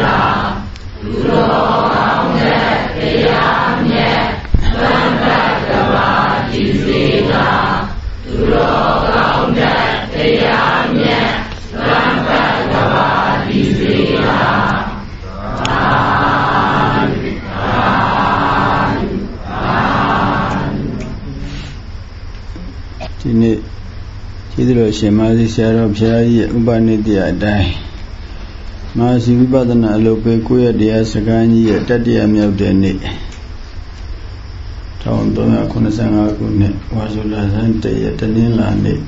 သာသူတော်ကောင်းတဲ့တရားမြတ်သံဃာတပါးကြည်စေသာသူတော်ကောင်းတဲ့တရားမြတ်သံဃာတပါးကြည်စေသာဒီနေ့ကျေးဇူးတော်ရှင်မာသီဆရာတော်ဘုရားကြီးရဲ့ဥပနိတယအတိုင်း မဟာစီဝိပဿနာအလုပ်ပေးကိုယ့်ရဲ့တရားစကားကြီးရဲ့တတိယမြောက်တဲ့နေ့1385ခုနှစ်ဝါဆိုလဆန်းတရတနင်္လာနေ့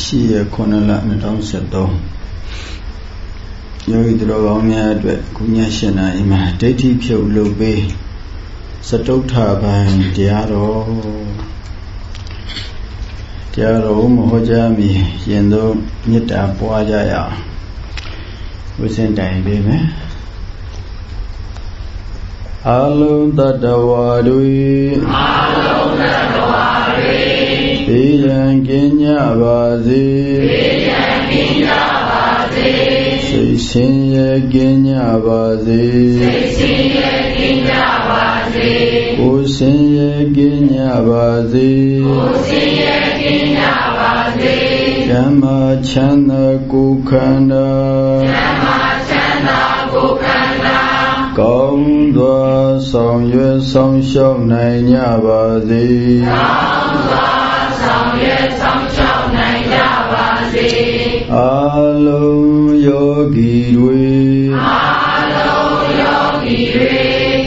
ရှိရ9လ2023ယောဂီတော်ကောင်းများအတွက်ကုညရှင်နာအိမ်မှာဒိဋ္ဌိဖြုတ်လုပ်ပေးစတုထပိုင်းတရားတော်တရားတော်မဟောကြားမီရင်သုံးမေတ္တာပွားကြရအောင် ဝိစင်တိုင်ပေးမယ်အလုံးတတဝါတွေအလုံးတတဝါတွေဘေးရန်ကင်းကြပါစေဘေးရန်ကင်းကြပါစေစိတ်ဆင်းရဲကင်းကြပါစေစိတ်ဆင်းရဲကင်းကြပါစေကိုယ်ဆင်းရဲကင်းကြပါစေကိုယ်ဆင်းရဲကင်းကြပါစေဓမ္မချမ်းသာကိုယ်ခန္ဓာ ကောင်းစွာဆောင်ရွက်ဆောင်ရှောက်နိုင်ကြပါစေကောင်းစွာဆောင်ရွက်ဆောင်ရှောက်နိုင်ကြပါစေအလုံးယောဂီတွေအလုံးယောဂီတွေ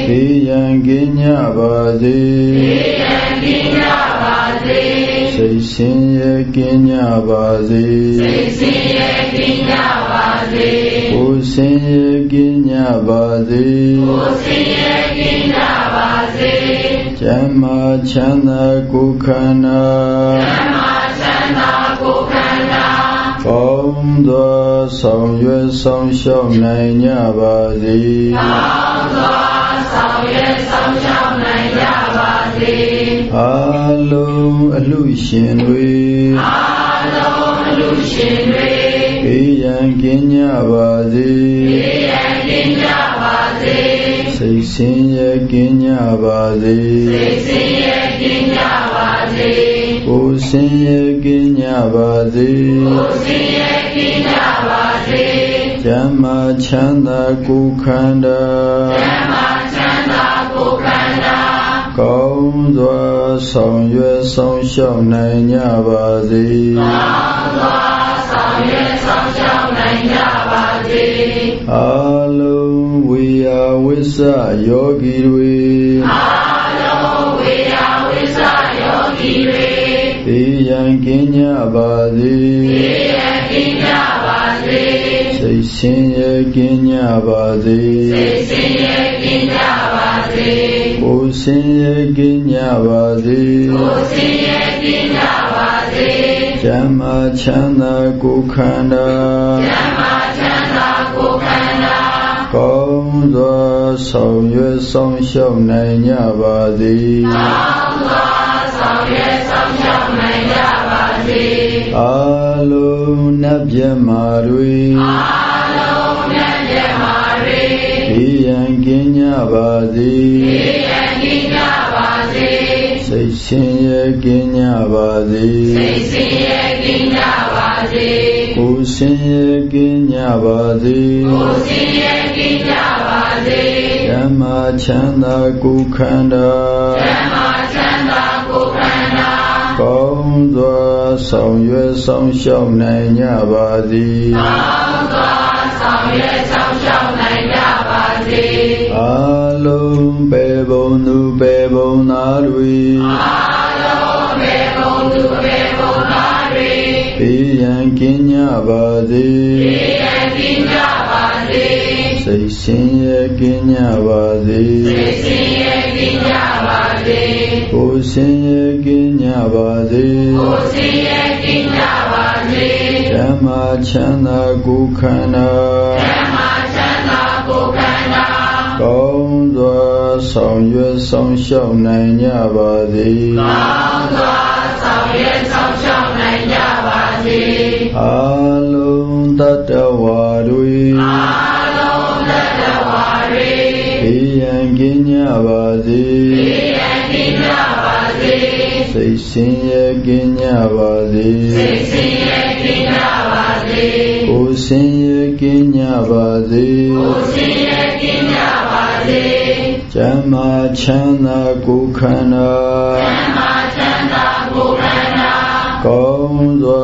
ဘေးရန်ကင်းကြပါစေဘေးရန်ကင်းကြပါစေစိတ် ဆင်းရဲကင်းကြပါစေစိတ်ဆင်းရဲကင်းကြပါစေကိုယ်ဆင်းရဲကင်းကြပါစေကိုယ်ဆင်းရဲကင်းကြပါစေကျမ်းမာချမ်းသာကိုယ်ခန္ဓာကျမ်းမာချမ်းသာကိုယ်ခန္ဓာကောင်းသောဆောင်ရွက်ဆောင်ရှောက်နိုင်ကြပါစေကောင်းသောဆောင်ရွက်ဆောင်ရှောက်နိုင်ကြပါ စေအလုံးအလူရှင်တွေအလုံးအလူရှင်တွေဘေးရန်ကင်းကြပါစေဘေးရန်ကင်းကြပါစေစိတ်ဆင်းရဲကင်းကြပါစေစိတ်ဆင်းရဲကင်းကြပါစေကိုယ်ဆင်းရဲကင်းကြပါစေကိုယ်ဆင်းရဲကင်းကြပါစေကျမ်းမာချမ်းသာကိုယ်ခန္ဓာကျမ်းမာချမ်း စွာဆောင်ရွက်ဆောင်ရှောက်နိုင်ကြပါစေကောင်းစွာဆောင်ရွက်ဆောင်ရှောက်နိုင်ကြပါစေအလုံးဝေယဝိစ္စယောဂီတွေအလုံးဝေယဝိစ္စယောဂီတွေဘေးရန်ကင်းကြပါစေဘေးရန်ကင်းကြပါစေစိတ်ဆင်းရဲကင်းကြပါစေစိတ်ဆင်းရဲကင်းကြပါစေ ကိုယ်ဆင်းရဲကင်းကြပါစေကိုယ်ဆင်းရဲကင်းကြပါစေကျမ်းမာချမ်းသာကိုယ်ခန္ဓာကျမ်းမာချမ်းသာကိုယ်ခန္ဓာကောင်းစွာဆောင်ရွက်ဆောင်ရှောက်နိုင်ကြပါစေကောင်းစွာဆောင်ရွက်ဆောင်ရှောက်နိုင်ကြပါစေအလုံးနတ်မြတ်မာတွေအလုံးနတ်မြတ်မာတွေ ဘေးရန်ကင်းကြပါစေဘေးရန်ကင်းကြပါစေစိတ်ဆင်းရဲကင်းကြပါစေစိတ်ဆင်းရဲကင်းကြပါစေကိုယ်ဆင်းရဲကင်းကြပါစေကိုယ်ဆင်းရဲကင်းကြပါစေဓမ္မချမ်းသာကိုယ်ခန္ဓာဓမ္မချမ်းသာကိုယ်ခန္ဓာကောင်းစွာဆောင်ရွက်ဆောင်ရှောက်နိုင်ကြပါစေကောင်းစွာဆောင်ရွက် ပေဘုံသူပေဘုံသားတွေအလုံးပေဘုံသူပေဘုံသားတွေဘေးရန်ကင်းကြပါစေဘေးရန်ကင်းကြပါစေစိတ်ဆင်းရဲကင်းကြပါစေစိတ်ဆင်းရဲကင်းကြပါစေကိုယ်ဆင်းရဲကင်းကြပါစေကိုယ်ဆင်းရဲကင်းကြပါစေဓမ္မချမ်းသာကိုယ်ခန္ဓာဓမ္မချမ်းသာကိုယ်ခန္ဓာကောင်းစွာ ဆောင်ရွက်ဆောင်ရှောက်နိုင်ကြပါစေကောင်းစွာဆောင်ရွက်ဆောင်ရှောက်နိုင်ကြပါစေအလုံးတတ္တဝါတွေအလုံးတတ္တကင်းကြပါစေဘေးရန်ကင်းကြပါစေစိတ်ဆင်းရဲကင်းကြပါစေစိတ်ဆင်းရဲကင်းကြပါစေကိုယ်ဆင်းရဲကင်းကြပါစေကိုယ်ဆင်းရဲကင်းကြပါစေ ကျမ်းမာချမ်းသာကိုယ်ခန္ဓာကျမ်းမာချမ်းသာကိုယ်ခန္ဓာကောင်းစွာ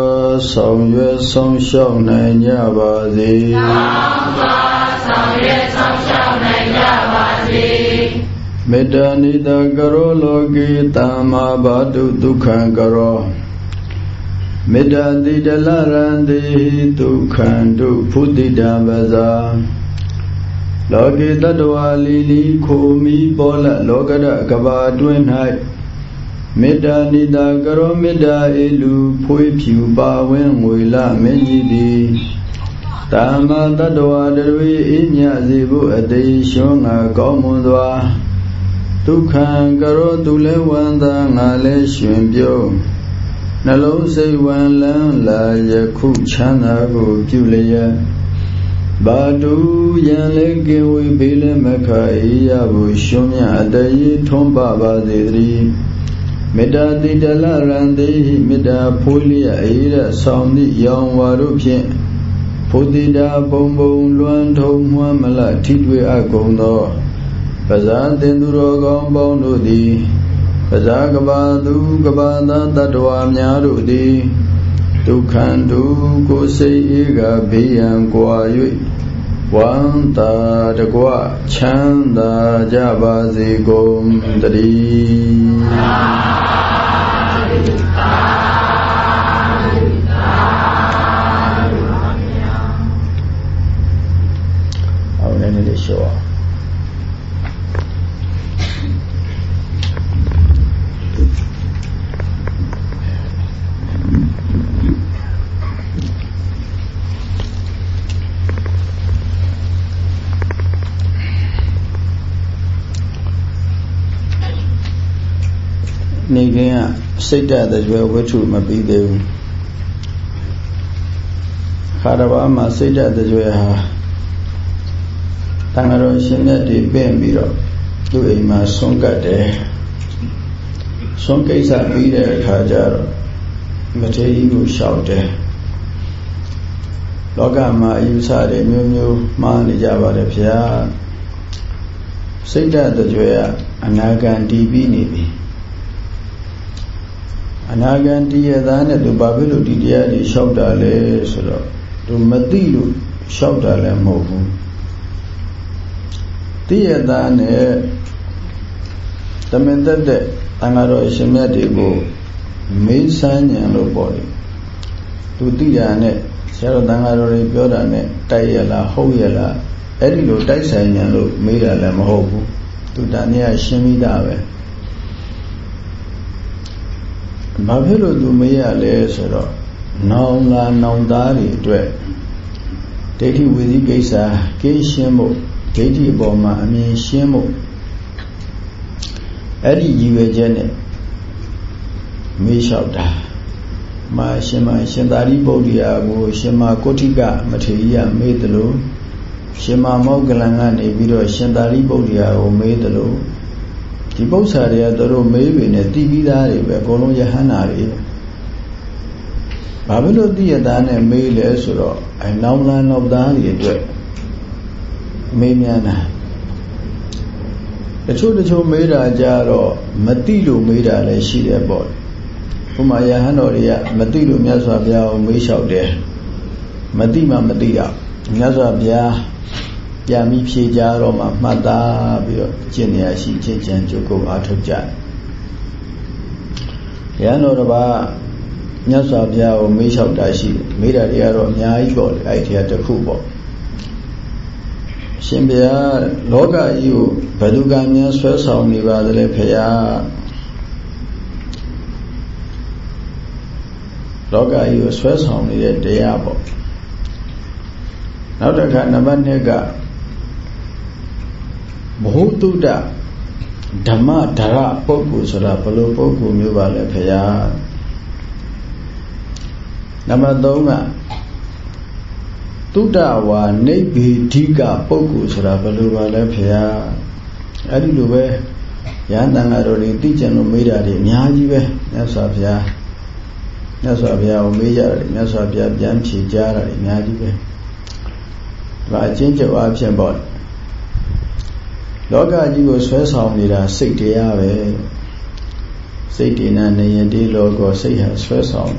ဆောင်ရွက်ဆောင်ရှောက်နိုင်ကြပါစေကောင်းစွာဆောင်ရွက်ဆောင်ရှောက်နိုင်ကြပါစေမေတ္တာနိတကရောလောကေတမ္မာဘာတုဒုက္ခံကရောမေတ္တာတိတလရံတိဒုက္ခံဒုဖုတိတံပဇာ လောကေတတဝါလီလီခိုမီပေါ်လလောကရကဘာတွင်၌မေတ္တာနိတာကရောမေတ္တာအေလူဖွေးဖြူပါဝင်ငွေလမင်းကြီးသည်တာမတတဝါတတွေအညစီဖို့အတိရှုံးငါကောင်းမွန်စွာဒုက္ခံကရောသူလဲဝန္တာငါလဲရှင်ပြုံးနှလုံးစိတ်ဝမ်းလန်းလာယခုချမ်းသာကိုပြုလျက် ဘာတူယံလေကင်ဝေဘေးလည်းမခအေးရဖို့ရှုံးမြအတရေထွန်းပပါစေတည်းမေတ္တာတိတလရံတေဟိမေတ္တာဖိုးလျက်အေးတဲ့ဆောင်သည့်ရောင်ဝါတို့ဖြင့်ဘုဒ္ဓတာပုံပုံလွမ်းထုံမွမ်းမလထိတွေ့အပ်ကုန်သောပဇာတင်သူတော်ကောင်းပေါင်းတို့သည်ပဇာကဘာသူကဘာသာတတ္တဝါများတို့သည်ဒုက္ခံဒုကိုစိတ်အေးကဘေးရန်ကွာ၍ ဝန္တာတကွချမ်းသာကြပါစေကုန်တည်းသာဓုသာဓုသာဓုပါဗျာအောင်လည်းလည်းရှော့ နေခင်းကစိတ်တတကြွယ်ဝိထုမပြီးသေးဘူးခါတော်ဘာမှာစိတ်တတကြွယ်ဟာတန်ဃာတော်ရှင်မြတ်တွေပင့်ပြီးတော့သူ့အိမ်မှာဆုံးကတ်တယ်ဆုံးကိစ္စပြီးတဲ့အခါကျတော့မထေရကြီးကိုလျှောက်တယ်လောကမှာအယူဆတွေမျိုးမျိုးမှားနေကြပါတယ်ဗျာစိတ်တတကြွယ်ကအနာဂံတည်ပြီးနေပြီ အနာဂံတည်ရသားနဲ့သူဘာဖြစ်လို့ဒီတရားတွေလျှောက်တာလဲဆိုတော့သူမသိလို့လျှောက်တာလည်းမဟုတ်ဘူးတည်ရသားနဲ့တမင်သက်တဲ့အင်္ဂါတော်ရှင်မြတ်တွေကိုမေးဆန်းညံလို့ပေါ့လေသူသိတာနဲ့ဆရာတော်တန်ဃာတော်တွေပြောတာနဲ့တိုက်ရလားဟုတ်ရလားအဲ့ဒီလိုတိုက်ဆိုင်ညံလို့မေးတာလည်းမဟုတ်ဘူးသူတန်မြတ်ရှင်းပြီးသားပဲ ဘာဖြစ်လို့သူမေးရလဲဆိုတော့နောင်လာနောင်သားတွေအတွက်ဒိဋ္ဌိဝိသိကိစ္စကိရှင်းဖို့ဒိဋ္ဌိအပေါ်မှာအမြင်ရှင်းဖို့အဲ့ဒီရည်ရွယ်ချက်နဲ့မေးလျှောက်တာမာရှင်မရှင်သာရိပုတ္တရာကိုရှင်မကုဋ္ဌိကမထေရမေးတယ်လို့ရှင်မမောဂလန်ကနေပြီးတော့ရှင်သာရိပုတ္တရာကိုမေးတယ်လို့ ဒီပု္ပ္ပာတွေကတို့မေးပေနဲ့တည်ပြီးသားတွေပဲအကုန်လုံးယဟန္တာတွေဘာဖြစ်လို့တည်ရသားနဲ့မေးလဲဆိုတော့အဲနောင်လာနောက်သားတွေအတွက်မေးမြန်းတာတချို့တချို့မေးတာကြတော့မတိလို့မေးတာလည်းရှိတယ်ပေါ့ဥမာယဟန်တော်တွေကမတိလို့မြတ်စွာဘုရားကိုမေးလျှောက်တယ်မတိမှမတိတာမြတ်စွာဘုရား ပြန်ပြီးဖြေကြတော့မှမှတ်သားပြီးတော့ကျင့်နေရရှိချင်းချမ်းကြုတ်ကိုအားထုတ်ကြတယ်။ရဟန်းတော်တစ်ပါးမြတ်စွာဘုရားကိုမေးလျှောက်တာရှိတယ်။မေးတာတွေကတော့အများကြီးပေါ့လေအဲ့ဒီတရားတစ်ခုပေါ့။ရှင်ဘုရားလောကကြီးကိုဘယ်သူကများဆွဲဆောင်နေပါသလဲဖေယ။လောကကြီးကိုဆွဲဆောင်နေတဲ့တရားပေါ့နောက်တစ်ခါနံပါတ်2က ဘုတုဒ္ဒဓမ္မဓရပုဂ္ဂိုလ်ဆိုတာဘယ်လိုပုဂ္ဂိုလ်မျိုးပါလဲဖေယားနံပါတ်3ကတုဒ္ဒဝါနိဗ္ဗေဓိကပုဂ္ဂိုလ်ဆိုတာဘယ်လိုပါလဲဖေယားအဲ့ဒီလိုပဲရဟန်းတန်ဃာတော်တွေသိကြလို့မေးတာတွေအများကြီးပဲမြတ်စွာဘုရားမြတ်စွာဘုရားကိုမေးကြတယ်မြတ်စွာဘုရားပြန်ဖြေကြားတာတွေအများကြီးပဲဒါအချင်းချုပ်အဖြစ်ပေါ့ လောကကြီးကိုဆွဲဆောင်နေတာစိတ်တရားပဲစိတ်တည်နာနေရင်ဒီလောကစိတ်ဟာဆွဲဆောင်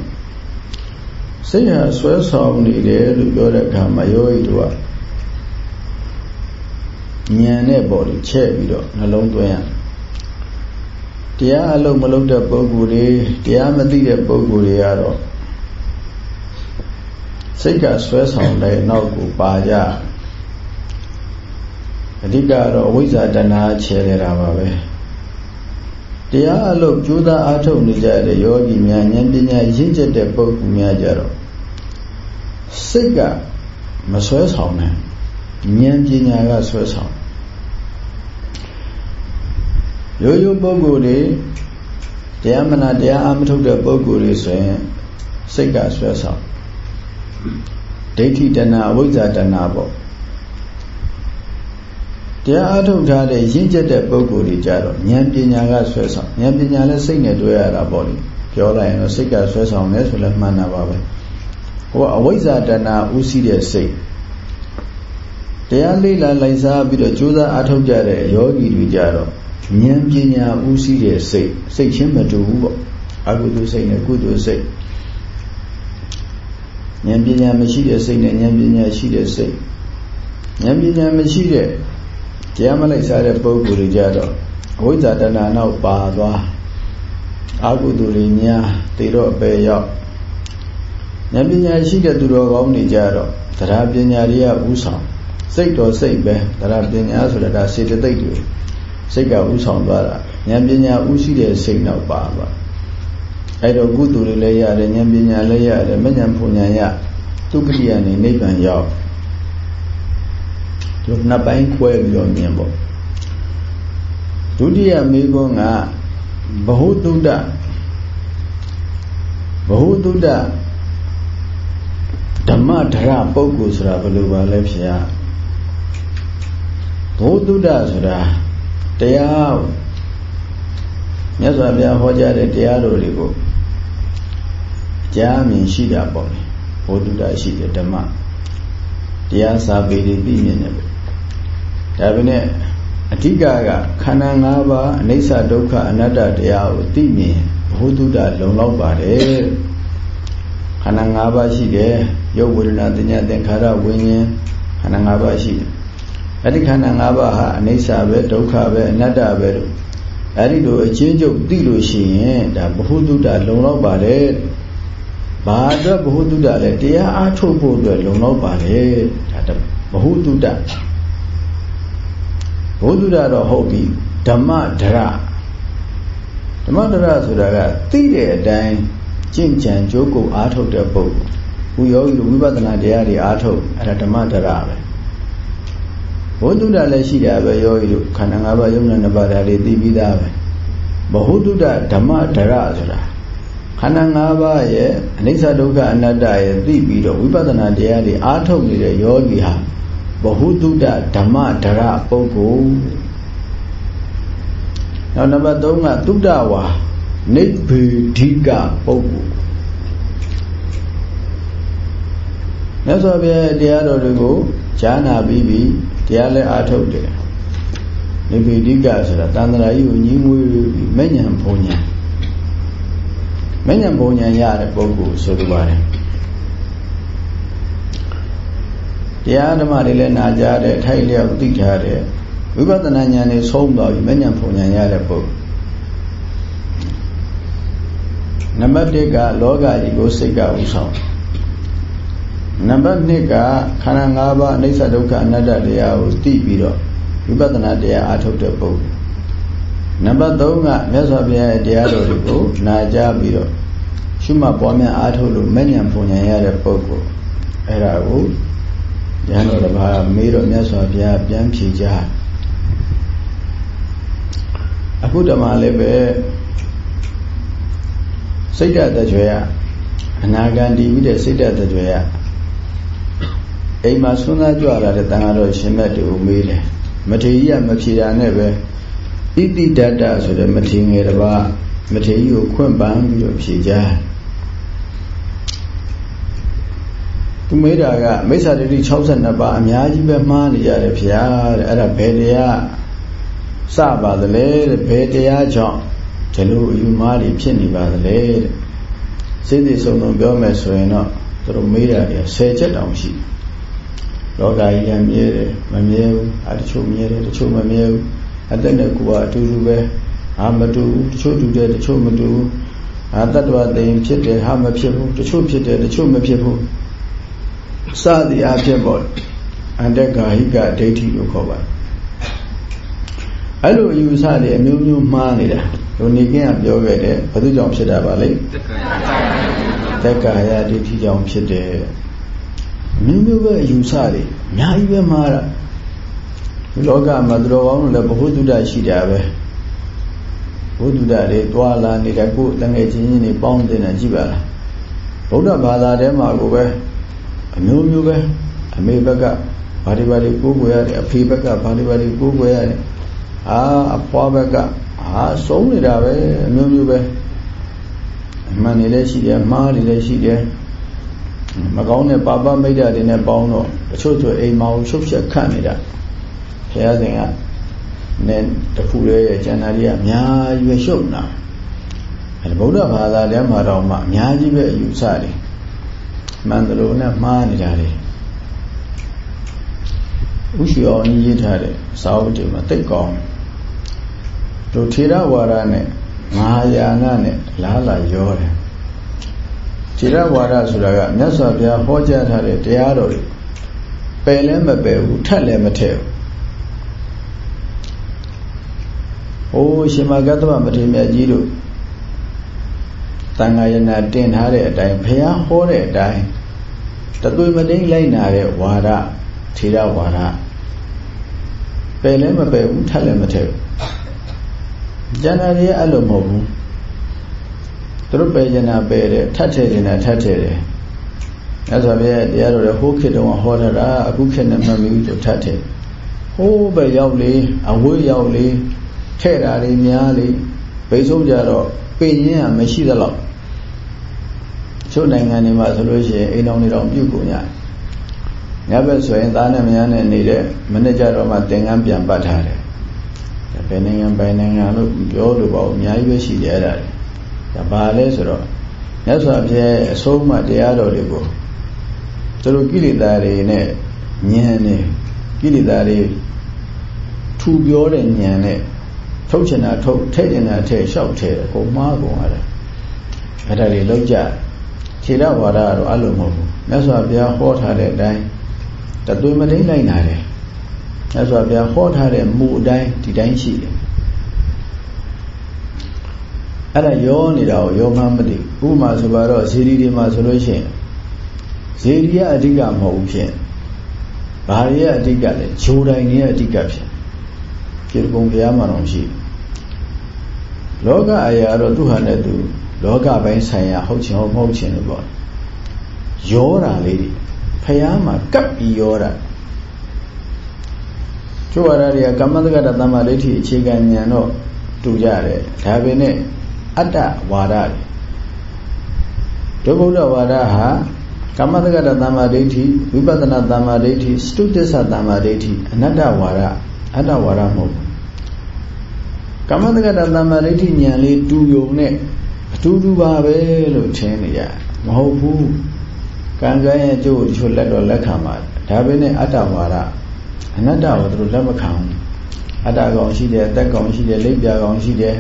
စိတ်ဟာဆွဲဆောင်နေတယ်လို့ပြောတဲ့အခါမှာယောဂီတို့ကဉာဏ်နဲ့ပေါ်ပြီးချဲ့ပြီးတော့နှလုံးသွင်းရတယ်တရားအလုံးမလုံးတဲ့ပုဂ္ဂိုလ်တွေတရားမသိတဲ့ပုဂ္ဂိုလ်တွေကတော့စိတ်ကဆွဲဆောင်တဲ့နောက်ကိုပါကြ အဓိကတော့အဝိဇ္ဇာတဏှာချဲနေတာပါပဲတရားအလုံးကြိုးစားအားထုတ်နေကြတဲ့ယောဂီများဉာဏ်ပညာရင့်ကျက်တဲ့ပုဂ္ဂိုလ်များကြတော့စိတ်ကမဆွဲဆောင်နဲ့ဉာဏ်ပညာကဆွဲဆောင်ရိုးရိုးပုဂ္ဂိုလ်တွေတရားမနာတရားအမထုတ်တဲ့ပုဂ္ဂိုလ်တွေဆိုရင်စိတ်ကဆွဲဆောင်ဒိဋ္ဌိတဏအဝိဇ္ဇာတဏပေါ့ တရားအထုတ်ထားတဲ့ရင့်ကျက်တဲ့ပုဂ္ဂိုလ်တွေကြတော့ဉာဏ်ပညာကဆွဲဆောင်ဉာဏ်ပညာလည်းစိတ်နဲ့တွဲရတာပေါ့လေပြောလိုက်ရင်တော့စိတ်ကဆွဲဆောင်တယ်ဆိုလည်းမှန်တာပါပဲဟိုအဝိဇ္ဇာတဏဥစည်းတဲ့စိတ်တရားလေးလာလိုက်စားပြီးတော့ကြိုးစားအထုတ်ကြတဲ့ယောဂီတွေကြတော့ဉာဏ်ပညာဥစည်းတဲ့စိတ်စိတ်ချင်းမတူဘူးပေါ့အကုသိုလ်စိတ်နဲ့ကုသိုလ်စိတ်ဉာဏ်ပညာမရှိတဲ့စိတ်နဲ့ဉာဏ်ပညာရှိတဲ့စိတ်ဉာဏ်ပညာမရှိတဲ့ တရားမလိုက်စားတဲ့ပုဂ္ဂိုလ်တွေကြတော့အဝိဇ္ဇာတဏှာနောက်ပါသွားအကုသိုလ်တွေများတေတော့အပေရောက်ဉာဏ်ပညာရှိတဲ့သူတော်ကောင်းတွေကြတော့တရားပညာတွေကဥဆောင်စိတ်တော်စိတ်ပဲတရားပညာဆိုတာဒါစေတသိက်တွေစိတ်ကဥဆောင်သွားတာဉာဏ်ပညာဥရှိတဲ့စိတ်နောက်ပါပါအဲ့တော့ကုသိုလ်တွေလည်းရတယ်ဉာဏ်ပညာလည်းရတယ်မဉဏ်ဖုန်ဉာဏ်ရဒုက္ခရိယာနေနိဗ္ဗာန်ရောက် သူနှစ်ပိုင်းခွဲပြီးတော့မြင်ပေါ့ဒုတိယမေခွန်းကဘဟုတုဒ္ဒဘဟုတုဒ္ဒဓမ္မဒရပုဂ္ဂိုလ်ဆိုတာဘယ်လိုပါလဲဖေရဘဟုတုဒ္ဒဆိုတာတရားမြတ်စွာဘုရားဟောကြားတဲ့တရားတော်တွေကိုကြားမြင်ရှိတာပေါ့လေဘုဒ္ဓတာရှိတဲ့ဓမ္မတရားစာပေတွေသိမြင်တယ် ဒါပေမဲ့အဓိကကခန္ဓာ၅ပါးအနိစ္စဒုက္ခအနတ္တတရားကိုသိမြင်ဘုဒ္ဓတာလုံလောက်ပါတယ်ခန္ဓာ၅ပါးရှိတယ်ရုပ်ဝေဒနာသညာသင်္ခါရဝိညာဉ်ခန္ဓာ၅ပါးရှိတယ်အဲ့ဒီခန္ဓာ၅ပါးဟာအနိစ္စပဲဒုက္ခပဲအနတ္တပဲလို့အဲ့ဒီလိုအချင်းချုပ်သိလို့ရှိရင်ဒါဘ ഹു တုတ္တလုံလောက်ပါတယ်ဘာအတွက်ဘ ഹു တုတ္တလဲတရားအားထုတ်ဖို့အတွက်လုံလောက်ပါတယ်ဒါဘ ഹു တုတ္တ ဘ ഹു တုတ္တတော့ဟုတ်ပြီဓမ္မဒရဓမ္မဒရဆိုတာကသိတဲ့အတိုင်းကျင့်ကြံကြိုးကုပ်အားထုတ်တဲ့ပုဂ္ဂိုလ်ဘုယောဂီဝိပဿနာတရားတွေအားထုတ်အဲ့ဒါဓမ္မဒရပဲဘုဒ္ဓလည်းရှိတာပဲယောဂီတို့ခန္ဓာ၅ပါးယုံနာနှစ်ပါးဓာတ်တွေသိပြီးသားပဲဘဟုတုဒဓမ္မဒရဆိုတာခန္ဓာ၅ပါးရဲ့အနိစ္စဒုက္ခအနတ္တရဲ့သိပြီးတော့ဝိပဿနာတရားတွေအားထုတ်နေတဲ့ယောဂီဟာ ဘဟုတုဒဓမ္မဒရပုဂ္ဂိုလ်နောက်နံပါတ်3ကသုဒ္ဓဝါနိဗ္ဗေဒိကပုဂ္ဂိုလ်မြတ်စွာဘုရားတရားတော်တွေကိုကြားနာပြီးပြီတရားလည်းအားထုတ်တယ်နိဗ္ဗေဒိကဆိုတာတန်ត្រာကြီးကိုညီးမွေးပြီးမဉ္ဇဉ်ဘုံညာမဉ္ဇဉ်ဘုံညာရတဲ့ပုဂ္ဂိုလ်ဆိုလိုပါတယ် တရားဓမ္မတွေလည်းနာကြားတယ်ထိုက်လျောက်သိထားတယ်ဝိပဿနာဉာဏ်နဲ့ဆုံးသွားပြီမဉ္ဇဉ်ဘုံညာရတဲ့ပုဂ္ဂိုလ်နံပါတ်1ကလောကကြီးကိုစိတ်ကဥဆောင်နံပါတ်2ကခန္ဓာ၅ပါးအနိစ္စဒုက္ခအနတ္တတရားကိုသိပြီးတော့ဝိပဿနာတရားအားထုတ်တဲ့ပုဂ္ဂိုလ်နံပါတ်3ကမြတ်စွာဘုရားရဲ့တရားတော်တွေကိုနာကြားပြီးတော့ရှုမှတ်ပွားများအားထုတ်လို့မဲ့ဉဏ်ပုံဉဏ်ရတဲ့ပုဂ္ဂိုလ်အဲ့ဒါကို ဉာဏ်တော်တစ်ပါးမေးတော့မြတ်စွာဘုရားပြန်ဖြေကြအခုတမလည်းပဲစိတ်တကြွယ်ရအနာဂံတည်ပြီးတဲ့စိတ်တကြွယ်ရအိမ်မှာဆွမ်းသားကြွလာတဲ့တန်ဃာတော်ရှင်မတ်တူမေးတယ်မထေရကြီးကမဖြေတာနဲ့ပဲဣတိတတဆိုတဲ့မထေငယ်တစ်ပါးမထေကြီးကိုခွင့်ပန်းပြီးတော့ဖြေကြ သူမေးတာကမိစ္ဆာဒိဋ္ဌိ62ပါးအများကြီးပဲမှားနေကြတယ်ဗျာတဲ့အဲ့ဒါဘယ်တရားစပါသလဲတဲ့ဘယ်တရားကြောင့်ဒီလိုအယူမှားတွေဖြစ်နေပါသလဲတဲ့စိတ်သိဆုံးဆုံးပြောမယ်ဆိုရင်တော့သူတို့မေးတာတွေ10ချက်တောင်ရှိလောကကြီးကမြဲတယ်မမြဲဘူးအတချို့မြဲတယ်တချို့မမြဲဘူးအသက်နဲ့ကိုယ်ကအတူတူပဲအာမတူဘူးတချို့တူတယ်တချို့မတူဘူးအာတတ္တဝသိရင်ဖြစ်တယ်ဟာမဖြစ်ဘူးတချို့ဖြစ်တယ်တချို့မဖြစ်ဘူး စသည်အဖြစ်ပေါ့အန္တဂါဟိကဒိဋ္ဌိလို့ခေါ်ပါတယ်အဲ့လိုအယူဆတွေအမျိုးမျိုးမှားနေတာလူနေကင်းကပြောခဲ့တယ်ဘယ်သူကြောင့်ဖြစ်တာပါလဲတက္ကာယဒိဋ္ဌိကြောင့်ဖြစ်တယ်မျိုးမျိုးပဲအယူဆတွေအများကြီးပဲမှားတာဒီလောကမှာသူတော်ကောင်းတွေလည်းဘ ഹു တုဒ္ဒရှိတာပဲဘုဒ္ဓတွေတွာလာနေတဲ့ကိုယ်တငယ်ချင်းချင်းတွေပေါင်းတင်တာကြည့်ပါလားဗုဒ္ဓဘာသာထဲမှာကိုပဲ အမျိုးမျိုးပဲအမေဘက်ကဘာတွေဘာတွေကိုးကွယ်ရတယ်အဖေဘက်ကဘာတွေဘာတွေကိုးကွယ်ရတယ်အာအဖွားဘက်ကအာဆုံးနေတာပဲအမျိုးမျိုးပဲအမှန်တွေလည်းရှိတယ်မှားတွေလည်းရှိတယ်မကောင်းတဲ့ပါပမိတ်တာတွေနဲ့ပေါင်းတော့တချို့ဆိုအိမ်မှာရှုပ်ချက်ခတ်နေတာဘုရားရှင်ကနဲ့တခုလေးရဲ့ကျန်တာတွေကအများကြီးပဲရှုပ်နာအဲဗုဒ္ဓဘာသာထဲမှာတော့မှအများကြီးပဲအယူဆတယ် မှန်တယ်လို့နဲ့မှားနေတာလေဥရှိအောင်ရေးထားတဲ့စာအုပ်တွေမှာတိတ်ကောင်းတို့ထေရဝါဒနဲ့မဟာယာနနဲ့လားလာရောတယ်ထေရဝါဒဆိုတာကမြတ်စွာဘုရားဟောကြားထားတဲ့တရားတော်တွေပယ်လည်းမပယ်ဘူးထက်လည်းမထက်ဘူးဟိုရှင်မဂတ္တမမထေရမြတ်ကြီးတို့ တန်ဃာယနာတင်ထားတဲ့အတိုင်းဘုရားဟောတဲ့အတိုင်းတသွေမတိန်လိုက်နာတဲ့ဝါဒထေရဝါဒပယ်လည်းမပယ်ဘူးထက်လည်းမထက်ဘူးကျန်တာတွေအဲ့လိုမဟုတ်ဘူးသူတို့ပယ်ကျင်တာပယ်တယ်ထတ်ထည့်ကျင်တာထတ်ထည့်တယ်အဲဆိုပြရဲ့တရားတော်လည်းဟိုးခေတ်တုန်းကဟောထားတာအခုခေတ်နဲ့မှတ်ပြီးတော့ထတ်ထည့်ဟိုးပဲရောက်လေအဝေးရောက်လေထဲ့တာတွေများလေဘိဆုံးကြတော့ပင်ရင်းကမရှိသလောက် ချို့နိုင်ငံတွေမှာဆိုလို့ရှိရင်အိမ်တော်တွေတော့ပြုတ်ကုန်ရတယ်ညဘက်ဆိုရင်သားနဲ့မယားနဲ့နေတဲ့မနေ့ကျတော့မှသင်္ကန်းပြန်ပတ်ထားတယ်ဘယ်နိုင်ငံဘယ်နိုင်ငံလို့ပြောလို့ပေါ့အများကြီးပဲရှိကြရတယ်ဒါဘာလဲဆိုတော့မြတ်စွာဘုရားအဆုံးအမတရားတော်တွေကိုသူတို့ကိလေသာတွေနဲ့ဉာဏ်နဲ့ကိလေသာတွေထူပြောတဲ့ဉာဏ်နဲ့ထုတ်ချင်တာထုတ်ထည့်ချင်တာထည့်လျှောက်ထည့်ကိုမှားကုန်ရတယ်အဲ့ဒါတွေလောက်ကြ ခြေရဝါဒကတော့အဲ့လိုမဟုတ်ဘူးမြတ်စွာဘုရားဟောထားတဲ့အတိုင်းတသွေးမတိန်လိုက်နာတယ်မြတ်စွာဘုရားဟောထားတဲ့မူအတိုင်းဒီတိုင်းရှိတယ်အဲ့ဒါရောနေတာကိုရောမှမသိဥပမာဆိုပါတော့ဇေဒီတွေမှာဆိုလို့ရှိရင်ဇေဒီကအဓိကမဟုတ်ဘူးဖြင့်ဘာတွေကအဓိကလဲဂျိုတိုင်းတွေကအဓိကဖြစ်ပြေကုံဘုရားမှာတော့ရှိလောကအရာတော့သူဟာနဲ့သူ လောကပိုင်းဆိုင်ရာဟုတ်ချင်ဟုတ်မဟုတ်ချင်လို့ပေါ့ရောတာလေးတွေဖះမှာကပ်ပြီးရောတာကျိုးဝါဒတွေကကမ္မတက္ကတသမ္မာဒိဋ္ဌိအခြေခံဉာဏ်တော့တူကြတယ်ဒါပေမဲ့အတ္တဝါဒတွေဒုဗုဒ္ဓဝါဒဟာကမ္မတက္ကတသမ္မာဒိဋ္ဌိဝိပဿနာသမ္မာဒိဋ္ဌိစတုတ္တသသမ္မာဒိဋ္ဌိအနတ္တဝါဒအတ္တဝါဒမဟုတ်ဘူးကမ္မတက္ကတသမ္မာဒိဋ္ဌိဉာဏ်လေးတူယုံနဲ့အ တူတူပါပဲလို့ထင်နေကြမဟုတ်ဘူးကံကံရဲ့အကျိုးတချို့လက်တော့လက်ခံပါဒါပေမဲ့အတ္တဝါဒအနတ္တကိုသူတို့လက်မခံဘူးအတ္တကောင်ရှိတယ်အသက်ကောင်ရှိတယ်လိပ်ပြကောင်ရှိတယ်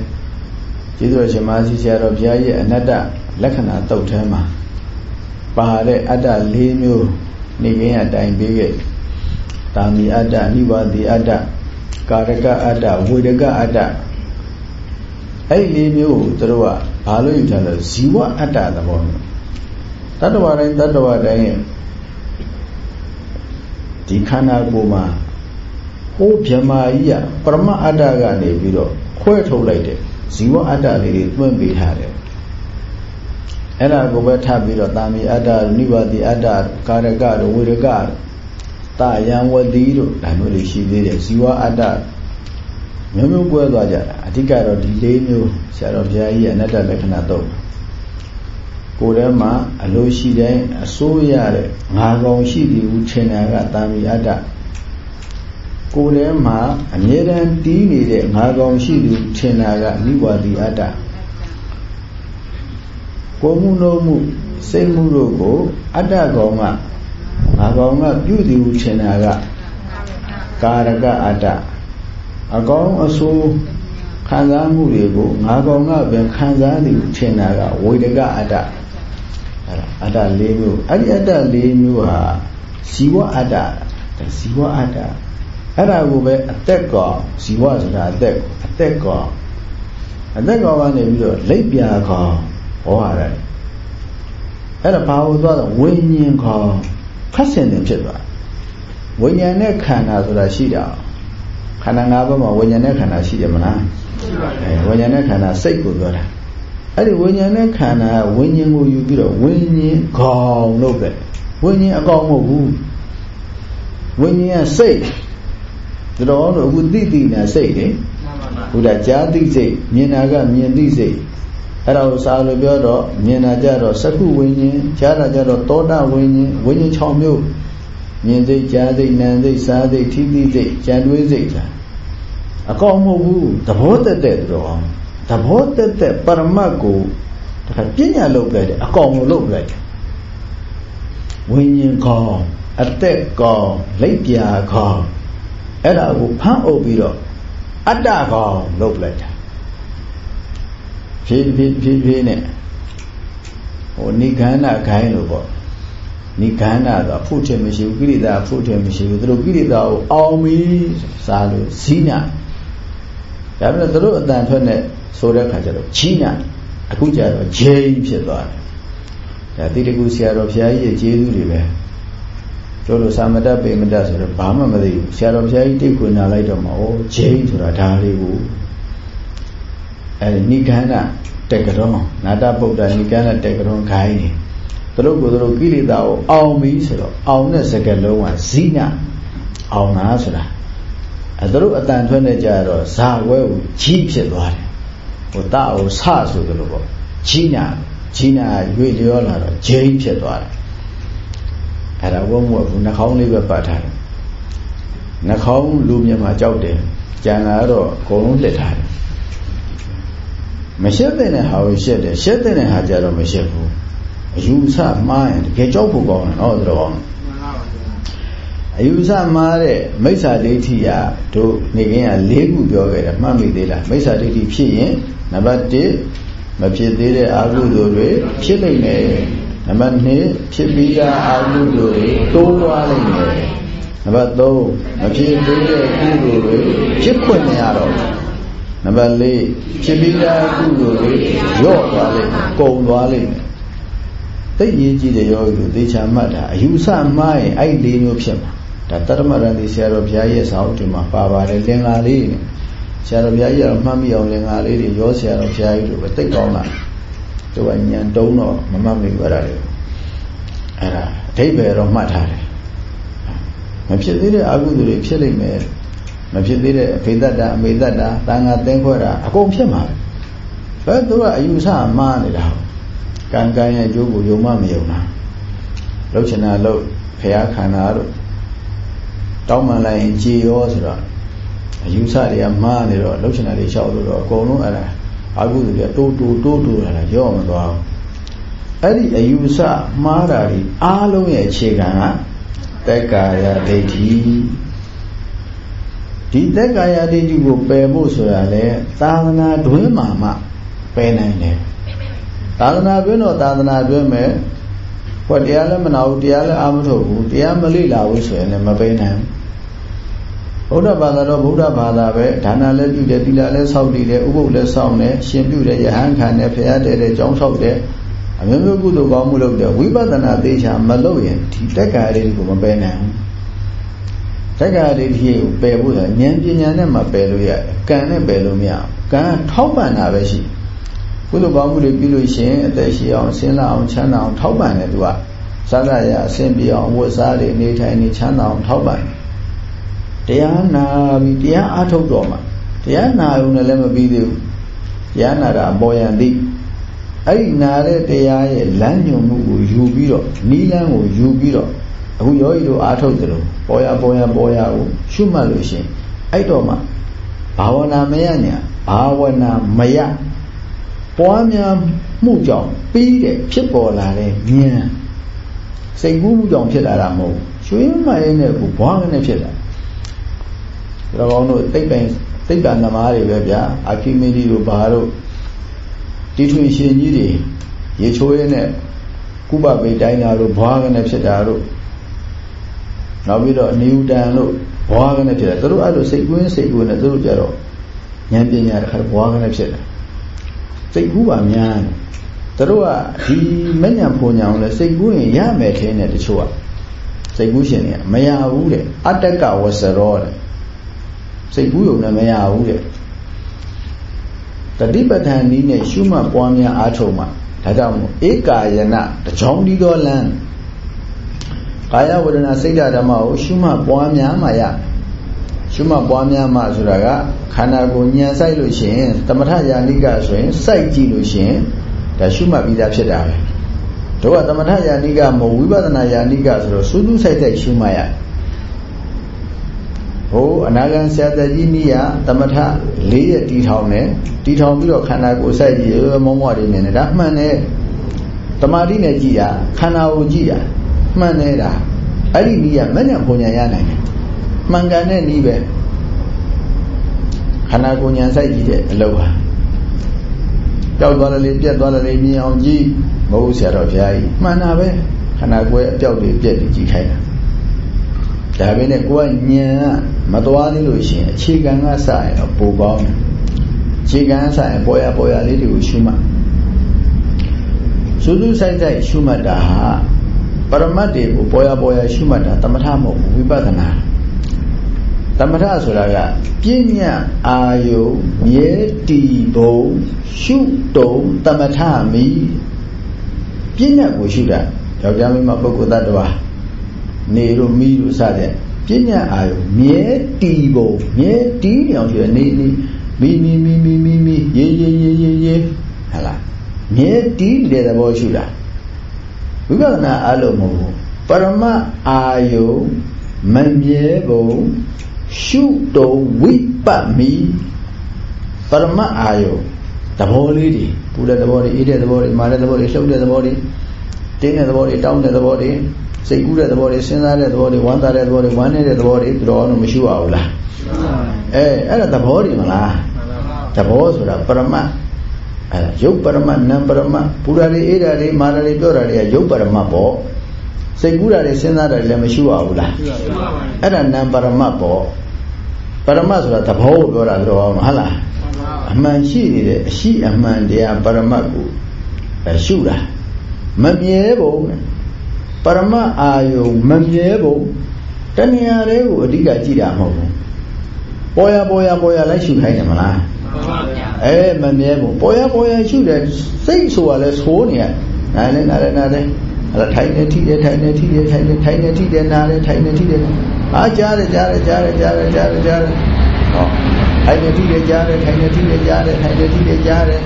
ကျေးဇူးတော်ရှင်မကြီးဆရာတော်ဘုရားရဲ့အနတ္တလက္ခဏာတုတ်ထဲမှာပါတဲ့အတ္တ၄မျိုးနေခင်းအတိုင်ပေးခဲ့တာမီအတ္တနိဝတိအတ္တကာရကအတ္တဝေဒကအတ္တအဲ့ဒီ၄မျိုးကိုသူတို့က ဘာလို့ယူထားလဲဇီဝအတ္တသဘောမျိုးတတ္တဝါတိုင်းတတ္တဝါတိုင်းရဲ့ဒီခန္ဓာကိုယ်မှာဟိုးဗြဟ္မာကြီးကပရမအတ္တကနေပြီးတော့ခွဲထုတ်လိုက်တယ်ဇီဝအတ္တလေးတွေတွန့်ပေးထားတယ်အဲ့ဒါကိုပဲထပ်ပြီးတော့တာမီအတ္တနိဝတိအတ္တကာရကတို့ဝေရကတာယံဝတိတို့ဒါမျိုးတွေရှိသေးတယ်ဇီဝအတ္တ မျိုးမျိုးကွဲသွားကြတာအဓိကတော့ဒီ၄မျိုးဆရာတော်ဘုရားကြီးအနတ္တလက္ခဏာတော့ကိုယ်ထဲမှာအလိုရှိတိုင်းအစိုးရတဲ့ငါကောင်ရှိသည်ဟုထင်တာကတာမီအတ္တကိုယ်ထဲမှာအမြဲတမ်းတီးနေတဲ့ငါကောင်ရှိသည်ထင်တာကနိဝါဒီအတ္တကိုမှုလို့မှုစိတ်မှုတို့ကိုအတ္တကောင်ကငါကောင်ကပြုသည်ဟုထင်တာကကာရကအတ္တ အကောင်အဆိုးခံစားမှုတွေကိုငါကောင်ကပဲခံစားသည်ဟုထင်တာကဝေဒကအတ္တအဲ့ဒါအတ္တ၄မျိုးအဲ့ဒီအတ္တ၄မျိုးဟာဇီဝအတ္တဇီဝအတ္တအဲ့ဒါကိုပဲအသက်ကောင်ဇီဝဆိုတာအသက်အသက်ကောင်အသက်ကောင်ကနေပြီးတော့လက်ပြာကောင်ဟောရတယ်အဲ့ဒါဘာလို့သွားတော့ဝိညာဉ်ခေါ်ခတ်စင်တယ်ဖြစ်သွားဝိညာဉ်နဲ့ခန္ဓာဆိုတာရှိတာ ခန္ဓာ၅ပါးမှာဝိညာဉ်နဲ့ခန္ဓာရှိတယ်မလားရှိပါဘူးအဲဝိညာဉ်နဲ့ခန္ဓာစိတ်ကိုပြောတာအဲ့ဒီဝိညာဉ်နဲ့ခန္ဓာဝိညာဉ်ကိုယူပြီးတော့ဝိညာဉ်ခေါင်လို့ပဲဝိညာဉ်အကောင်မဟုတ်ဘူးဝိညာဉ်ကစိတ်တော်တော့အခုသိသိနာစိတ်လေဘုရားကြားသိစိတ်မြင်တာကမြင်သိစိတ်အဲ့ဒါကိုစာလို့ပြောတော့မြင်တာကြတော့စကုဝိညာဉ်ကြားတာကြတော့သောတာဝိညာဉ်ဝိညာဉ်6မျိုး မြင်စိတ်ကြားစိတ်နာစိတ်စားစိတ်ထိသိစိတ်ကြံတွေးစိတ်လားအကောင်မဟုတ်ဘူးသဘောတက်တဲ့တော့သဘောတက်တဲ့ပရမတ်ကိုတခါပညာလုပ်လိုက်တယ်အကောင်ကိုလုပ်လိုက်တယ်ဝိညာဉ်ခေါ်အသက်ခေါ်လက်ပြာခေါ်အဲ့ဒါကိုဖမ်းအုပ်ပြီးတော့အတ္တကောင်လုပ်လိုက်တာဖြည်းဖြည်းဖြည်းဖြည်းနဲ့ဟိုနိဂန္ဓခိုင်းလို့ပေါ့ နိဂန္ဓဆိုအဖို့ထင်မရှိဘူးကိရိတာအဖို့ထင်မရှိဘူးသူတို့ကိရိတာကိုအောင်ပြီးစားလို့ဇိနာဒါပေမဲ့သူတို့အတန်ထွက်နဲ့ဆိုတဲ့ခါကျတော့ဂျိနာအခုကျတော့ဂျိန်းဖြစ်သွားတယ်ဒါတိတကူဆရာတော်ဘုရားကြီးရဲ့ကျေးဇူးတွေပဲတို့လိုသာမတတ်ပေမတတ်ဆိုတော့ဘာမှမသိဘူးဆရာတော်ဘုရားကြီးတိတ်ခွင်နာလိုက်တော့မှဩဂျိန်းဆိုတာဒါလေးကိုအဲဒီနိဂန္ဓတက္ကရောနာတဗုဒ္ဓနိဂန္ဓတက္ကရောခိုင်းနေ သူတို့ကိုယ်တို့ကိလေသာကိုအောင်ပြီဆိုတော့အောင်တဲ့စကားလုံးကဇိနအောင်တာဆိုတာအဲသူတို့အတန်ထွက်နေကြတော့ဇာဝဲကိုကြီးဖြစ်သွားတယ်ဟိုတာကိုဆဆိုတယ်လို့ပေါ့ကြီးနာကြီးနာရွေလျောလာတော့ဂျိန်းဖြစ်သွားတယ်အဲ့ဒါဝတ်မှုကနှာခေါင်းလေးပဲပတ်ထားတယ်နှာခေါင်းလူမြင်မှာကြောက်တယ်ကြံလာတော့အကုန်လုံးလက်ထားတယ်မရှက်တဲ့ဟာကိုရှက်တယ်ရှက်တဲ့ဟာကြတော့မရှက်ဘူး အယူဆမှားရင်တကယ်ကြောက်ဖို့ကောင်းတယ်နော်တော်အယူဆမှားတဲ့မိစ္ဆာဒိဋ္ဌိကတို့နေကင်းက၄ခုပြောခဲ့တယ်မှတ်မိသေးလားမိစ္ဆာဒိဋ္ဌိဖြစ်ရင်နံပါတ်1မဖြစ်သေးတဲ့အာဟုသူတွေဖြစ်လိမ့်မယ်နံပါတ်2ဖြစ်ပြီးသားအာဟုသူတွေတိုးသွားလိမ့်မယ်နံပါတ်3မဖြစ်သေးတဲ့ကုသိုလ်တွေဖြစ်ခွင့်မရတော့နံပါတ်4ဖြစ်ပြီးသားကုသိုလ်တွေရော့သွားလိမ့်မယ်ကုန်သွားလိမ့်မယ် သိရေးကြည့်တဲ့ယောဂီတို့သေချာမှတ်တာအယူဆမှားရင်အဲ့ဒီမျိုးဖြစ်မှာဒါတတ္တမရဏီဆရာတော်ဘုရားရဲ့စာအုပ်တွေမှာပါပါတယ်လင်္ကာလေးနဲ့ဆရာတော်ဘုရားကြီးကမှတ်မိအောင်လင်္ကာလေးတွေရောဆရာတော်ဘုရားကြီးတို့ပဲသိကောင်းလာသူကညံတုံးတော့မမှတ်မိပါရတယ်အဲ့ဒါအဓိပ္ပာယ်တော့မှတ်ထားတယ်မဖြစ်သေးတဲ့အကုသိုလ်တွေဖြစ်လိမ့်မယ်မဖြစ်သေးတဲ့အဖေတ္တတာအမေတ္တတာတန်ခါသင်္ခွဲတာအကုန်ဖြစ်မှာပဲသူကအယူဆမှားနေတာ ကံကံရဲ့အကျိုးကိုယုံမမယုံတာလှုပ်ချင်တာလှုပ်ဖရာခန္ဓာတို့တောင်းမှန်လိုက်ရင်ကြည်ရောဆိုတော့အယူဆတွေကမှားနေတော့လှုပ်ချင်တာတွေရှောက်လို့တော့အကုန်လုံးအဲ့ဒါအကုသိုလ်တွေတိုးတိုးတိုးတိုးလာတာရော့မသွားဘူးအဲ့ဒီအယူဆမှားတာတွေအားလုံးရဲ့အခြေခံကတက်ကာယဒိဋ္ဌိဒီတက်ကာယဒိဋ္ဌိကိုပယ်ဖို့ဆိုတာလေသာသနာတွင်းမှာမှပယ်နိုင်တယ် သာသနာတွင်းတော့သာသနာတွင်းမဲ့ဟောတရားလည်းမနာဘူးတရားလည်းအာမထုတ်ဘူးတရားမလိလာဘူးဆိုရင်လည်းမပယ်နိုင်ဘူးဗုဒ္ဓဘာသာတော့ဗုဒ္ဓဘာသာပဲဒါနလည်းပြုတယ်သီလလည်းစောင့်တည်တယ်ဥပုပ်လည်းစောင့်တယ်ရှင်ပြုတယ်ယဟန်ခံတယ်ဖရာတဲ့တယ်ကြောင်းဆောက်တယ်အမျိုးမျိုးကုသိုလ်ကောင်းမှုလုပ်တယ်ဝိပဿနာသေချာမလုပ်ရင်ဒီတက္ကရာတွေကိုမပယ်နိုင်ဘူးတက္ကရာတွေကြီးကိုပယ်ဖို့ဆိုဉာဏ်ပညာနဲ့မှပယ်လို့ရတယ်ကံနဲ့ပယ်လို့မရဘူးကံထောက်ပံ့တာပဲရှိ ကုသိုလ်ကောင်းမှုတွေပြုလို့ရှိရင်အသက်ရှိအောင်ဆင်းလာအောင်ချမ်းသာအောင်ထောက်ပံ့တယ်သူကစားရရအဆင်ပြေအောင်ဝတ်စားတွေနေထိုင်နေချမ်းသာအောင်ထောက်ပံ့တယ်တရားနာပြီးတရားအားထုတ်တော့မှတရားနာုံနဲ့လည်းမပြီးသေးဘူးတရားနာတာအပေါ်ယံသိအဲ့ဒီနာတဲ့တရားရဲ့လမ်းညွန်မှုကိုယူပြီးတော့နီးလန်းကိုယူပြီးတော့အခုယောဂီတို့အားထုတ်တယ်လို့ပေါ်ရပေါ်ရပေါ်ရကိုရှုမှတ်လို့ရှင်အဲ့တော့မှဘာဝနာမရညာဘာဝနာမရ ပွားများမှုကြောင့်ပြီးတဲ့ဖြစ်ပေါ်လာတဲ့ဉာဏ်စိတ်ကူးမှုကြောင့်ဖြစ်လာတာမဟုတ်ရွှေမရဲနဲ့ကိုဘွားကနေဖြစ်လာဒါကောင်တို့သိပ္ပံသိပ္ပံသမားတွေပဲဗျာအာခိမီဒီတို့ဘာတို့တီထွင်ရှင်ကြီးတွေရေချိုးရဲနဲ့ကုပပေတိုင်းတာတို့ဘွားကနေဖြစ်တာတို့နောက်ပြီးတော့နိဝတန်တို့ဘွားကနေဖြစ်တာသူတို့အဲ့လိုစိတ်ကွင်းစိတ်ကွင်းနဲ့သူတို့ကြတော့ဉာဏ်ပညာတစ်ခါဘွားကနေဖြစ်တယ် စိတ်ကူးပါများသူတို့ကဒီမညံဖုန်ညာအောင်လဲစိတ်ကူးရင်ရမယ်ထင်းတယ်တချို့ကစိတ်ကူးရှင်တွေကမရဘူးတဲ့အတ္တကဝဆရောတဲ့စိတ်ကူးရုံနဲ့မရဘူးတဲ့တတိပဋ္ဌာန်နည်းနဲ့ရှုမှတ်ပွားများအားထုတ်မှဒါကြောင့်မို့ဧကာယနာတကြောင်းဒီတော်လန်းကာယဝေဒနာစိတ်ဓာတ်ဓမ္မကိုရှုမှတ်ပွားများမှရ ရှုမှတ်ပွားများမှဆိုတာကခန္ဓာကိုယ်ညံဆိုင်လို့ရှိရင်တမထယာနိကဆိုရင်စိုက်ကြည့်လို့ရှိရင်ဒါရှုမှတ်ပြီးသားဖြစ်တာပဲတို့ကသမထယာနိကမဟုတ်ဝိပဿနာယာနိကဆိုတော့စူးစူးဆိုင်ဆိုင်ရှုမှတ်ရဟိုအနာဂံဆရာတကြီးနိယသမထ၄ရက်တီထောင်တယ်တီထောင်ပြီးတော့ခန္ဓာကိုယ်စိုက်ကြည့်ရမောမောတွေနေတယ်ဒါမှန်တယ်တမာတိနဲ့ကြည့်ရခန္ဓာကိုကြည့်ရမှန်နေတာအဲ့ဒီနိယမညံပုံညာရနိုင်တယ် မှန်ကန်တဲ့နိပဲခန္ဓာကိုယ်ညာစိုက်ကြည့်တဲ့အလုပ်ဟာပျောက်သွားတယ်လေပြက်သွားတယ်လေမြင်အောင်ကြည့်မဟုတ်ဆရာတော်ဘုရားကြီးမှန်တာပဲခန္ဓာကိုယ်အပျောက်တွေပြက်တွေကြည့်ခိုင်းတာဒါပဲနဲ့ကိုကညံမသွားသေးလို့ရှိရင်အခြေခံကစရင်တော့ပိုကောင်းတယ်အခြေခံစရင်ပေါ်ရပေါ်ရလေးတွေကိုရှုမှတ်စူးစူးဆိုင်ဆိုင်ရှုမှတ်တာဟာပရမတ်တွေကိုပေါ်ရပေါ်ရရှုမှတ်တာတမထမဟုတ်ဘူးဝိပဿနာ တမထဆိုတာကပြဉ္ညာအာယုမြဲတီဘုံရှုတုံတမထမိပြဉ္ညာကိုရှုတာယောက်ျားမိန်းမပုဂ္ဂိုလ်သတ္တဝါနေတို့မိတို့စတဲ့ပြဉ္ညာအာယုမြဲတီဘုံမြဲတီးအောင်ရှုနေနေမိမိမိမိမိမိရေရေရေရေရေဟလာမြဲတီးတဲ့သဘောရှုတာဝိပဿနာအလုံးမဟုတ်ဘူးပရမအာယုမမြဲဘုံ ရှုတုံဝိပတ်မိပရမအာယုသဘောလေးတွေပူတဲ့သဘောတွေအေးတဲ့သဘောတွေမာတဲ့သဘောတွေလှုပ်တဲ့သဘောတွေတင်းတဲ့သဘောတွေတောင်းတဲ့သဘောတွေစိတ်ကူးတဲ့သဘောတွေစဉ်းစားတဲ့သဘောတွေဝမ်းသာတဲ့သဘောတွေဝမ်းနေတဲ့သဘောတွေသူတော်အောင်မရှိပါဘူးလားအဲအဲ့ဒါသဘောတွေမလားသဘောဆိုတာပရမအဲ့ဒါရုပ်ပရမနာမ်ပရမပူရာတွေအေးတာတွေမာတာတွေပြောတာတွေကရုပ်ပရမပေါ့ စိတ်ကူးတာတွေစဉ်းစားတာတွေလည်းမရှိပါဘူးလားအဲ့ဒါနာမ်ပရမပေါ့ပရမဆိုတာသဘောကိုပြောတာတော့ဟုတ်လားအမှန်ရှိနေတဲ့အရှိအမှန်တရားပရမတ်ကိုရှုတာမမြဲပုံပရမတ်အာယုံမမြဲပုံတဏှာတွေကိုအဓိကကြည့်တာမဟုတ်ဘူးပေါ်ရပေါ်ရပေါ်ရလိုက်ရှုခိုင်းတယ်မလားအဲမမြဲပုံပေါ်ရပေါ်ရရှုတယ်စိတ်ဆိုတာလဲသိုးနေရနားလဲနားလဲနားလဲ အဲ့ဒါထိုင်နေထိတယ်ထိုင်နေထိတယ်ထိုင်နေထိုင်နေထိတယ်နားလဲထိုင်နေထိတယ်အားကြားတယ်ကြားတယ်ကြားတယ်ကြားတယ်ကြားတယ်ကြားတယ်ဟောထိုင်နေထိတယ်ကြားတယ်ထိုင်နေထိတယ်ကြားတယ်ထိုင်နေထိတယ်ကြားတယ်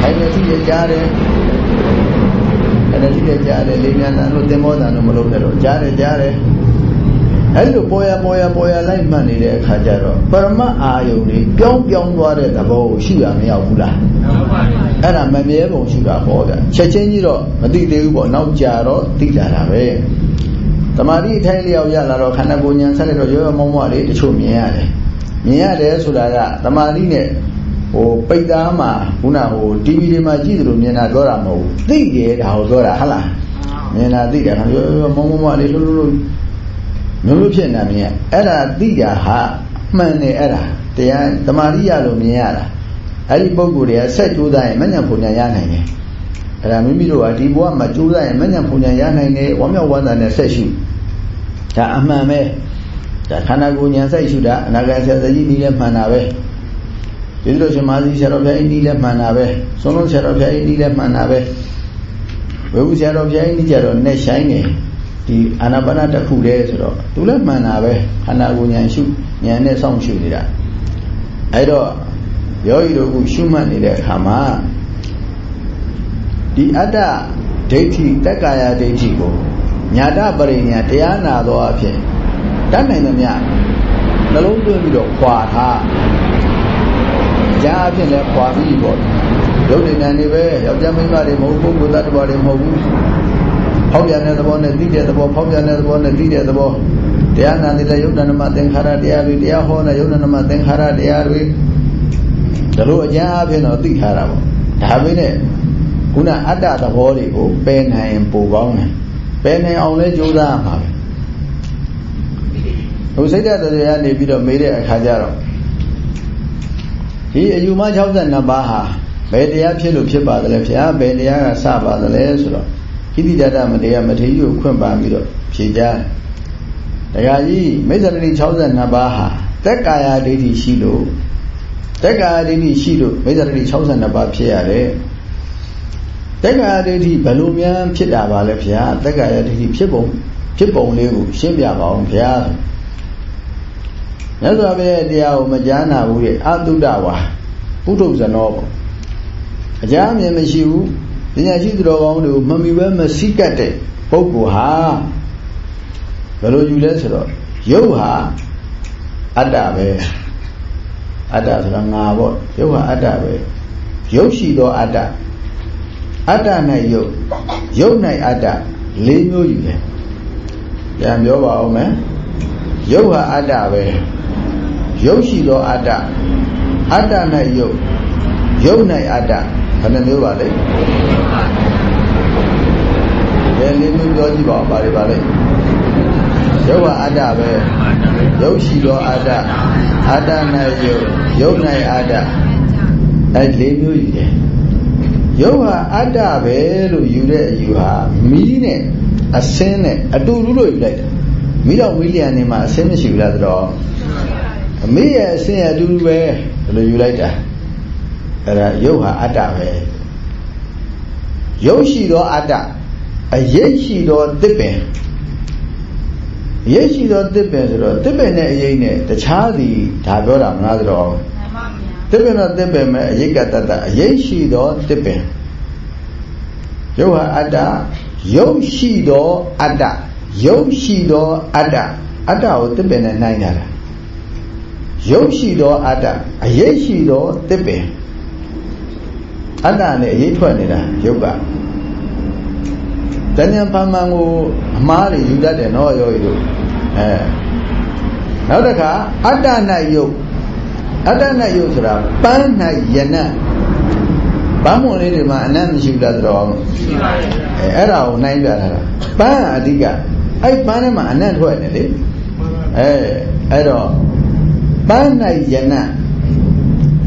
ထိုင်နေထိတယ်ကြားတယ်အဲ့ဒါထိတယ်ကြားတယ်လေးမြန်တန်တို့သင်္ဘောတန်တို့မလုပ်နဲ့တော့ကြားတယ်ကြားတယ် အဲ့လိုပေါ်ရပေါ်ရပေါ်ရလိုက်မှတ်နေတဲ့အခါကျတော့ပရမအာယုန်တွေပြောင်းပြောင်းသွားတဲ့သဘောကိုရှုရမရဘူးလားအဲ့ဒါမမြဲပုံရှုတာပေါ့ဗျချက်ချင်းကြီးတော့မသိသေးဘူးပေါ့နောက်ကြတော့သိလာတာပဲတမာတိအထိုင်လျောက်ရလာတော့ခန္ဓာကိုယ်ဉာဏ်ဆက်လိုက်တော့ရောရောမောမောလေးတချို့မြင်ရတယ်မြင်ရတယ်ဆိုတာကတမာတိနဲ့ဟိုပိတ်သားမှာခုနဟို TV တွေမှာကြည့်သလိုမြင်တာပြောတာမဟုတ်ဘူးသိတယ်ဒါကိုပြောတာဟုတ်လားမြင်တာသိတယ်ရောရောမောမောလေးလှုပ်လှုပ်လှုပ် မျိုးမျိုးဖြစ်နေမြင်အဲ့ဒါသိတာဟာမှန်တယ်အဲ့ဒါတရားတမာတိရလို့မြင်ရတာအဲ့ဒီပုံကိုယ်တွေကဆက်ကြိုးစားရင်မညံပုံညာရနိုင်တယ်အဲ့ဒါမိမိတို့ကဒီဘဝမှာကြိုးစားရင်မညံပုံညာရနိုင်တယ်ဝမ်းမြောက်ဝမ်းသာနဲ့ဆက်ရှုဒါအမှန်ပဲဒါခန္ဓာကိုယ်ညာဆက်ရှုတာအနာဂတ်ဆက်သတိနည်းလည်းမှန်တာပဲဒီလိုရှင်မာသီဆရာတော်ဘုရားအင်းဒီလည်းမှန်တာပဲဆုံးလုံးဆရာတော်ဘုရားအင်းဒီလည်းမှန်တာပဲဝေဘူးဆရာတော်ဘုရားအင်းဒီကြတော့နဲ့ဆိုင်နေ ဒီအာနာပါနတစ်ခုတည်းဆိုတော့သူလည်းမှန်တာပဲခန္ဓာကိုယ်ဉာဏ်ရှုဉာဏ်နဲ့စောင့်ရှုနေတာအဲ့တော့ယောဂီတို့ကရှုမှတ်နေတဲ့အခါမှာဒီအတ္တဒိဋ္ဌိတက္ကာယဒိဋ္ဌိကိုညာတပရိညာတရားနာသောအဖြစ်တတ်နိုင်သမျှနှလုံးသွင်းပြီးတော့ခွာထားကြားအဖြစ်လည်းခွာပြီးပေါ့ရုပ်ဉာဏ်တွေပဲယောက်ျားမိန်းမတွေမဟုတ်ဘူးပုဂ္ဂိုလ်သတ္တဝါတွေမဟုတ်ဘူး ဖောက်ပြန်တဲ့သဘောနဲ့သိတဲ့သဘောဖောက်ပြန်တဲ့သဘောနဲ့သိတဲ့သဘောတရားနာတဲ့ယုတ်တဏမသင်္ခါရတရားတွေတရားဟောတဲ့ယုတ်တဏမသင်္ခါရတရားတွေဒါလိုအကျမ်းအဖြစ်တော့သိထားတာပေါ့ဒါပေမဲ့ခုနအတ္တသဘောတွေကိုပယ်နိုင်ရင်ပိုကောင်းတယ်ပယ်နိုင်အောင်လဲကြိုးစားရမှာပဲဟိုစိတ်ဓာတ်တွေကနေပြီးတော့မေးတဲ့အခါကျတော့ဒီအယူမ62ပါးဟာဘယ်တရားဖြစ်လို့ဖြစ်ပါသလဲဖျားဘယ်တရားကစပါသလဲဆိုတော့ ဣတိတတမတရားမထေရကိုခွင့်ပန်ပြီးတော့ဖြေကြတယ်တရားကြီးမိစ္ဆာတိ62ပါးဟာတက်ကာယဒိဋ္ဌိရှိလို့တက်ကာယဒိဋ္ဌိရှိလို့မိစ္ဆာတိ62ပါးဖြစ်ရတယ်တက်ကာယဒိဋ္ဌိဘယ်လိုများဖြစ်တာပါလဲဗျာတက်ကာယဒိဋ္ဌိဖြစ်ပုံဖြစ်ပုံလေးကိုရှင်းပြပါအောင်ဗျာမြတ်စွာဘုရားတရားကိုမကြားနာဘူးရဲ့အတုဒ္ဒဝါပုထုဇနောပေါ့အကြမ်းမြင်မရှိဘူး ပညာရှိသူတော်ကောင်းတွေကိုမမီပဲမစိကတ်တဲ့ပုဂ္ဂိုလ်ဟာဘယ်လိုယူလဲဆိုတော့ရုပ်ဟာအတ္တပဲအတ္တဆိုတာငါပေါ့ရုပ်ဟာအတ္တပဲရုပ်ရှိသောအတ္တအတ္တ၌ရုပ်ရုပ်၌အတ္တလေးမျိုးယူတယ်ပြန်ပြောပါဦးမယ်ရုပ်ဟာအတ္တပဲရုပ်ရှိသောအတ္တအတ္တ၌ရုပ် ရုပ်၌အတ္တဘယ်နှမျိုးပါလဲဘယ်လေးမျိုးပြောကြည့်ပါဦးပါလေပါလေရုပ်ကအတ္တပဲရုပ်ရှိသောအတ္တအတ္တ၌ရုပ်ရုပ်၌အတ္တအဲလေးမျိုးယူတယ်ရုပ်ဟာအတ္တပဲလို့ယူတဲ့အယူဟာမီးနဲ့အစင်းနဲ့အတူတူလို့ယူလိုက်တယ်မိတော့ဝီလျံနေမှာအစင်းမရှိဘူးလားဆိုတော့အမေရဲ့အစင်းအတူတူပဲလို့ယူလိုက်တာ အဲ့ဒါရုပ်ဟာအတ္တပဲရုပ်ရှိသောအတ္တအရေးရှိသောတစ်ပင်အရေးရှိသောတစ်ပင်ဆိုတော့တစ်ပင်နဲ့အရေးနဲ့တခြားစီဒါပြောတာမလားဆိုတော့တစ်ပင်တော့တစ်ပင်မဲ့အရေးကတ္တအရေးရှိသောတစ်ပင်ရုပ်ဟာအတ္တရုပ်ရှိသောအတ္တရုပ်ရှိသောအတ္တအတ္တကိုတစ်ပင်နဲ့နှိုင်းတာရုပ်ရှိသောအတ္တအရေးရှိသောတစ်ပင် အတ္တနဲ့အရေးထွက်နေတာရုပ်ကတဏ္ဍပမ္မန်ကိုအမားတွေယူတတ်တယ်နော်ယောဂီတို့အဲနောက်တစ်ခါအတ္တ၌ယုတ်အတ္တ၌ယုတ်ဆိုတာပန်း၌ယနဗမ်းမွန်လေးတွေမှာအနတ်မရှိဘူးလားဆိုတော့ရှိပါရဲ့အဲအဲ့ဒါကိုနှိုင်းပြထားတာပန်းအဓိကအဲ့ပန်းထဲမှာအနတ်ထွက်နေလေအဲအဲ့တော့ပန်း၌ယန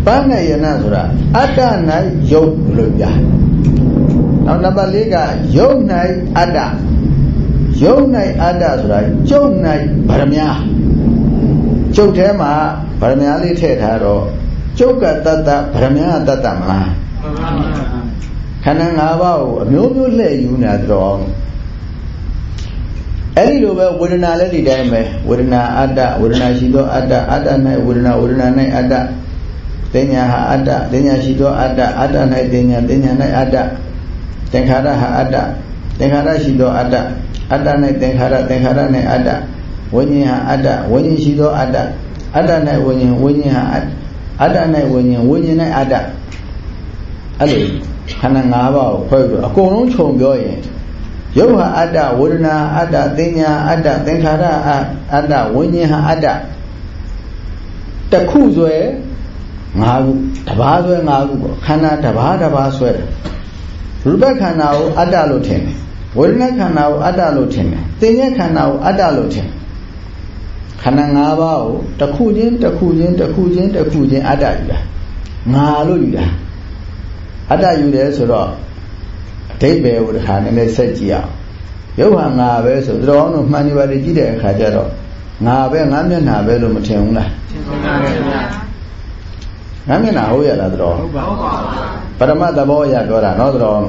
ပန်း၌ယနဆိုတာအတ္တ၌ယုတ်လို့ပြနောက်နံပါတ်၄ကယုတ်၌အတ္တယုတ်၌အတ္တဆိုတာကျုပ်၌ဗရမ ्या ကျုပ်ထဲမှာဗရမ ्या လေးထည့်ထားတော့ကျုပ်ကတတ္တဗရမ ्या တတ္တမလားခန္ဓာ၅ပါးကိုအမျိုးမျိုးလှည့်ယူနေတော့အဲ့ဒီလိုပဲဝေဒနာလည်းဒီတိုင်းပဲဝေဒနာအတ္တဝေဒနာရှိသောအတ္တအတ္တ၌ဝေဒနာဝေဒနာ၌အတ္တ တင်ညာဟာအတ္တတင်ညာရှိသောအတ္တအတ္တ၌တင်ညာတင်ညာ၌အတ္တသင်္ခါရဟာအတ္တသင်္ခါရရှိသောအတ္တအတ္တ၌သင်္ခါရသင်္ခါရ၌အတ္တဝိညာဉ်ဟာအတ္တဝိညာဉ်ရှိသောအတ္တအတ္တ၌ဝိညာဉ်ဝိညာဉ်ဟာအတ္တ၌ဝိညာဉ်ဝိညာဉ်၌အတ္တအဲ့လိုခန္ဓာ၅ပါးကိုဖွဲ့ပြီးအကုန်လုံးခြုံပြောရင်ယုတ်ဟာအတ္တဝေဒနာအတ္တသင်ညာအတ္တသင်္ခါရအတ္တဝိညာဉ်ဟာအတ္တတခုဆွဲ ၅ခုတဘာဆွဲ၅ခုပေါ့ခန္ဓာတဘာတဘာဆွဲတယ်ရူပခန္ဓာကိုအတ္တလို့ထင်တယ်ဝေဒနာခန္ဓာကိုအတ္တလို့ထင်တယ်သင်ညာခန္ဓာကိုအတ္တလို့ထင်ခန္ဓာ၅ပါးကိုတစ်ခုချင်းတစ်ခုချင်းတစ်ခုချင်းတစ်ခုချင်းအတ္တယူတာငါလို့ယူတာအတ္တယူတယ်ဆိုတော့အဓိပ္ပာယ်ကိုတစ်ခါနည်းနည်းဆက်ကြည့်အောင်ရုပ်ဟာငါပဲဆိုတော်အောင်တို့မှန်နေပါလေကြည့်တဲ့အခါကျတော့ငါပဲငါမျက်နှာပဲလို့မထင်ဘူးလားထင်ပါဗျာ ငါမျက်နှာဟုတ်ရလားတော်ဟုတ်ပါဘူးပရမတ်သဘောအရပြောတာနော်တော်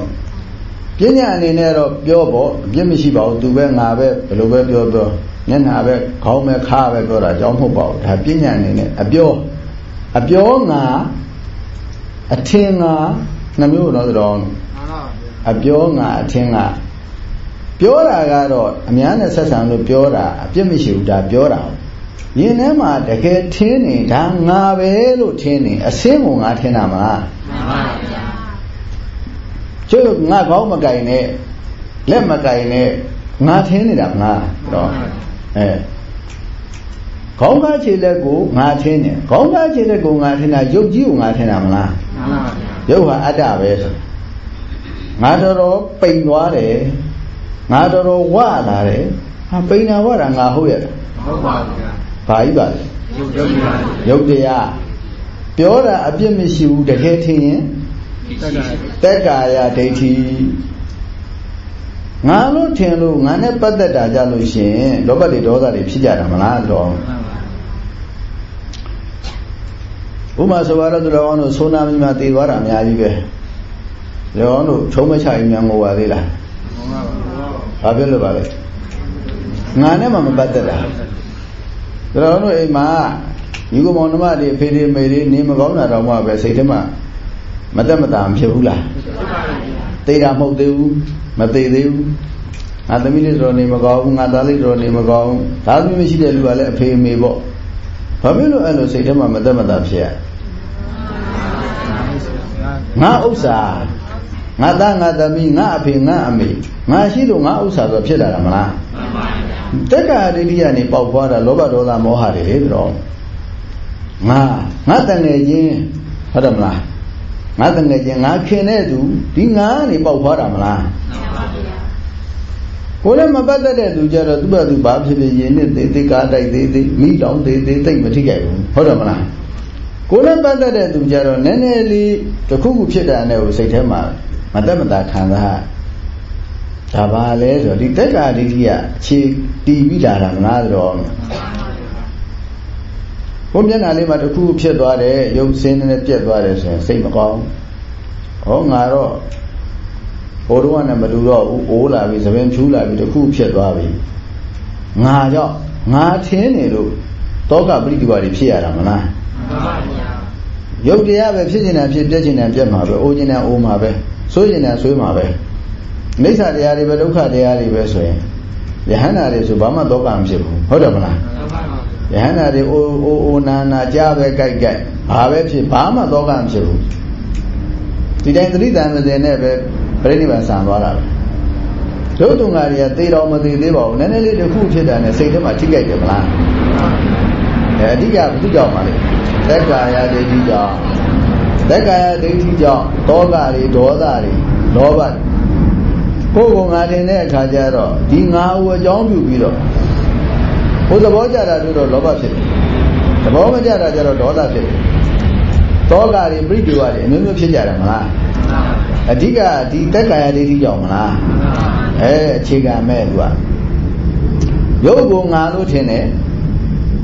ပညာအနေနဲ့တော့ပြောပေါ့အပြစ်မရှိပါဘူးသူပဲငါပဲဘယ်လိုပဲပြောပြောမျက်နှာပဲခေါင်းပဲခါပဲပြောတာအကြောင်းမဟုတ်ပါဘူးဒါပညာအနေနဲ့အပြောအပြောငါအထင်ငါနှမျိုးတော့တော်အပြောငါအထင်ငါပြောတာကတော့အများနဲ့ဆက်ဆံလို့ပြောတာအပြစ်မရှိဘူးဒါပြောတာ ရင်ထဲမှာတကယ်ထင်းနေဒါငါပဲလို့ထင်းနေအစင်းကိုငါထင်းတာမလားမှန်ပါဗျာကျုပ်ငါကောင်းမကင်နဲ့လက်မကင်နဲ့ငါထင်းနေတာမလားတော့အဲခေါင်းကားခြေလက်ကိုငါထင်းတယ်ခေါင်းကားခြေလက်ကိုငါထင်းတာရုပ်ကြီးကိုငါထင်းတာမလားမှန်ပါဗျာရုပ်ဟာအတ္တပဲဆိုငါတော်တော်ပိန်သွားတယ်ငါတော်တော်ဝလာတယ်ဟာပိန်တာဝတာငါဟုတ်ရတာဟုတ်ပါဗျာ ဘာကြီးပါလဲရုပ်တရားရုပ်တရားပြောတာအပြစ်မရှိဘူးတကယ်ထင်ရင်တက်ကာယဒိဋ္ဌိငါလို့ထင်လို့ငါနဲ့ပတ်သက်တာကြလို့ရှိရင်လောဘတွေဒေါသတွေဖြစ်ကြတာမလားတော့ဥမာဆိုပါတော့သူတော်ကောင်းတို့ဆိုနာမီမှာတည်သွားတာအများကြီးပဲတော်ကောင်းတို့ထုံးမချရင်မြန်ငိုပါသေးလားဘာဖြစ်လို့ပါလဲငါနဲ့မှမပတ်သက်တာ တော်တော်တို့အိမ်မှာညီကောင်မောင်နှမတွေဖေတွေမေတွေနေမကောင်းတာတော့မှပဲစိတ်ထဲမှာမသက်မတာမဖြစ်ဘူးလားသိတာမဟုတ်သေးဘူးမသိသေးဘူးငါသမီးလေးတော်နေမကောင်းဘူးငါသားလေးတော်နေမကောင်းဒါသမီးမရှိတဲ့လူကလည်းအဖေအမေပေါ့ဘာဖြစ်လို့အဲ့လိုစိတ်ထဲမှာမသက်မတာဖြစ်ရငါဥစ္စာငါသားငါသမီးငါအဖေငါအမေငါရှိလို့ငါဥစ္စာဆိုဖြစ်လာတာမလားမှန်ပါဗျာ တက္ကရာဒိဋ္ဌိကနေပေါက်ဖွားတာလောဘဒေါသမောဟတွေလေတော့ငါငါတန်ငယ်ချင်းဟုတ်တယ်မလားငါတန်ငယ်ချင်းငါခင်တဲ့သူဒီငါကနေပေါက်ဖွားတာမလားမှန်ပါဗျာကိုယ်လည်းမပတ်သက်တဲ့သူကြတော့သူ့ဘသူဘာဖြစ်ဖြစ်ရင်နဲ့သေးသေးကားတိုက်သေးသေးမိတောင်သေးသေးသိမ့်မထိကြဘူးဟုတ်တယ်မလားကိုယ်လည်းပတ်သက်တဲ့သူကြတော့နည်းနည်းလေးတစ်ခုခုဖြစ်တာနဲ့ကိုစိတ်ထဲမှာမသက်မသာခံစား ဒါပါလဲဆိုဒီတက်ကာဒိဋ္ဌိကအခြေတီးပြီးလာတာမလားတော့ဘုမျက်နှာလေးမှာတစ်ခုဖြစ်သွားတယ်ရုပ်စင်းနဲ့ပြက်သွားတယ်ဆိုရင်စိတ်မကောင်းဟောငါတော့ဘိုးတော်ကလည်းမတူတော့ဘူးအိုးလာပြီသပင်ဖြူးလာပြီတစ်ခုဖြစ်သွားပြီငါကြောင့်ငါထင်းနေလို့တောကပရိဒီဝါတွေဖြစ်ရတာမလားမှန်ပါဗျာရုပ်တရားပဲဖြစ်နေတာဖြစ်ပြက်နေတာပြက်မှာပဲအိုးနေတာအိုးမှာပဲဆိုးနေတာဆိုးမှာပဲ အိဋ္ဌတရားတွေပဲဒုက္ခတရားတွေပဲဆိုရင်ယဟန္တာတွေဆိုဘာမှတော့ကမဖြစ်ဘူးဟုတ်တယ်မလားယဟန္တာတွေအိုအိုအိုနာနာကြားပဲကြိုက်ကြိုက်ဘာပဲဖြစ်ဘာမှတော့ကမဖြစ်ဘူးဒီတိုင်းသတိတံမစင်နဲ့ပဲပြိဋိဘံဆံသွားတာပဲတို့တုံငါတွေကသေတော်မသေးသေးပါဘူးနည်းနည်းလေးတစ်ခုဖြစ်တာနဲ့စိတ်ထဲမှာထိကြိုက်တယ်မလားအဲအဓိကဘုသူကြောင့်ပါလေသက်ကာယဒိဋ္ဌိကြောင့်သက်ကာယဒိဋ္ဌိကြောင့်တောကတွေဒေါသတွေလောဘ ကိုယ်ကငါတင်တဲ့အခါကျတော့ဒီငါ့ကိုအကြောင်းပြုပြီးတော့ဟိုသဘောကြတာတို့တော့လောဘဖြစ်တယ်သဘောမကြတာကျတော့ဒေါသဖြစ်တယ်တောကတွေပြိတူတွေအမျိုးမျိုးဖြစ်ကြတယ်မလားအဓိကဒီတက်ကာယဒိဋ္ဌိကြောင့်မလားအဲအခြေခံမဲ့သူကရုပ်ကိုငါလို့ထင်တယ်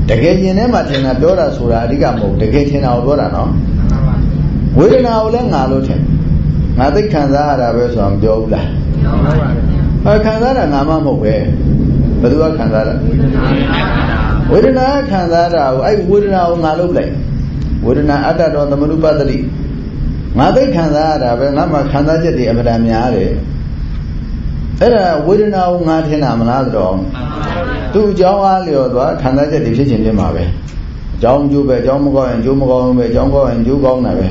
တကယ်ရင်ထဲမှာထင်တာပြောတာဆိုတာအဓိကမဟုတ်တကယ်ထင်တာကိုပြောတာနော်ဝေဒနာကိုလည်းငါလို့ထင်ငါသိခံစားရတာပဲဆိုတာမပြောဘူးလား ပြောပါပါခံစားတာငါမှမဟုတ်ပဲဘယ်သူကခံစားတာဝေဒနာခံစားတာကိုအဲ့ဝေဒနာကိုငါလုပ်လိုက်ဝေဒနာအတ္တတော်သမနုပတ္တိငါသိခံစားရတာပဲငါမှခံစားချက်တွေအမှန်တများတယ်အဲ့ဒါဝေဒနာကိုငါထင်တာမလားတော့သူ့အကြောင်းအားလျော်သွားခံစားချက်တွေဖြစ်ခြင်းဖြစ်မှာပဲအကြောင်းကျိုးပဲအကြောင်းမကောင်းရင်ကျိုးမကောင်းပဲအကြောင်းကောင်းရင်ကျိုးကောင်းတာပဲ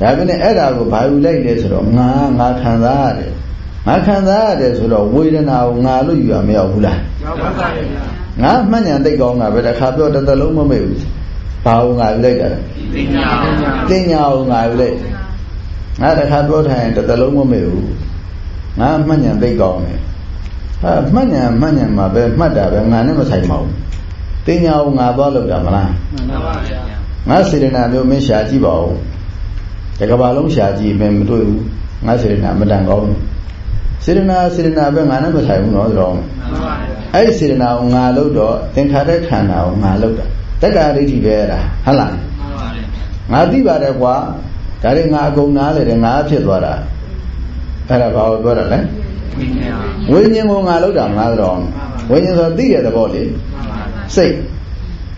ဒါပေမဲ့အဲ့ဒါကိုဘာယူလိုက်လဲဆိုတော့ငါငါခံစားရတယ် ငါခံစားရတယ်ဆိုတော့ဝေဒနာကိုငါလို့ယူရမရောက်ဘူးလားရောက်ပါပါဗျာငါမှတ်ဉာဏ်သိကောင်းတာပဲတစ်ခါပြောတစ်သလုံးမမေ့ဘူးဘာကိုငါယူလိုက်တာလဲပညာပညာကိုငါယူလိုက်ငါတစ်ခါပြောထိုင်တစ်သလုံးမမေ့ဘူးငါမှတ်ဉာဏ်သိကောင်းတယ်ဟာမှတ်ဉာဏ်မှတ်ဉာဏ်မှာပဲမှတ်တာပဲငါနဲ့မဆိုင်ပါဘူးပညာကိုငါသွားလို့တာမလားမှန်ပါဗျာငါစေတနာမျိုးမင်းရှာကြည့်ပါဦးတကဘာလုံးရှာကြည့်ပဲမတွေ့ဘူးငါစေတနာမတန်ကောင်းဘူး စေတနာစေတနာပဲငါနဲ့မဆိုင်ဘူးနော်ဆိုတော့အဲ့ဒီစေတနာကိုငါလို့တော့သင်္ခါရခန္ဓာကိုငါလို့တာတက္ကရာဒိဋ္ဌိပဲအဲ့ဒါဟုတ်လားငါသိပါတယ်ကွာဒါတွေငါအကုန်နားလေတယ်ငါဖြစ်သွားတာအဲ့ဒါဘာကိုပြောတာလဲဝိညာဉ်ကိုငါလို့တာမလားတော့ဝိညာဉ်ဆိုသိတဲ့သဘောလေစိတ်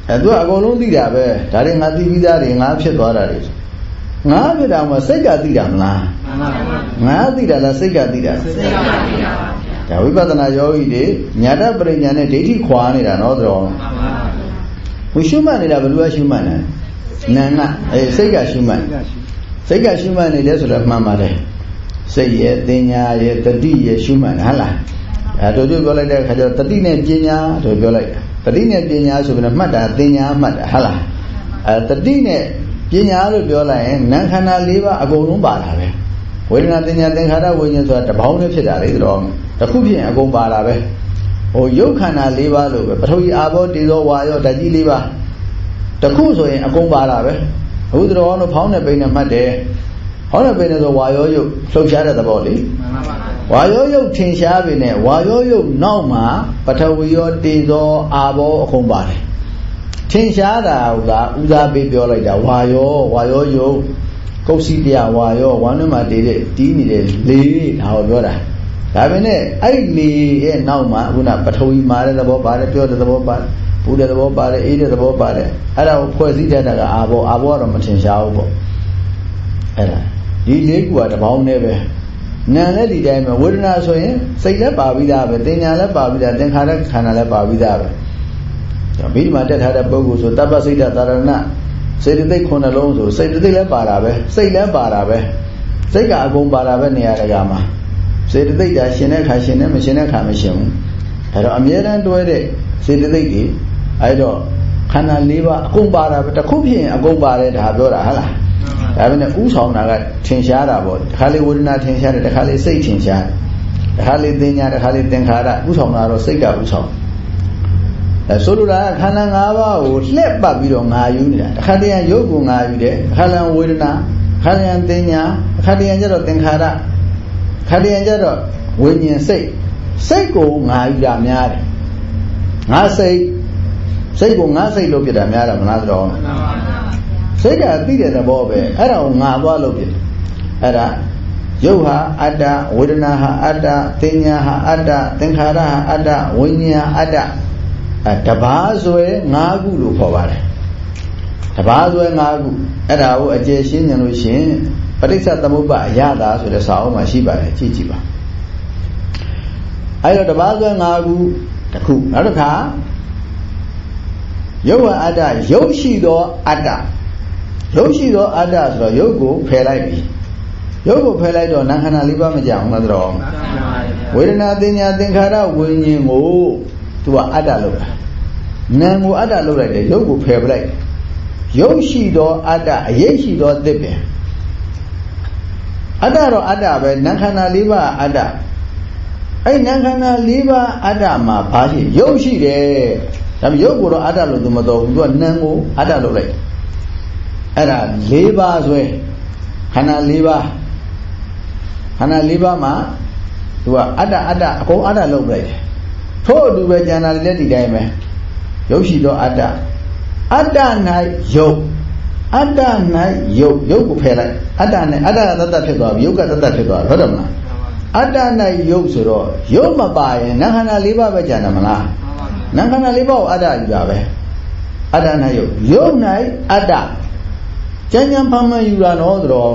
အဲသူကအကုန်လုံးသိတာပဲဒါတွေငါသိပြီးသားတွေငါဖြစ်သွားတာတွေ ငါဖြစ်တာမှစိတ်ကသိတာမလားငါသိတာလားစိတ်ကသိတာစိတ်ကသိတာပါဗျာဒါဝိပဿနာယောဂီတွေညာတပရိညာနဲ့ဒိဋ္ဌိခွာနေတာနော်တော်ဘုရှုမှတ်နေတာဘယ်လိုလဲရှုမှတ်နေနာငါအဲစိတ်ကရှုမှတ်စိတ်ကရှုမှတ်နေလဲဆိုတော့မှန်ပါတယ်စိတ်ရဲ့တင်ညာရဲ့တတိရဲ့ရှုမှတ်ဟုတ်လားအဲတို့တို့ပြောလိုက်တဲ့အခါကျတော့တတိနဲ့ပညာတို့ပြောလိုက်တာတတိနဲ့ပညာဆိုပြီးတော့မှတ်တာတင်ညာမှတ်တာဟုတ်လားအဲတတိနဲ့ ပညာလို့ပြောလိုက်ရင်နာခန္ဓာ၄ပါးအကုန်လုံးပါတာပဲဝေဒနာတင်ညာသင်္ခါရဝိညာဉ်ဆိုတာတပေါင်းနဲ့ဖြစ်တာလေတော့တခုဖြစ်ရင်အကုန်ပါတာပဲဟိုရုပ်ခန္ဓာ၄ပါးလို့ပဲပထဝီအာဘောတေဇောဝါယောဓာတ်ကြီး၄ပါးတခုဆိုရင်အကုန်ပါတာပဲအခုတော်အောင်လို့ဖောင်းတဲ့ပိန်နဲ့မှတ်တယ်ဟောတဲ့ပိန်နဲ့ဆိုဝါယောယုတ်လှုပ်ရှားတဲ့သဘောလေဝါယောယုတ်ထင်ရှားပြီနဲ့ဝါယောယုတ်နောက်မှာပထဝီရောတေဇောအာဘောအကုန်ပါတယ် ထင်ရှားတာကဦးစားပေးပြောလိုက်တာဝါယောဝါယောယုတ်ကုတ်စီတရားဝါယောဝမ်းထဲမှာတည်တဲ့တီးနေတဲ့လေးဒါကိုပြောတာဒါပဲနဲ့အဲ့လေရဲ့နောက်မှာခုနပထဝီမာတဲ့သဘောပါတယ်ပြောတဲ့သဘောပါတယ်ပူတဲ့သဘောပါတယ်အေးတဲ့သဘောပါတယ်အဲ့ဒါကိုဖွဲ့စည်းတတ်တာကအာဘောအာဘောကတော့မထင်ရှားဘူးပေါ့အဲ့ဒါဒီလေးခုကတပေါင်းနဲ့ပဲနာလည်းဒီတိုင်းပဲဝေဒနာဆိုရင်စိတ်လည်းပါပြီးသားပဲတင်ညာလည်းပါပြီးသားသင်္ခါရခန္ဓာလည်းပါပြီးသားပဲဒါ မိဒီမှာတက်ထားတဲ့ပုဂ္ဂိုလ်ဆိုတပ္ပစိတ်တသာရဏစေတသိက်ခုနှလုံးဆိုစိတ်သိက်လည်းပါတာပဲစိတ်လည်းပါတာပဲစိတ်ကအကုန်ပါတာပဲနေရာတကာမှာစေတသိက်ကရှင်တဲ့ခါရှင်တဲ့မရှင်တဲ့ခါမရှင်ဘူးအဲတော့အမြဲတမ်းတွဲတဲ့စေတသိက်ကြီးအဲတော့ခန္ဓာ၄ပါးအကုန်ပါတာပဲတစ်ခုဖြစ်ရင်အကုန်ပါတယ်ဒါပြောတာဟုတ်လားဒါပဲနဲ့ဥဆောင်တာကထင်ရှားတာပေါ့တခါလေဝေဒနာထင်ရှားတယ်တခါလေစိတ်ထင်ရှားတယ်တခါလေသင်ညာတခါလေသင်္ခါရဥဆောင်တာတော့စိတ်ကဥဆောင် အဲဆိုလိုတာကခန္ဓာ၅ပါးကိုလှက်ပတ်ပြီးတော့ငါယူနေတာတခါတည်းကရုပ်ကိုငါယူတယ်တခါလံဝေဒနာခါတည်းကသင်ညာခါတည်းကကျတော့သင်္ခါရခါတည်းကကျတော့ဝိညာဉ်စိတ်စိတ်ကိုငါယူတာများတယ်ငါစိတ်စိတ်ကိုငါစိတ်လို့ပြတာများတယ်မလားတော့စိတ်ကသိတဲ့သဘောပဲအဲ့ဒါကိုငါသွားလို့ဖြစ်တယ်အဲ့ဒါရုပ်ဟာအတ္တဝေဒနာဟာအတ္တသင်ညာဟာအတ္တသင်္ခါရဟာအတ္တဝိညာဉ်ဟာအတ္တ အဲတဘာဆွဲ၅ခုလို့ခေါ်ပါတယ်တဘာဆွဲ၅ခုအဲ့ဒါကိုအကျေရှင်းကြလို့ရှင်ပဋိစ္စသမုပ္ပါအရသာဆိုတဲ့စာအုပ်မှာရှိပါတယ်ကြည့်ကြည့်ပါအဲ့တော့တဘာဆွဲ၅ခုတစ်ခုနောက်တစ်ခါရုပ်ဝအတ္တရုပ်ရှိသောအတ္တရုပ်ရှိသောအတ္တဆိုတော့ရုပ်ကိုဖယ်လိုက်ပြီရုပ်ကိုဖယ်လိုက်တော့နာခန္ဓာလေးပါမကြအောင်လားတော့ဝေဒနာတင်ညာသင်္ခါရဝိညာဉ်ကို သူကအတ္တလုပ်တာနာမ်ကိုအတ္တလုပ်လိုက်တယ်ရုပ်ကိုဖယ်ပလိုက်ရုပ်ရှိသောအတ္တအရေးရှိသောသစ်ပင်အတ္တတော့အတ္တပဲနာခန္ဓာ၄ပါးအတ္တအဲ့နာခန္ဓာ၄ပါးအတ္တမှာဘာရှိရုပ်ရှိတယ်ဒါပေမဲ့ရုပ်ကိုတော့အတ္တလို့သူမတော်ဘူးသူကနာမ်ကိုအတ္တလုပ်လိုက်အဲ့ဒါ၄ပါးဆိုရင်ခန္ဓာ၄ပါးခန္ဓာ၄ပါးမှာသူကအတ္တအတ္တအကုန်အတ္တလုပ်လိုက်တယ် ထို့အတူပဲဉာဏ်နာလည်းဒီတိုင်းပဲရုပ်ရှိသောအတ္တအတ္တ၌ယုတ်အတ္တ၌ယုတ်ယုတ်ကိုဖယ်လိုက်အတ္တနဲ့အတ္တကတတ္တဖြစ်သွားပြီယုတ်ကတတ္တဖြစ်သွားဟုတ်တယ်မလားအတ္တ၌ယုတ်ဆိုတော့ယုတ်မပါရင်နာခန္ဓာ၄ပါးပဲကြံတယ်မလားနာခန္ဓာ၄ပါးကိုအတ္တယူတာပဲအတ္တ၌ယုတ်ယုတ်၌အတ္တကျမ်းကျမ်းဖမ်းမှန်ယူတာတော့ဆိုတော့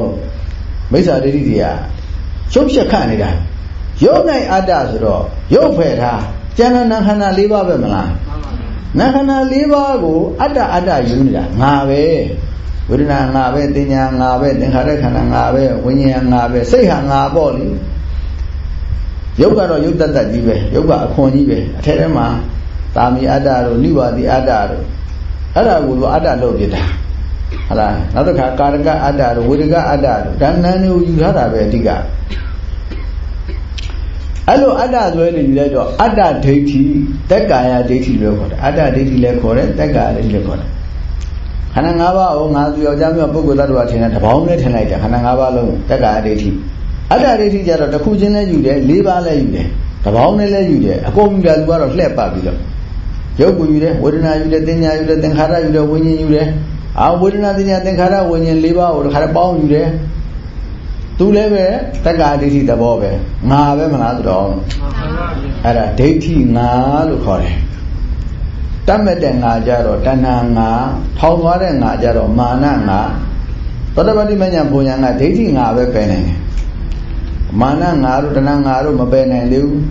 မိစ္ဆာဒိဋ္ဌိတွေကရှုပ်ရှက်ခတ်နေတာယုတ်၌အတ္တဆိုတော့ယုတ်ဖယ်ထား ကျန်တဲ့နာခန္ဓာ၄ပါးပဲမလားနာခန္ဓာ၄ပါးကိုအတ္တအတ္တယူနေတာငါပဲဝေဒနာငါပဲတင်ညာငါပဲသင်္ခါရခန္ဓာငါပဲဝိညာဉ်ငါပဲစိတ်ဟာငါပေါ့လေယုတ်ကတော့ယုတ်တတ်တတ်ကြီးပဲယုတ်ကအခွန်ကြီးပဲအထက်ထဲမှာတာမီအတ္တတို့နိဗ္ဗာတိအတ္တတို့အဲ့ဒါကိုအတ္တလို့ပြတာဟုတ်လားနောက်တစ်ခါကာရကအတ္တတို့ဝေဒကအတ္တတို့ဒါနန်းတွေကိုယူထားတာပဲအဓိက အဲ့လိုအတ္တဆွဲနေယူလိုက်တော့အတ္တဒိဋ္ဌိတက်ကာယဒိဋ္ဌိလို့ခေါ်တယ်အတ္တဒိဋ္ဌိလည်းခေါ်တယ်တက်ကာယဒိဋ္ဌိလည်းခေါ်တယ်ခန္ဓာ၅ပါးကိုငါသူယောက်ျားမျိုးပုဂ္ဂိုလ်သတ္တဝါထင်တဲ့တပေါင်းနဲ့ထင်လိုက်တယ်ခန္ဓာ၅ပါးလုံးတက်ကာယဒိဋ္ဌိအတ္တဒိဋ္ဌိကျတော့တစ်ခုချင်းလည်းယူတယ်၄ပါးလည်းယူတယ်တပေါင်းနဲ့လည်းယူတယ်အကုန်ယူတယ်သူကတော့လှည့်ပတ်ပြီးတော့ရုပ်ကိုယူတယ်ဝေဒနာယူတယ်သင်ညာယူတယ်သင်္ခါရယူတယ်ဝိညာဉ်ယူတယ်အာဝေဒနာသင်ညာသင်္ခါရဝိညာဉ်၄ပါးကိုတစ်ခါပေါင်းယူတယ် သူလည်းပဲတက္ကာဒိဋ္ဌိသဘောပဲငါပဲမလားဆိုတော့အဲ့ဒါဒိဋ္ဌိငါလို့ခေါ်တယ်တတ်မဲ့တဲ့ငါကြတော့တဏှာငါထောင်သွားတဲ့ငါကြတော့မာနငါသောတပတိမညာဘုံညာကဒိဋ္ဌိငါပဲပယ်နိုင်တယ်မာနငါတို့တဏှာငါတို့မပယ်နိုင်သေးဘူး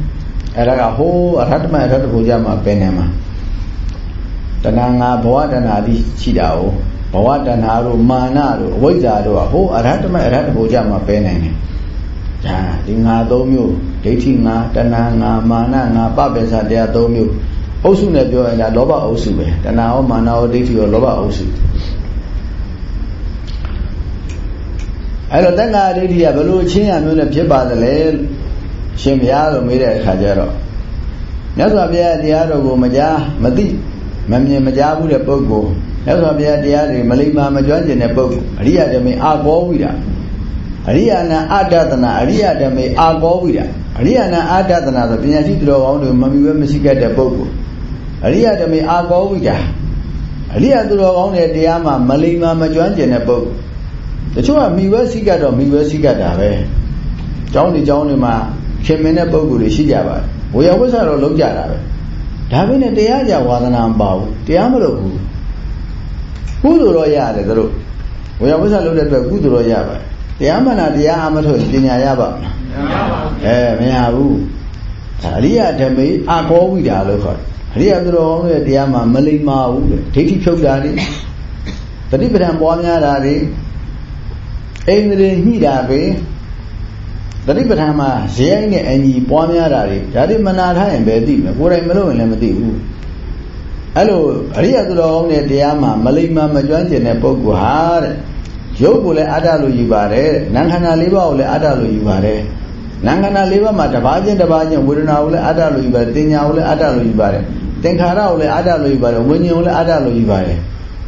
အဲ့ဒါကဟိုးအရဟတမအရဟတဘုရားမှာပယ်နိုင်မှာတဏှာငါဘဝတဏှာတိရှိတာ哦 ဘဝတဏှာတို့မာနတို့အဝိဇ္ဇာတို့ကဟိုးအရဟတမအရဟတဘုရားမှာပယ်နိုင်တယ်ဒါဒီငါသုံးမျိုးဒိဋ္ဌိငါတဏှာငါမာနငါပပ္ပစတရားသုံးမျိုးအုပ်စုနဲ့ပြောရင်ဒါလောဘအုပ်စုပဲတဏှာရောမာနရောဒိဋ္ဌိရောလောဘအုပ်စုအဲ့တော့တက္ကရာဒိဋ္ဌိကဘယ်လိုအချင်းရမျိုးနဲ့ဖြစ်ပါသလဲရှင်ဘုရားလို့မေးတဲ့အခါကျတော့မြတ်စွာဘုရားတရားတော်ကိုမကြားမသိမမြင်မကြားဘူးတဲ့ပုဂ္ဂိုလ် မြတ်စွာဘုရားတရားတွေမလိမ္မာမကျွမ်းကျင်တဲ့ပုဂ္ဂိုလ်အရိယဓမေအာကောဝိတာအရိယနာအာတတနာအရိယဓမေအာကောဝိတာအရိယနာအာတတနာဆိုပညာရှိတော်ကောင်းတွေမမီဝဲမရှိခဲ့တဲ့ပုဂ္ဂိုလ်အရိယဓမေအာကောဝိတာအရိယသူတော်ကောင်းတဲ့တရားမှာမလိမ္မာမကျွမ်းကျင်တဲ့ပုဂ္ဂိုလ်တချို့ကမိဝဲစိကတ်တော့မိဝဲစိကတ်တာပဲကျောင်းဒီကျောင်းတွေမှာခင်မင်းတဲ့ပုဂ္ဂိုလ်တွေရှိကြပါတယ်ဝေယဝိဆတော့လုံးကြတာပဲဒါပေမဲ့တရားကြဝါသနာမပါဘူးတရားမလုပ်ဘူး ကုသိုလ်တော့ရတယ်သူတို့ဝေယဝိဆလုပ်တဲ့အတွက်ကုသိုလ်တော့ရပါတယ်တရားမှန်တာတရားအမထုတ်ပညာရပါမလားအဲမရဘူးအရိယဓမေအာကောဝိတာလို့ခေါ်တယ်အရိယသူတော်ကောင်းတဲ့တရားမှာမလိမ္မာဘူးဒိဋ္ဌိဖြုတ်တာတွေတတိပဒံပွားများတာတွေအိန္ဒြေညှိတာပဲတတိပဌာန်မှာဇေယိုင်းနဲ့အညီပွားများတာတွေဒါတွေမနာထားရင်ဘယ်သိမလဲကိုယ်တိုင်မလုပ်ရင်လည်းမသိဘူး အဲ့လိုအရိယသူတော်ကောင်းတဲ့တရားမှာမလိမ္မာမကျွမ်းကျင်တဲ့ပုဂ္ဂိုလ်ဟာတဲ့ရုပ်ကိုလည်းအတ္တလို့ယူပါတယ်နာခန္ဓာ၄ပါးကိုလည်းအတ္တလို့ယူပါတယ်နာခန္ဓာ၄ပါးမှာတစ်ပါးချင်းတစ်ပါးချင်းဝေဒနာကိုလည်းအတ္တလို့ယူပါတယ်တင်ညာကိုလည်းအတ္တလို့ယူပါတယ်သင်္ခါရကိုလည်းအတ္တလို့ယူပါတယ်ဝိညာဉ်ကိုလည်းအတ္တလို့ယူပါတယ်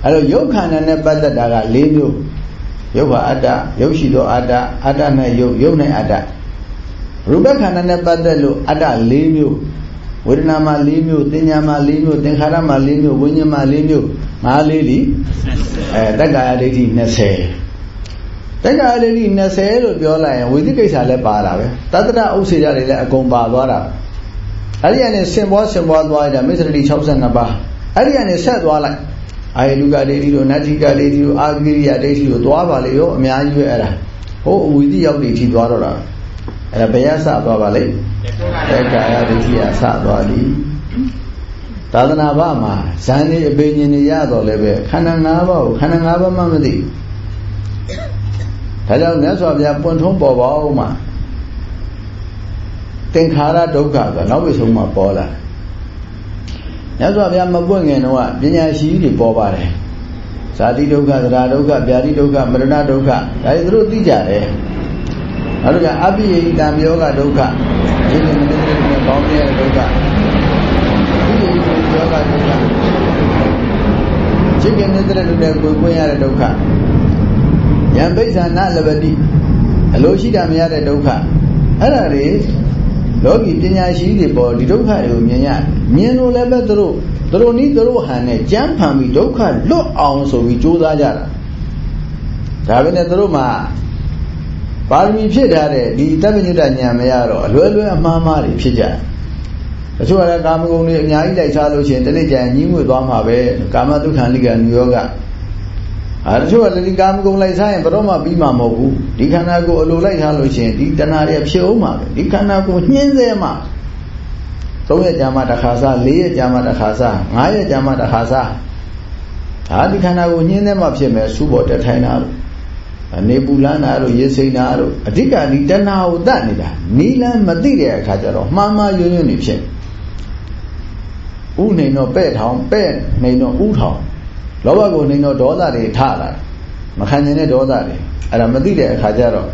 အဲ့တော့ရုပ်ခန္ဓာနဲ့ပတ်သက်တာက၄မျိုးရုပ်ဟာအတ္တရုပ်ရှိသောအတ္တအတ္တနဲ့ရုပ်ရုပ်နဲ့အတ္တရူပခန္ဓာနဲ့ပတ်သက်လို့အတ္တ၄မျိုး ဝေဒနာမှာ၄မျိုးသင်ညာမှာ၄မျိုးသင်္ခါရမှာ၄မျိုးဝိညာဉ်မှာ၄မျိုးငါးလေးဒီအဲတက္ကာယဒိဋ္ဌိ20တက္ကာယဒိဋ္ဌိ20လို့ပြောလိုက်ရင်ဝိသိကိစ္စလည်းပါတာပဲတတ္တရဥစ္စေရတွေလည်းအကုန်ပါသွားတာအဲ့ဒီကနေဆင်ပွားဆင်ပွားသွားရတာမိစ္ဆရတိ62ပါးအဲ့ဒီကနေဆက်သွားလိုက်အာယလူကဒိဋ္ဌိတို့နတ္ထိကဒိဋ္ဌိတို့အာဂိရိယဒိဋ္ဌိတို့သွားပါလေရောအများကြီးပဲအဲ့ဒါဟိုအဝိသိရောက်နေထိသွားတော့တာ အဲ့ဒါဘယ်ရစသွားပါလိမ့်တက္ကာယဒိဋ္ဌိကစသွားပြီသာသနာ့ဘာမှာဇန်နေအပင်ញင်နေရတော့လည်းပဲခန္ဓာ၅ပါးကိုခန္ဓာ၅ပါးမှမသိဒါကြောင့်မြတ်စွာဘုရားပွင့်ထုံးပေါ်ပါအောင်မှာသင်္ခါရဒုက္ခကနောက်ပြီဆုံးမှပေါ်လာမြတ်စွာဘုရားမပွင့်ခင်တော့ပညာရှိတွေပေါ်ပါတယ်ဇာတိဒုက္ခသရဒုက္ခဗျာတိဒုက္ခမရဏဒုက္ခဒါတွေသူတို့သိကြတယ် နောက်တစ်ခါအပိယိတံယောဂဒုက္ခဒီလိုမင်းတို့နဲ့ပေါင်းတဲ့ဒုက္ခအပိယိတံယောဂဒုက္ခချိကနေတဲ့လူနဲ့ကိုယ်ပွင့်ရတဲ့ဒုက္ခယံပိဿာနလဘတိအလိုရှိတာမရတဲ့ဒုက္ခအဲ့ဒါတွေလောကီပညာရှိတွေပေါ်ဒီဒုက္ခတွေကိုမြင်ရမြင်လို့လည်းပဲသူတို့သူတို့နီးသူတို့ဟန်နဲ့ကြမ်းဖန်ပြီးဒုက္ခလွတ်အောင်ဆိုပြီးကြိုးစားကြတာဒါပဲနဲ့သူတို့မှာ ပါရမီဖြစ်ထားတဲ့ဒီတပ္ပညုတဉာဏ်မရတော့အလွယ်လွယ်အမှားမှားတွေဖြစ်ကြတယ်တချို့ကလည်းကာမဂုဏ်တွေအများကြီးလိုက်စားလို့ရှိရင်တနေ့ကျရင်ညှိငွေသွားမှာပဲကာမတုခံလိကညယောဂအဲတချို့ကလည်းဒီကာမဂုဏ်လိုက်စားရင်ဘယ်တော့မှပြီးမှာမဟုတ်ဘူးဒီခန္ဓာကိုယ်အလိုလိုက်ထားလို့ရှိရင်ဒီတဏှာတွေဖြစ်အောင်မှာပဲဒီခန္ဓာကိုယ်ညှင်းစေမှာ၃ရက်ကြာမှတစ်ခါစား၄ရက်ကြာမှတစ်ခါစား၅ရက်ကြာမှတစ်ခါစားဒါဒီခန္ဓာကိုညှင်းစေမှဖြစ်မယ်စူးပေါ်တက်ထိုင်တာလို့အ နေပူလန်းတာတို့ရေစိန်တာတို့အဓိကဒီတဏှာကိုတတ်နေတာနီလန်းမသိတဲ့အခါကျတော့မှားမှားယွန်းယွန်းနေဖြစ်ဥနေတော့ပဲ့ထောင်ပဲ့နေတော့ဥထောင်လောဘကိုနေတော့ဒေါသတွေထလာမခံနိုင်တဲ့ဒေါသတွေအဲ့ဒါမသိတဲ့အခါကျတော့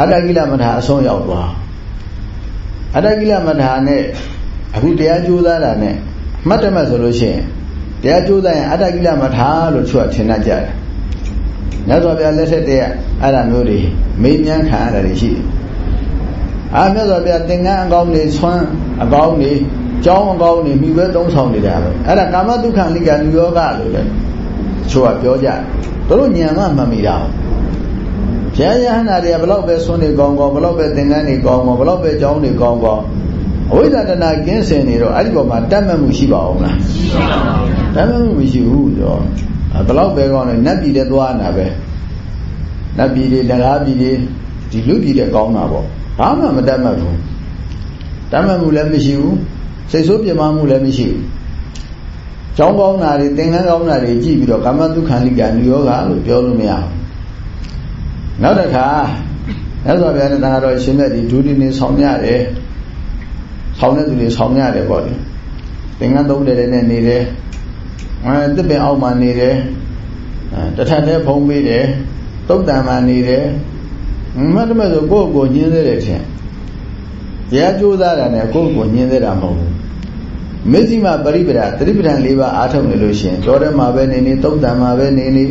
အတ္တကိလမထာအဆုံးရောက်သွားအတ္တကိလမထာနဲ့အခုတရားကြိုးစားတာနဲ့မှတ်တယ်မှဆိုလို့ရှိရင်တရားကြိုးစားရင်အတ္တကိလမထာလို့ချွတ်ထင်တတ်ကြတယ် မြတ်စွာဘုရားလက်ထက်တည်းအဲ့ဒါမျိုးတွေမေးမြန်းခံရတာတွေရှိတယ်အာမြတ်စွာဘုရားသင်္ကန်းအကောင်းတွေဆွမ်းအကောင်းတွေကြောင်းအကောင်းတွေမိဘသုံးဆောင်နေတာပဲအဲ့ဒါကာမတုခံလိကနိယောဂလို့လည်းချို့ကပြောကြတယ်တို့ညံမှမမိတာဘုရားယဟန္တာတွေကဘလောက်ပဲဆွမ်းနေကောင်းကောင်းဘလောက်ပဲသင်္ကန်းတွေကောင်းကောင်းဘလောက်ပဲကြောင်းတွေကောင်းကောင်းအဝိဇ္ဇာတဏကင်းစင်နေတော့အဲ့ဒီပေါ်မှာတတ်မှတ်မှုရှိပါအောင်လားရှိပါဘူးတတ်မှတ်မှုမရှိဘူးဆိုတော့ ဘယ်တော့ပဲကောင်းလဲနတ်ပြည်တဲ့သွားနာပဲနတ်ပြည်တွေတရားပြည်တွေဒီလူပြည်တဲ့ကောင်းတာပေါ့ဘာမှမတတ်မှတ်ဘူးတတ်မှတ်မှုလည်းမရှိဘူးစိတ်ဆိုးပြမမှုလည်းမရှိဘူးကျောင်းကောင်းတာတွေသင်္ကန်းကောင်းတာတွေကြည့်ပြီးတော့ကာမတုခံလိကနိယောဂလို့ပြောလို့မရဘူးနောက်တစ်ခါမြတ်စွာဘုရားနဲ့တန်ခါတော်ရှင်မြတ်ဒီဒုတိနေဆောင်ရတယ်ဆောင်တဲ့သူတွေဆောင်ရတယ်ပေါ့လေသင်္ကန်းသုံးတယ်နဲ့နေတယ် အဲတစ်ပင်အောက်မှာနေတယ်တထက်နဲ့ဖုံးပေးတယ်တုတ်တံမှာနေတယ်မတ်တမဲ့ဆိုကိုယ့်ကိုညင်းသေးတယ်ထင်တရားကြိုးစားတာနဲ့ကိုယ့်ကိုညင်းသေးတာမဟုတ်ဘူးမေဇိမပရိပဒသတိပဋ္ဌာန်၄ပါးအားထုတ်နေလို့ရှိရင်တော်တယ်မှာပဲနေနေတုတ်တံမှာပဲနေနေ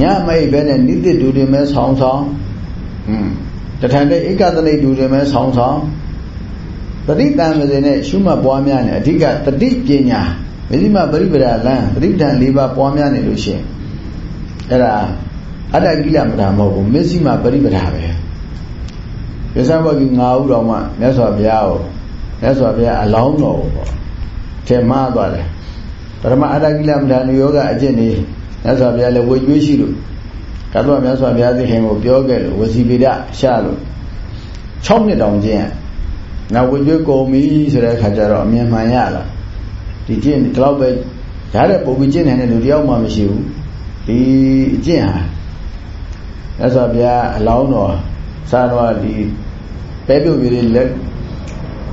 ညမိတ်ပဲနဲ့နိတိတူတွေမဲဆောင်းဆောင်းဟွန်းတထန်တဲ့ဧကသနိတူတွေမဲဆောင်းဆောင်းတတိတံမစေနဲ့ရှုမှတ်ပွားများနေအဓိကတတိပညာ မေဇိမပရိပဒလံသတိပဋ္ဌာန်၄ပါးပွားများနေလို့ရှိရင်အဲ့ဒါအတ္တကိလမတာမဟုတ်ဘူးမေဇိမပရိပဒပဲပြစ္ဆဝကိ၅ဦးတော်မှမြတ်စွာဘုရားကိုမြတ်စွာဘုရားအလောင်းတော်ကိုပေါ့ထဲမှားသွားတယ်ပရမအတ္တကိလမတာနုယောဂအကျင့်နေမြတ်စွာဘုရားလည်းဝေကျွေးရှိလို့ကတ္တဝမြတ်စွာဘုရားသခင်ကိုပြောခဲ့လို့ဝစီပိဒရှာလို့6နှစ်တောင်ကျင့်နောက်ဝေကျွေးကုန်ပြီဆိုတဲ့အခါကျတော့အမြင်မှန်ရလာ ဒီကျင့်ဒီလောက်ပဲရတဲ့ပုံပြီးကျင့်နိုင်တဲ့လူတယောက်မှမရှိဘူးဒီအကျင့်ဟာမြတ်စွာဘုရားအလောင်းတော်စားတော့ဒီပဲပြုတ်ပြီးလက်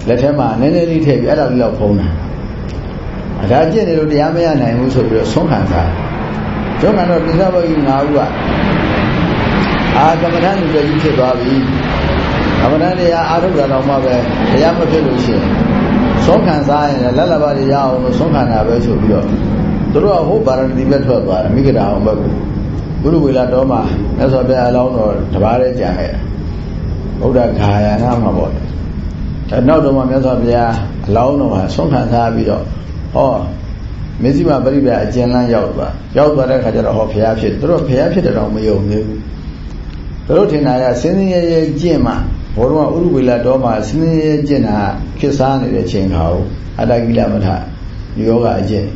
လက်ထဲမှာနည်းနည်းလေးထည့်ပြီးအဲ့ဒါလေးတော့ဖုံးတာအဒါကျင့်နေလို့တရားမရနိုင်ဘူးဆိုပြီးတော့ဆုံးခံတာကျုံးကတော့ပိဿဘောကြီး၅ဦးကအာကမ္မဋ္ဌာန်းလူကြီးဖြစ်သွားပြီကမ္မဋ္ဌာန်းတရားအာထုတာတော့မှပဲတရားမဖြစ်လို့ရှိရင် ဆုံးခံစားရင်လက်လဘာတွေရအောင်လို့ဆုံးခံတာပဲဆိုပြီးတော့သူတို့ကဟိုဗာရဏသီပဲထွက်သွားတယ်မိဂရာအောင်ဘက်ကိုဘုရုဝေလာတော်မှာမြတ်စွာဘုရားအလောင်းတော်တပါးလေးကြာခဲ့ဗုဒ္ဓဂါယနာမှာပေါ့အဲနောက်တော့မှမြတ်စွာဘုရားအလောင်းတော်မှာဆုံးခံစားပြီးတော့ဟောမေဇိမပရိပအကျဉ်းလန်းရောက်သွားရောက်သွားတဲ့ခါကျတော့ဟောဘုရားဖြစ်သူတို့ဘုရားဖြစ်တယ်တော့မယုံသေးဘူးသူတို့ထင်တာကစင်းစင်းရဲရဲကျင့်မှ ဘောတော်ကဥရုဝေလာတော်မှာစင်းစင်းရဲရဲကျင့်တာဖြစ်စားနေတဲ့ချိန်ခါကိုအတ္တကိလမထယောဂအကျင့်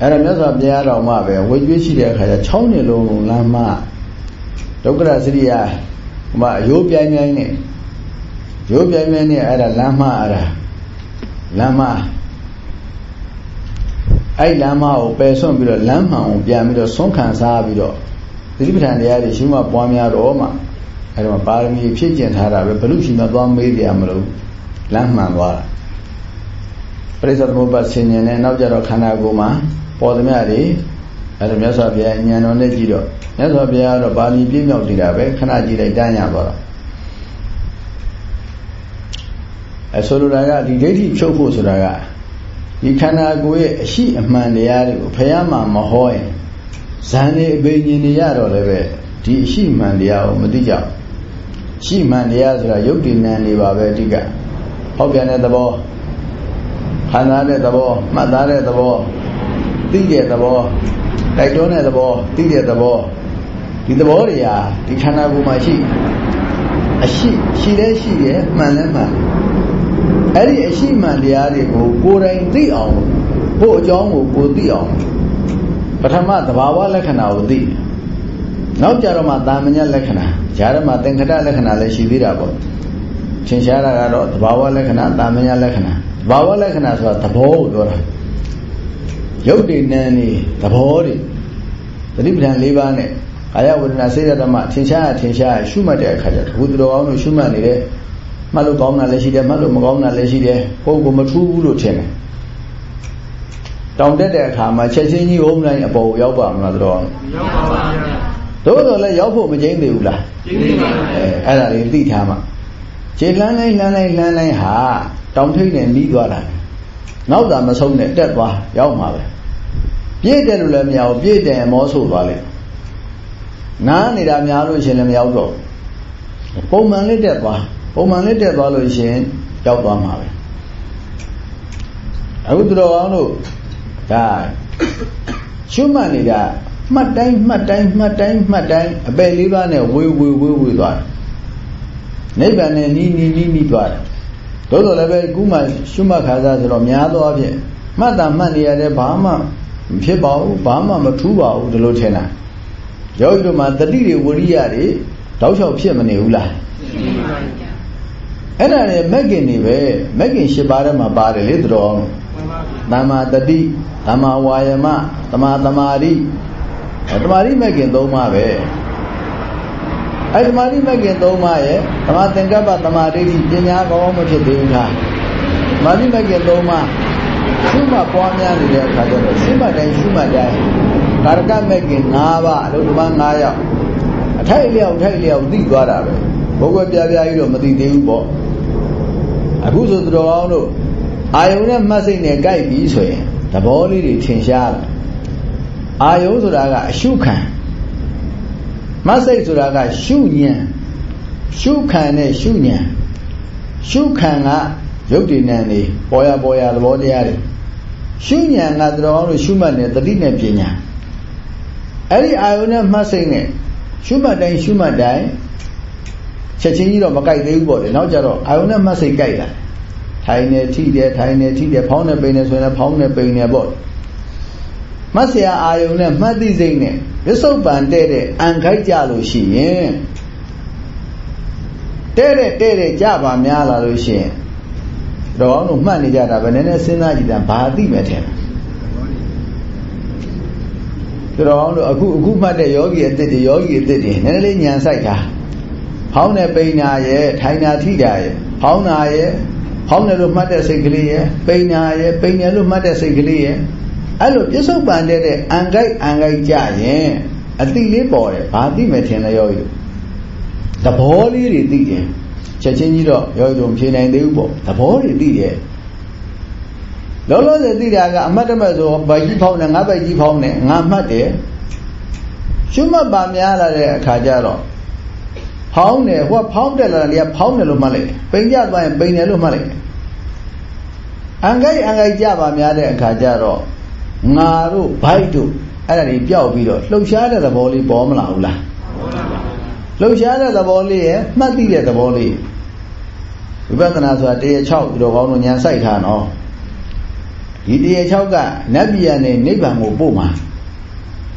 အဲ့ဒါမြတ်စွာဘုရားတော်မှပဲဝေကျွေးရှိတဲ့အခါကျ6နှစ်လုံးလုံးလမ်းမဒုက္ခရစရိယာဟိုမှာရိုးပြိုင်ပြိုင်နဲ့ရိုးပြိုင်ပြိုင်နဲ့အဲ့ဒါလမ်းမအဲ့ဒါလမ်းမအဲ့လမ်းမကိုပယ်ဆွန့်ပြီးတော့လမ်းမှန်ကိုပြန်ပြီးတော့ဆုံးခံစားပြီးတော့သတိပဋ္ဌာန်တရားတွေရှိမှပွားများတော့မှ အဲ့တော့ပါရမီဖြည့်ကျင့်ထားတာပဲဘလို့ရှိမှသွားမေးကြမလို့လမ်းမှန်သွားတာပရိစ္ဆေသမုပ္ပါဆင်ញင်နဲ့နောက်ကြတော့ခန္ဓာကိုယ်မှာပေါ်သမျှတွေအဲ့ဒါမြတ်စွာဘုရားဉာဏ်တော်နဲ့ကြည့်တော့မြတ်စွာဘုရားကတော့ပါဠိပြည့်မြောက်နေတာပဲခဏကြည့်လိုက်တန်းရသွားတော့အဲဆိုလိုတာကဒီဒိဋ္ဌိဖြုတ်ဖို့ဆိုတာကဒီခန္ဓာကိုယ်ရဲ့အရှိအမှန်တရားတွေကိုဖះမှာမဟောရင်ဇန်နေအပေညင်နေရတော့လည်းပဲဒီအရှိမှန်တရားကိုမသိကြဘူး ရှိမှန်တရားဆိုတာယုတ်တိနံနေပါပဲအဓိကဟောပြန်တဲ့သဘောခန္ဓာတဲ့သဘောမှတ်သားတဲ့သဘောသိတဲ့သဘောတိုက်တွန်းတဲ့သဘောသိတဲ့သဘောဒီသဘောတွေဟာဒီခန္ဓာကိုယ်မှာရှိအရှိရှိတဲ့ရှိတယ်မှန်လဲမှန်အဲ့ဒီအရှိမှန်တရားတွေကိုကိုယ်တိုင်သိအောင်ကိုယ်အကြောင်းကိုကိုယ်သိအောင်ပထမသဘာဝလက္ခဏာကိုသိ နောက်ကြတော့မှတာမညလက္ခဏာဈာရမသင်္ခတလက္ခဏာလည်းရှိသေးတာပေါ့သင်ရှားတာကတော့သဘာဝလက္ခဏာတာမညလက္ခဏာသဘာဝလက္ခဏာဆိုတာသဘောကိုပြောတာရုပ်တည်နံနေသဘောတွေသတိပဋ္ဌာန်၄ပါးနဲ့အာယဝေဒနာစေတသမထင်ရှားထင်ရှားရှုမှတ်တဲ့အခါကျတော့ဘုသူတော်အောင်လို့ရှုမှတ်နေတယ်မှတ်လို့ကောင်းတာလည်းရှိတယ်မှတ်လို့မကောင်းတာလည်းရှိတယ်ကိုယ်ကိုမထူးဘူးလို့ထင်တယ်တောင်တက်တဲ့အခါမှာချက်ချင်းကြီးဟိုးမလိုက်အပေါ်ကိုရောက်ပါမလားတော်ရောက်ပါပါ ဗျာတို့တော့လည်းရောက်ဖို့မကျင်းသေးဘူးလားကျင်းသေးပါဗျာအဲအဲ့ဒါလေးသိထားမှာခြေလှမ်းလိုက်လှမ်းလိုက်လှမ်းလိုက်ဟာတောင်ထိပ်နဲ့နီးသွားတာနောက်သာမဆုံးနဲ့တက်သွားရောက်မှာပဲပြည့်တယ်လို့လည်းမရဘူးပြည့်တယ်မောဆိုသွားလိမ့်နားနေတာများလို့ရှင်လည်းမရောက်တော့ပုံမှန်လေးတက်သွားပုံမှန်လေးတက်သွားလို့ရှင်ရောက်သွားမှာပဲအခုသူတော်အောင်တို့ဒါရှုမှတ်နေတာ မှတ်တိုင်းမှတ်တိုင်းမှတ်တိုင်းမှတ်တိုင်းအပယ်လေးပါးနဲ့ဝေဝေဝေဝေသွားတယ်နိဗ္ဗာန်နဲ့နီးနီးနီးနီးသွားတယ်သို့တော်လည်းပဲကုမှရှုမှတ်ခါစားဆိုတော့များသောအားဖြင့်မှတ်တာမှတ်နေရတဲ့ဘာမှမဖြစ်ပါဘူးဘာမှမထူးပါဘူးဒီလိုထင်တာယောဂီတို့မှာတတိတွေဝရိယတွေတောက်လျှောက်ဖြစ်မနေဘူးလားအဲ့ဒါနဲ့မက်ကင်နေပဲမက်ကင်၈ပါးထဲမှာပါတယ်လေတော်သမ္မာတတိသမ္မာဝါယမသမ္မာသမာဓိ သမာဓိမက်ကင်၃ပါးပဲအဲ့သမာဓိမက်ကင်၃ပါးရဲ့သမာသင်္ကပ္ပသမာဓိပညာကောင်းမဖြစ်သေးဘူးလားသမာဓိမက်ကင်၃ပါးရှုမှတ်ပွားများနေတဲ့အခါကျတော့ရှုမှတ်တိုင်းရှုမှတ်တိုင်းကာရကမက်ကင်၅ပါးအလုံးစုံ၅ယောက်အထိုက်လျောက်ထိုက်လျောက်သိသွားတာပဲဘုရားပြပြကြီးတော့မသိသေးဘူးပေါ့အခုဆိုသူတော်ကောင်းတို့အာယုံနဲ့မှတ်စိတ်နဲ့ကြိုက်ပြီးဆိုရင်သဘောလေးတွေထင်ရှားလာ အာယုံဆိုတာကအရှုခံမစိတ်ဆိုတာကရှုညံရှုခံနဲ့ရှုညံရှုခံကရုပ်တည်နံနေပေါ်ရပေါ်ရသဘောတရားတွေရှုညံကတော်အောင်လို့ရှုမှတ်နေတတိနဲ့ပညာအဲ့ဒီအာယုန်နဲ့မှတ်စိတ်နဲ့ရှုမှတ်တိုင်းရှုမှတ်တိုင်းချက်ချင်းကြီးတော့မကြိုက်သေးဘူးပေါ့လေနောက်ကြတော့အာယုန်နဲ့မှတ်စိတ်ကြိုက်တာထိုင်နေထိတယ်ထိုင်နေထိတယ်ဖောင်းနေပိန်နေဆိုရင်ဖောင်းနေပိန်နေပေါ့ မဆရာအာယုံနဲ့မှတ်သိစိတ်နဲ့ဝိသုပန်တဲ့တဲ့အံခိုက်ကြလို့ရှိရင်တဲ့တဲ့တဲ့တဲ့ကြပါများလာလို့ရှိရင်တော့အောင်လို့မှတ်နေကြတာပဲနည်းနည်းစဉ်းစားကြည့်တာဘာသိမဲ့ထင်လဲတော့အောင်လို့အခုအခုမှတ်တဲ့ယောဂီအစ်စ်တွေယောဂီအစ်စ်တွေနည်းနည်းလေးညံဆိုင်တာဖောင်းတဲ့ပိန်နာရဲ့ထိုင်နာထိတာရဲ့ဖောင်းနာရဲ့ဖောင်းတယ်လို့မှတ်တဲ့စိတ်ကလေးရဲ့ပိန်နာရဲ့ပိန်တယ်လို့မှတ်တဲ့စိတ်ကလေးရဲ့ အဲ့လိုပြစ္ဆုတ်ပန်တဲ့အံကြိုက်အံကြိုက်ကြရင်အတိလေးပေါ်တယ်ဘာသိမယ်ထင်လဲယောဂီတို့သဘောလေးတွေသိတယ်ချက်ချင်းကြီးတော့ယောဂီတို့ဖြေနိုင်သေးဘူးပေါ့သဘောတွေသိတယ်လောလောဆယ်သိတာကအမတ်တမဲ့ဆိုဗိုက်ကြီးဖောင်းတယ်ငါဗိုက်ကြီးဖောင်းတယ်ငါမှတ်တယ်ရှုမှတ်ပါများလာတဲ့အခါကျတော့ဖောင်းတယ်ဟိုကဖောင်းတယ်လာတယ်ကဖောင်းတယ်လို့မှတ်လိုက်တယ်ပိန်ကြသွားရင်ပိန်တယ်လို့မှတ်လိုက်တယ်အံကြိုက်အံကြိုက်ကြပါများတဲ့အခါကျတော့ ငါတို့ဘိုက်တို့အဲ့ဒါတွေပျောက်ပြီးတော့လှုပ်ရှားတဲ့သဘောလေးပေါ်မလာဘူးလားလှုပ်ရှားတဲ့သဘောလေးရဲ့မှတ်သိတဲ့သဘောလေးဝိပဿနာဆိုတာတရေ6ဒီတော့ကောင်းတို့ညာစိုက်ထားနော်ဒီတရေ6ကနတ်ပြည်နဲ့နိဗ္ဗာန်ကိုပို့မှာ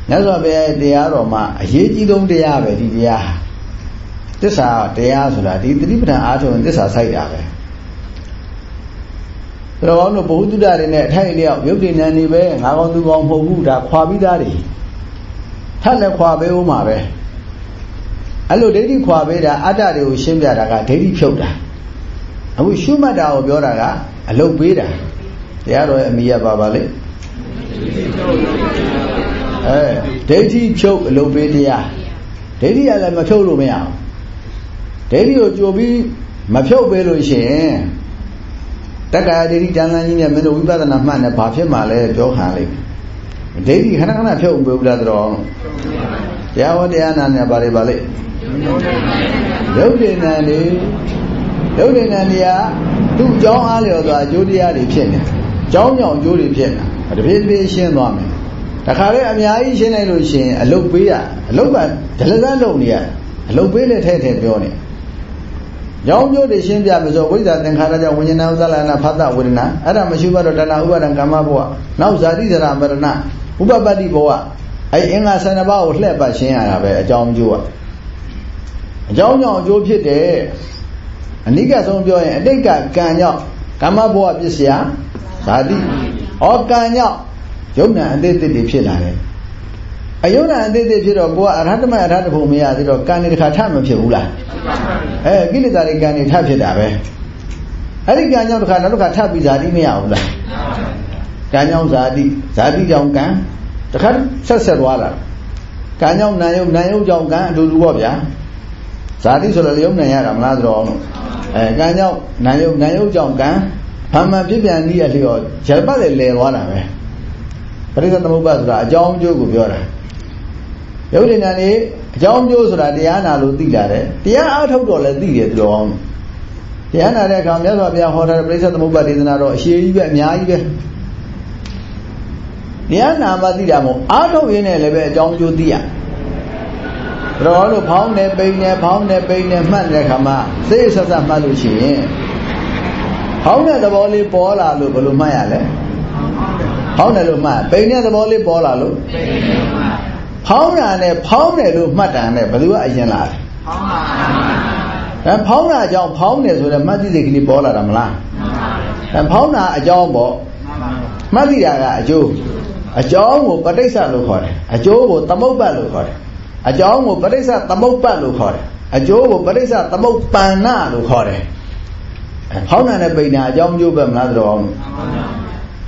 မြတ်စွာဘုရားတရားတော်မှာအရေးကြီးဆုံးတရားပဲဒီတရားသစ္စာတရားဆိုတာဒီသတိပဋ္ဌာန်အားထုတ်ရင်သစ္စာစိုက်တာပဲ ဆိုတော့တို့ဘုဟုတုဒ္ဒတွေနဲ့အထိုက်အလျောက်ရုပ်တည်ဉာဏ်နေပဲငါကောင်းသူကောင်းမဟုတ်ဘူးဒါခွာပြီးသားတွေထပ်လည်းခွာပေးဦးမှာပဲအဲ့လိုဒိဋ္ဌိခွာပေးတာအတ္တတွေကိုရှင်းပြတာကဒိဋ္ဌိဖြုတ်တာအခုရှုမှတ်တာကိုပြောတာကအလုတ်ပေးတာတရားတော်ရဲ့အမိရပါပါလေအဲဒိဋ္ဌိဖြုတ်အလုတ်ပေးတရားဒိဋ္ဌိကလည်းမဖြုတ်လို့မရအောင်ဒိဋ္ဌိကိုကြိုပြီးမဖြုတ်ပေးလို့ရှိရင် တက္ကရာဒိဋ္ဌိတန်တန်ကြီးနဲ့မင်းတို့ဝိပဿနာမှတ်နေဘာဖြစ်မှလဲပြောခံလိုက်ဒိဋ္ဌိခဏခဏဖြုတ်ပေးဘူးလားတော့တရားဟောတရားနာနေပါလေပါလေရုပ်တည်နံနေရုပ်တည်နံနေကသူ့အကြောင်းအားလျော်စွာအကျိုးတရားတွေဖြစ်နေအကြောင်းကြောင့်အကျိုးတွေဖြစ်နေတာတပြေးတပြေးရှင်းသွားမယ်တခါလေအများကြီးရှင်းလိုက်လို့ရှိရင်အလုတ်ပေးရအလုတ်ကဒလစမ်းလုံနေရအလုတ်ပေးလက်ထဲထဲပြောနေ ရောင်းကျိုးတွေရှင်းပြမယ်ဆိုဝိဇ္ဇာသင်္ခါရကြောင့်ဝိညာဏဥဒ္ဒလနာဖတ်တဝေဒနာအဲ့ဒါမရှိဘတော့တဏှာဥပါဒံကာမဘဝနောက်ဇာတိဇရာမရဏဥပပတ္တိဘဝအဲ့အင်္ဂါ12ပါးကိုလှည့်ပတ်ရှင်းရတာပဲအကြောင်းကျိုးอ่ะအကြောင်းကြောင့်အကျိုးဖြစ်တယ်အနိကဆုံးပြောရင်အတိတ်ကကံကြောင့်ကာမဘဝပစ္စယဇာတိဩကံကြောင့်ယုံနာအသေးသေးတွေဖြစ်လာတယ် အယုံနာအသေးသေးဖြစ်တော့ကိုကအရဟတမအရဟတဘုံမရသေးတော့ကံတွေတစ်ခါထမဖြစ်ဘူးလားအဲကိလေသာတွေကံတွေထဖြစ်တာပဲအဲ့ဒီကံကြောင့်တစ်ခါနောက်တစ်ခါထပြီးဇာတိမရဘူးလားကံကြောင့်ဇာတိဇာတိကြောင့်ကံတစ်ခါဆက်ဆက်သွားတာကံကြောင့်နာယုံနာယုံကြောင့်ကံအတူတူပေါ့ဗျာဇာတိဆိုတော့ယုံနိုင်ရတာမလားဆိုတော့အဲကံကြောင့်နာယုံနာယုံကြောင့်ကံဘာမှဖြစ်ပြန်ပြီးရလျော်ဇလပတ်လည်းလဲသွားတာပဲပရိသသမုပ္ပါဆိုတာအကြောင်းကျိုးကိုပြောတာ ယုတ်ဉာဏ်နေအကြောင်းကျိုးဆိုတာတရားနာလို့သိလာတယ်တရားအားထုတ်တော့လည်းသိတယ်သူတော်အောင်တရားနာတဲ့အခါမြတ်စွာဘုရားဟောထားတဲ့ပရိသသမုပ္ပါဒေသနာတော့အရှိကြီးပဲအများကြီးပဲတရားနာမှသိတာမဟုတ်အားထုတ်ရင်းနဲ့လည်းပဲအကြောင်းကျိုးသိရတော်တို့ဖောင်းနေပိန်နေဖောင်းနေပိန်နေမှတ်တဲ့ခါမှာစိတ်ဆက်ဆက်မှတ်လို့ရှိရင်ဖောင်းတဲ့သဘောလေးပေါ်လာလို့ဘယ်လိုမှတ်ရလဲဖောင်းတယ်လို့မှတ်ပိန်တဲ့သဘောလေးပေါ်လာလို့ ဖောင်းတာနဲ့ဖောင်းတယ်လို့မှတ်တာနဲ့ဘယ်သူကအရင်လာလဲအဲဖောင်းတာအကြောင်းဖောင်းတယ်ဆိုတော့မှတ်သိစိတ်ကလေးပေါ်လာတာမလားအဲဖောင်းတာအကြောင်းပေါ့မှတ်သိတာကအကျိုးအကြောင်းကိုပဋိစ္စလို့ခေါ်တယ်အကျိုးကိုသမုပ္ပတ်လို့ခေါ်တယ်အကြောင်းကိုပဋိစ္စသမုပ္ပတ်လို့ခေါ်တယ်အကျိုးကိုပဋိစ္စသမုပ္ပန္နလို့ခေါ်တယ်ဖောင်းတာနဲ့ပိန်တာအကြောင်းကျိုးပဲမလားတော်အောင်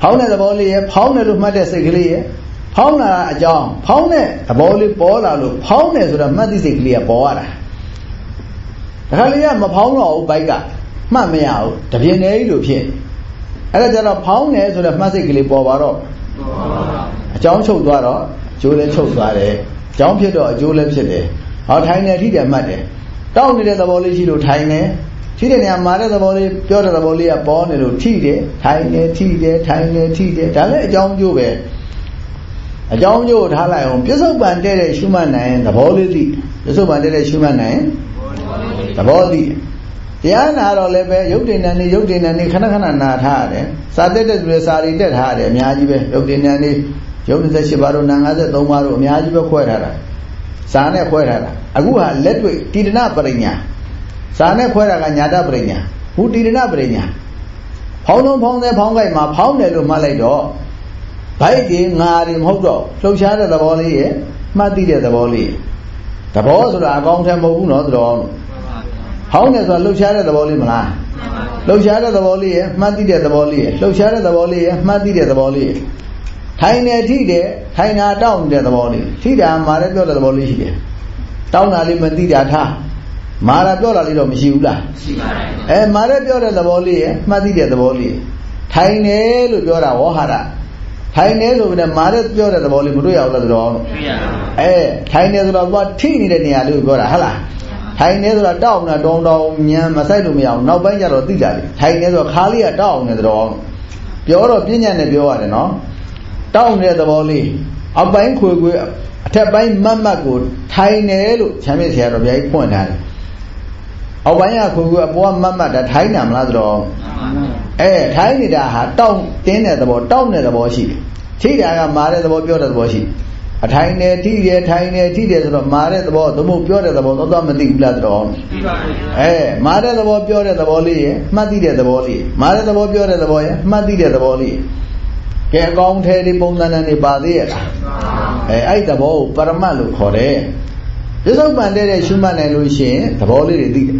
ဖောင်းတဲ့သဘောလေးရဲ့ဖောင်းတယ်လို့မှတ်တဲ့စိတ်ကလေးရဲ့ ဖောင်းတာအကြောင်းဖောင်းတဲ့သဘောလေးပေါ်လာလို့ဖောင်းတယ်ဆိုတာမှတ်သိစိတ်ကလေးကပေါ်ရတာဒါခါလေးကမဖောင်းတော့ဘူးဘိုက်ကမှတ်မရဘူးတပြင်းနေလို့ဖြစ်အဲ့ဒါကြတော့ဖောင်းတယ်ဆိုတော့မှတ်စိတ်ကလေးပေါ်ပါတော့အကြောင်းချုပ်သွားတော့အကျိုးလည်းချုပ်သွားတယ်အကြောင်းဖြစ်တော့အကျိုးလည်းဖြစ်တယ်ဟောထိုင်နေထိတယ်မှတ်တယ်တောက်နေတဲ့သဘောလေးရှိလို့ထိုင်နေထိတဲ့နေရာမှာတဲ့သဘောလေးပြောတဲ့သဘောလေးကပေါ်နေလို့ထိတယ်ထိုင်နေထိတယ်ထိုင်နေထိတယ်ဒါလည်းအကြောင်းကျိုးပဲ အကြောင်းကျိုးထားလိုက်အောင်ပြစ္ဆုတ်ပန်တဲ့တဲ့ရှုမှတ်နိုင်သဘောလေးသိပြစ္ဆုတ်ပန်တဲ့တဲ့ရှုမှတ်နိုင်သဘောသိတရားနာတော့လည်းပဲရုပ်တင်နံနေရုပ်တင်နံနေခဏခဏနာထားရတယ်စာတက်တဲ့သူတွေစာတွေတက်ထားရတယ်အများကြီးပဲရုပ်တင်နံနေရုပ်28ပါးတို့နာ53ပါးတို့အများကြီးပဲခွဲထားတာစာနဲ့ခွဲထားတာအခုဟာလက်တွေ့တိရဏပရိညာစာနဲ့ခွဲတာကညာတပရိညာဟူတိရဏပရိညာဖောင်းလုံးဖောင်းတဲ့ဖောင်းကြိုက်မှာဖောင်းတယ်လို့မှတ်လိုက်တော့ ဘိုက်ဒီငါတွေမဟုတ်တော့လှုပ်ရှားတဲ့သဘောလေးရဲ့မှတ်သိတဲ့သဘောလေးသဘောဆိုတာအကောင်းထဲမဟုတ်ဘူးနော်တော်ဟောင်းတယ်ဆိုတာလှုပ်ရှားတဲ့သဘောလေးမလားလှုပ်ရှားတဲ့သဘောလေးရဲ့မှတ်သိတဲ့သဘောလေးရဲ့လှုပ်ရှားတဲ့သဘောလေးရဲ့မှတ်သိတဲ့သဘောလေးရဲ့ထိုင်နေထိတယ်ထိုင်တာတောင်းတဲ့သဘောလေးထိတာမာရဲပြောတဲ့သဘောလေးရှိတယ်တောင်းတာလေးမသိတာထားမာရပြောတာလေးတော့မရှိဘူးလားရှိပါတယ်အဲမာရပြောတဲ့သဘောလေးရဲ့မှတ်သိတဲ့သဘောလေးထိုင်နေလို့ပြောတာဝေါဟာရ ထိုင်နေဆိုပြီးတော့မာရပြောတဲ့သဘောလေးမတွေ့ရဘူးလားတော်တွေ့ရပါဘူးအဲထိုင်နေဆိုတော့သူကထိနေတဲ့နေရာလေးကိုပြောတာဟုတ်လားထိုင်နေဆိုတာတောက်နေတာတောင်းတောင်းညံမဆိုင်လို့မရအောင်နောက်ပိုင်းကျတော့သိကြတယ်ထိုင်နေဆိုတော့ခါလေးကတောက်အောင်နေတော့ပြောတော့ပြဉ္ညာနဲ့ပြောရတယ်နော်တောက်နေတဲ့သဘောလေးအောက်ပိုင်းခွေခွေအထက်ပိုင်းမတ်မတ်ကိုထိုင်နေလို့ချမ်းမြေဆရာတော်ဘုရားကြီးဖွင့်ထားတယ်အောက်ပိုင်းကခွေခွေအပေါ်ကမတ်မတ်တာထိုင်နာမလားတော့အဲထိုင်နေတာဟာတောက်တင်းတဲ့သဘောတောက်တဲ့သဘောရှိတယ် ထိတာကမာတဲ့သဘောပြောတဲ့သဘောရှိတယ်အထိုင်နဲ့ထိတယ်ထိုင်နဲ့ထိတယ်ဆိုတော့မာတဲ့သဘောသမုတ်ပြောတဲ့သဘောတော့တော့မသိဘူးလားတော့သိပါဘူးအဲမာတဲ့သဘောပြောတဲ့သဘောလေးရမှတ်သိတဲ့သဘောလေးမာတဲ့သဘောပြောတဲ့သဘောရမှတ်သိတဲ့သဘောလေးကဲအကောင်းထဲဒီပုံသဏ္ဍာန်တွေပါသေးရဲ့လားအဲအဲ့သဘောကိုပရမတ်လို့ခေါ်တယ်ပြစ္ဆုတ်ပန်တဲ့ရှုမှတ်နိုင်လို့ရှိရင်သဘောလေးတွေသိတယ်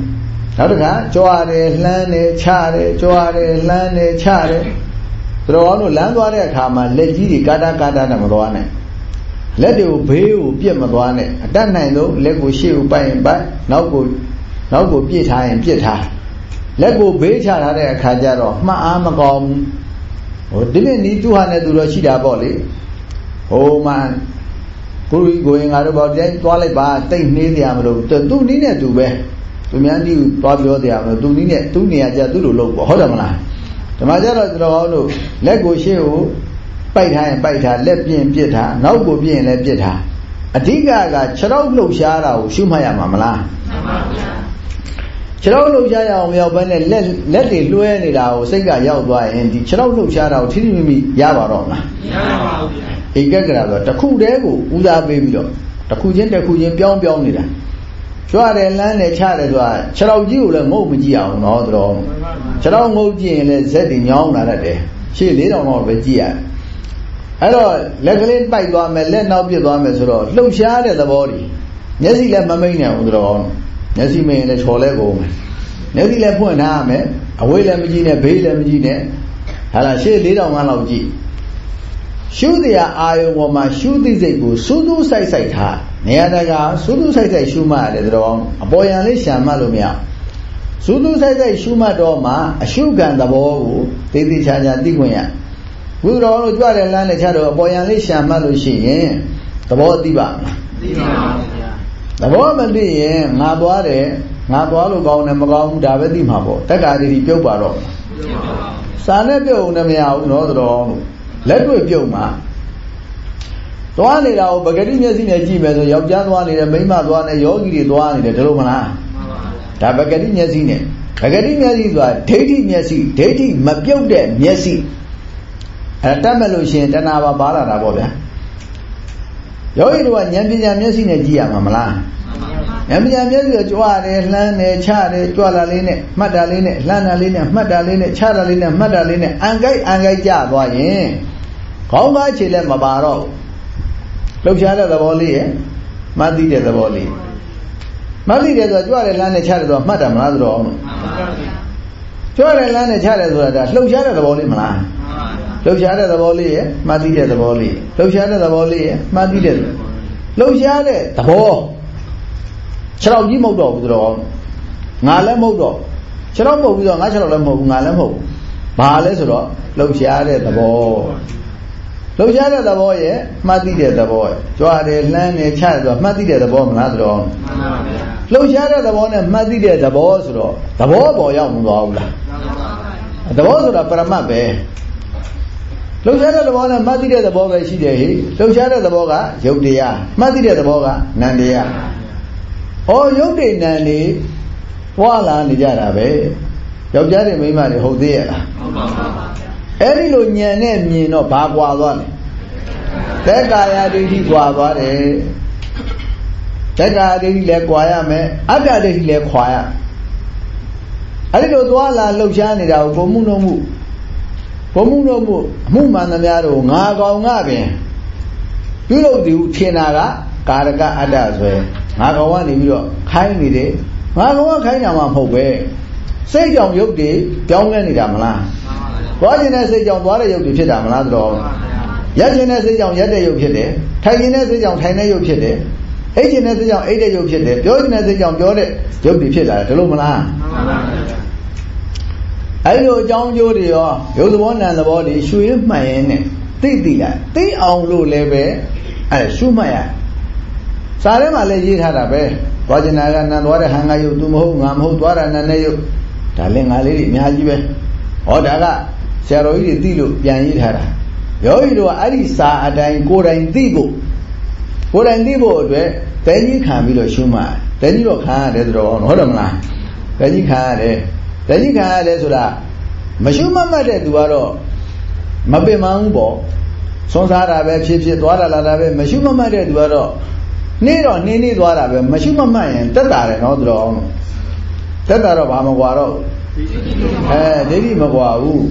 နောက်တစ်ခါကြွားတယ်လှမ်းတယ်ချတယ်ကြွားတယ်လှမ်းတယ်ချတယ် သူတော်အောင်လို့လမ်းသွားတဲ့အခါမှာလက်ကြီးတွေကာတာကာတာနဲ့မသွားနဲ့လက်တွေကိုဘေးကိုပြက်မသွားနဲ့အတတ်နိုင်လို့လက်ကိုရှေ့ကိုပိုက်ရင်ပိုက်နောက်ကိုနောက်ကိုပြစ်ထားရင်ပြစ်ထားလက်ကိုဘေးချထားတဲ့အခါကျတော့မှတ်အားမကောင်းဟိုဒီနေ့နီးသူဟာနဲ့သူတော့ရှိတာပေါ့လေဟိုမှကိုကြီးကိုရင်ငါတို့ပေါ့တိုင်းသွားလိုက်ပါတိတ်နှေးတရားမလို့သူနီးနဲ့သူပဲသူများနီးကိုသွားပြောတရားမလို့သူနီးနဲ့သူနေရာကျသူ့လိုလုပ်ပေါ့ဟုတ်တယ်မလား ဓမ္မကျတော့ကျွန်တော်တို့လက်ကိုရှေ့ကိုပိုက်ထားရင်ပိုက်ထားလက်ပြင်းပြစ်ထားနောက်ကိုပြင်းရင်လည်းပြစ်ထားအဓိကကခြေထောက်လှုပ်ရှားတာကိုရှုမှတ်ရမှာမလားမှန်ပါဗျာခြေထောက်လှုပ်ရှားရအောင်မရောက်ဘဲနဲ့လက်လက်တွေလွှဲနေတာကိုစိတ်ကရောက်သွားရင်ဒီခြေထောက်လှုပ်ရှားတာကိုထိထိမိမိရပါတော့မလားမရပါဘူးဗျာဧကဂရဆိုတခုတည်းကိုဦးစားပေးပြီးတော့တခုချင်းတခုချင်းပြောင်းပြောင်းနေတာ ကြွတယ်လမ်းတယ်ချတယ်ဆိုတာခြေထောက်ကြီးကိုလည်းငုတ်မကြည့်အောင်နော်တော်ခြေထောက်ငုတ်ကြည့်ရင်လည်းဇက်တွေညောင်းလာတတ်တယ်ရှေ့လေးတောင်တော့ပဲကြည့်ရတယ်အဲ့တော့လက်ကလေးပိုက်သွားမယ်လက်နောက်ပြစ်သွားမယ်ဆိုတော့လှုပ်ရှားတဲ့သဘောတွေမျက်စိလည်းမမိတ်နိုင်ဘူးတော့မျက်စိမိရင်လည်းချော်လဲကုန်မယ်မျက်စိလည်းဖွင့်ထားရမယ်အဝေးလည်းမကြည့်နဲ့ဘေးလည်းမကြည့်နဲ့ဟာလားရှေ့၄တောင်မှလောက်ကြည့်ရှုတရားအာယုံပေါ်မှာရှုသိစိတ်ကိုစူးစူးဆိုင်ဆိုင်ထားနေရာတကာစူးစူးဆိုင်ဆိုင်ရှုမှရတယ်တော့အပေါ်ယံလေးရှာမှတ်လို့မရစူးစူးဆိုင်ဆိုင်ရှုမှတ်တော့မှအရှုခံသဘောကိုသိသိချာချာသိခွင့်ရဘုရားတော်တို့ကြွတဲ့လမ်းနဲ့ချတော့အပေါ်ယံလေးရှာမှတ်လို့ရှိရင်သဘောသိပါမလားသိပါပါဘုရားသဘောမသိရင်ငါသွားတယ်ငါသွားလို့ကောင်းတယ်မကောင်းဘူးဒါပဲသိမှာပေါ့တက္ကာတိပြုတ်ပါတော့စာနဲ့ပြုတ်အောင်လည်းမရဘူးနော်တော်လက်တွေ့ပြုတ်မှာ သွားနေတာကိုပဂတိမျက်စိနဲ့ကြည့်မယ်ဆိုယောက်ျားသွားနေတယ်မိန်းမသွားနေယောဂီတွေသွားနေတယ်ဒါလို့မလားဒါပဂတိမျက်စိနဲ့ပဂတိမျက်စိဆိုတာဒိဋ္ဌိမျက်စိဒိဋ္ဌိမပြုတ်တဲ့မျက်စိအဲတတ်မဲ့လို့ရှိရင်တဏှာပါပါလာတာပေါ့ဗျာယောဂီတို့ကဉာဏ်ပညာမျက်စိနဲ့ကြည့်ရမှာမလားဉာဏ်ပညာမျက်စိကိုကြွရတယ်လှမ်းတယ်ချတယ်ကြွလာလေးနဲ့မှတ်တာလေးနဲ့လှမ်းတာလေးနဲ့မှတ်တာလေးနဲ့ချတာလေးနဲ့မှတ်တာလေးနဲ့အန်ကိုက်အန်ကိုက်ကြသွားရင်ခေါင်းသားခြေလက်မပါတော့ လှုပ်ရှားတဲ့သဘောလေးရဲ့မှတ်သိတဲ့သဘောလေးမှတ်သိတယ်ဆိုတော့ကြွတယ်လှမ်းတယ်ချတယ်ဆိုတော့မှတ်တာမလားဆိုတော့အောင်ကြွတယ်လှမ်းတယ်ချတယ်ဆိုတာဒါလှုပ်ရှားတဲ့သဘောလေးမလားလှုပ်ရှားတဲ့သဘောလေးရဲ့မှတ်သိတဲ့သဘောလေးလှုပ်ရှားတဲ့သဘောလေးရဲ့မှတ်သိတဲ့လှုပ်ရှားတဲ့သဘောခြေထောက်ကြီးမဟုတ်တော့ဘူးဆိုတော့ငါလည်းမဟုတ်တော့ခြေထောက်မဟုတ်ဘူးဆိုတော့ငါခြေထောက်လည်းမဟုတ်ဘူးငါလည်းမဟုတ်ဘူးဘာလဲဆိုတော့လှုပ်ရှားတဲ့သဘော လှုပ်ရှားတဲ့သဘောရဲ့မှတ်သိတဲ့သဘောကြွားတယ်လှမ်းတယ်ချတယ်ဆိုတော့မှတ်သိတဲ့သဘောမလားဆိုတော့လှုပ်ရှားတဲ့သဘောနဲ့မှတ်သိတဲ့သဘောဆိုတော့သဘောပေါ်ရောက်မသွားဘူးလားသဘောဆိုတာပရမတ်ပဲလှုပ်ရှားတဲ့သဘောနဲ့မှတ်သိတဲ့သဘောပဲရှိတယ်ဟိလှုပ်ရှားတဲ့သဘောကယုတ်တရားမှတ်သိတဲ့သဘောကနံတရားဩယုတ်တိနံနေပွာလာနေကြတာပဲယောက်ျားတွေမိန်းမတွေဟုတ်သေးရဲ့လားဟုတ်ပါပါ အဲ့ဒီလိုညံနဲ့မြင်တော့ဘာကွာသွားလဲသက်ကာယဒိဋ္ဌိကွာသွားတယ်သက်ကာယဒိဋ္ဌိလည်းကွာရမယ်အတ္တဒိဋ္ဌိလည်းခွာရအဲ့ဒီလိုသွားလာလှုပ်ရှားနေတာကိုကိုမှုနှုံမှုကိုမှုနှုံမှုအမှုမှန်သမျှတို့ငါကောင်ငါပင်ပြုလုပ်သူထင်တာကကာရကအတ္တဆိုရင်ငါကောင်ကနေပြီးတော့ခိုင်းနေတယ်ငါကောင်ကခိုင်းတာမှမဟုတ်ပဲစိတ်ကြောင့်ရုပ်တွေပြောင်းလဲနေတာမလား သွားခြင်းတဲ့စိတ်ကြောင့်သွားတဲ့ရုပ်တွေဖြစ်တာမလားတော့ရက်ခြင်းတဲ့စိတ်ကြောင့်ရက်တဲ့ရုပ်ဖြစ်တယ်ထိုင်ခြင်းတဲ့စိတ်ကြောင့်ထိုင်တဲ့ရုပ်ဖြစ်တယ်အိတ်ခြင်းတဲ့စိတ်ကြောင့်အိတ်တဲ့ရုပ်ဖြစ်တယ်ပြောခြင်းတဲ့စိတ်ကြောင့်ပြောတဲ့ရုပ်တွေဖြစ်လာတယ်ဒါလို့မလားအဲ့လိုအကြောင်းကျိုးတွေရောရုပ်သဘောနာမ်သဘောတွေရှုရမှန်ရင်နဲ့သိသိလိုက်သိအောင်လို့လည်းပဲအဲ့ရှုမှတ်ရစာထဲမှာလည်းရေးထားတာပဲသွားကျင်နာကနန်သွားတဲ့ဟန်ကရုပ်သူမဟုတ်ငါမဟုတ်သွားတာနန်တဲ့ရုပ်ဒါလည်းငါလေးတွေအများကြီးပဲဟောဒါက ဆရာတော်ကြီးတွေသိလို့ပြန်ရေးထားတာယောဂီတို့ကအဲ့ဒီစာအတိုင်းကိုယ်တိုင်သိဖို့ကိုယ်တိုင်သိဖို့အတွက်တဲကြီးခံပြီးတော့ရှုမှတ်တဲကြီးတော့ခံရတယ်ဆိုတော့ဟုတ်တယ်မလားတဲကြီးခံရတယ်တဲကြီးခံရတယ်ဆိုတာမရှုမှတ်မှတ်တဲ့သူကတော့မပင်မဘူးပေါ့ဆွမ်းစားတာပဲဖြစ်ဖြစ်သွားတာလာတာပဲမရှုမှတ်မှတ်တဲ့သူကတော့နေတော့နေနေသွားတာပဲမရှုမှတ်မှတ်ရင်တက်တာတယ်နော်သူတော်တက်တာတော့ဘာမကွာတော့အဲဒိဋ္ဌိမကွာဘူး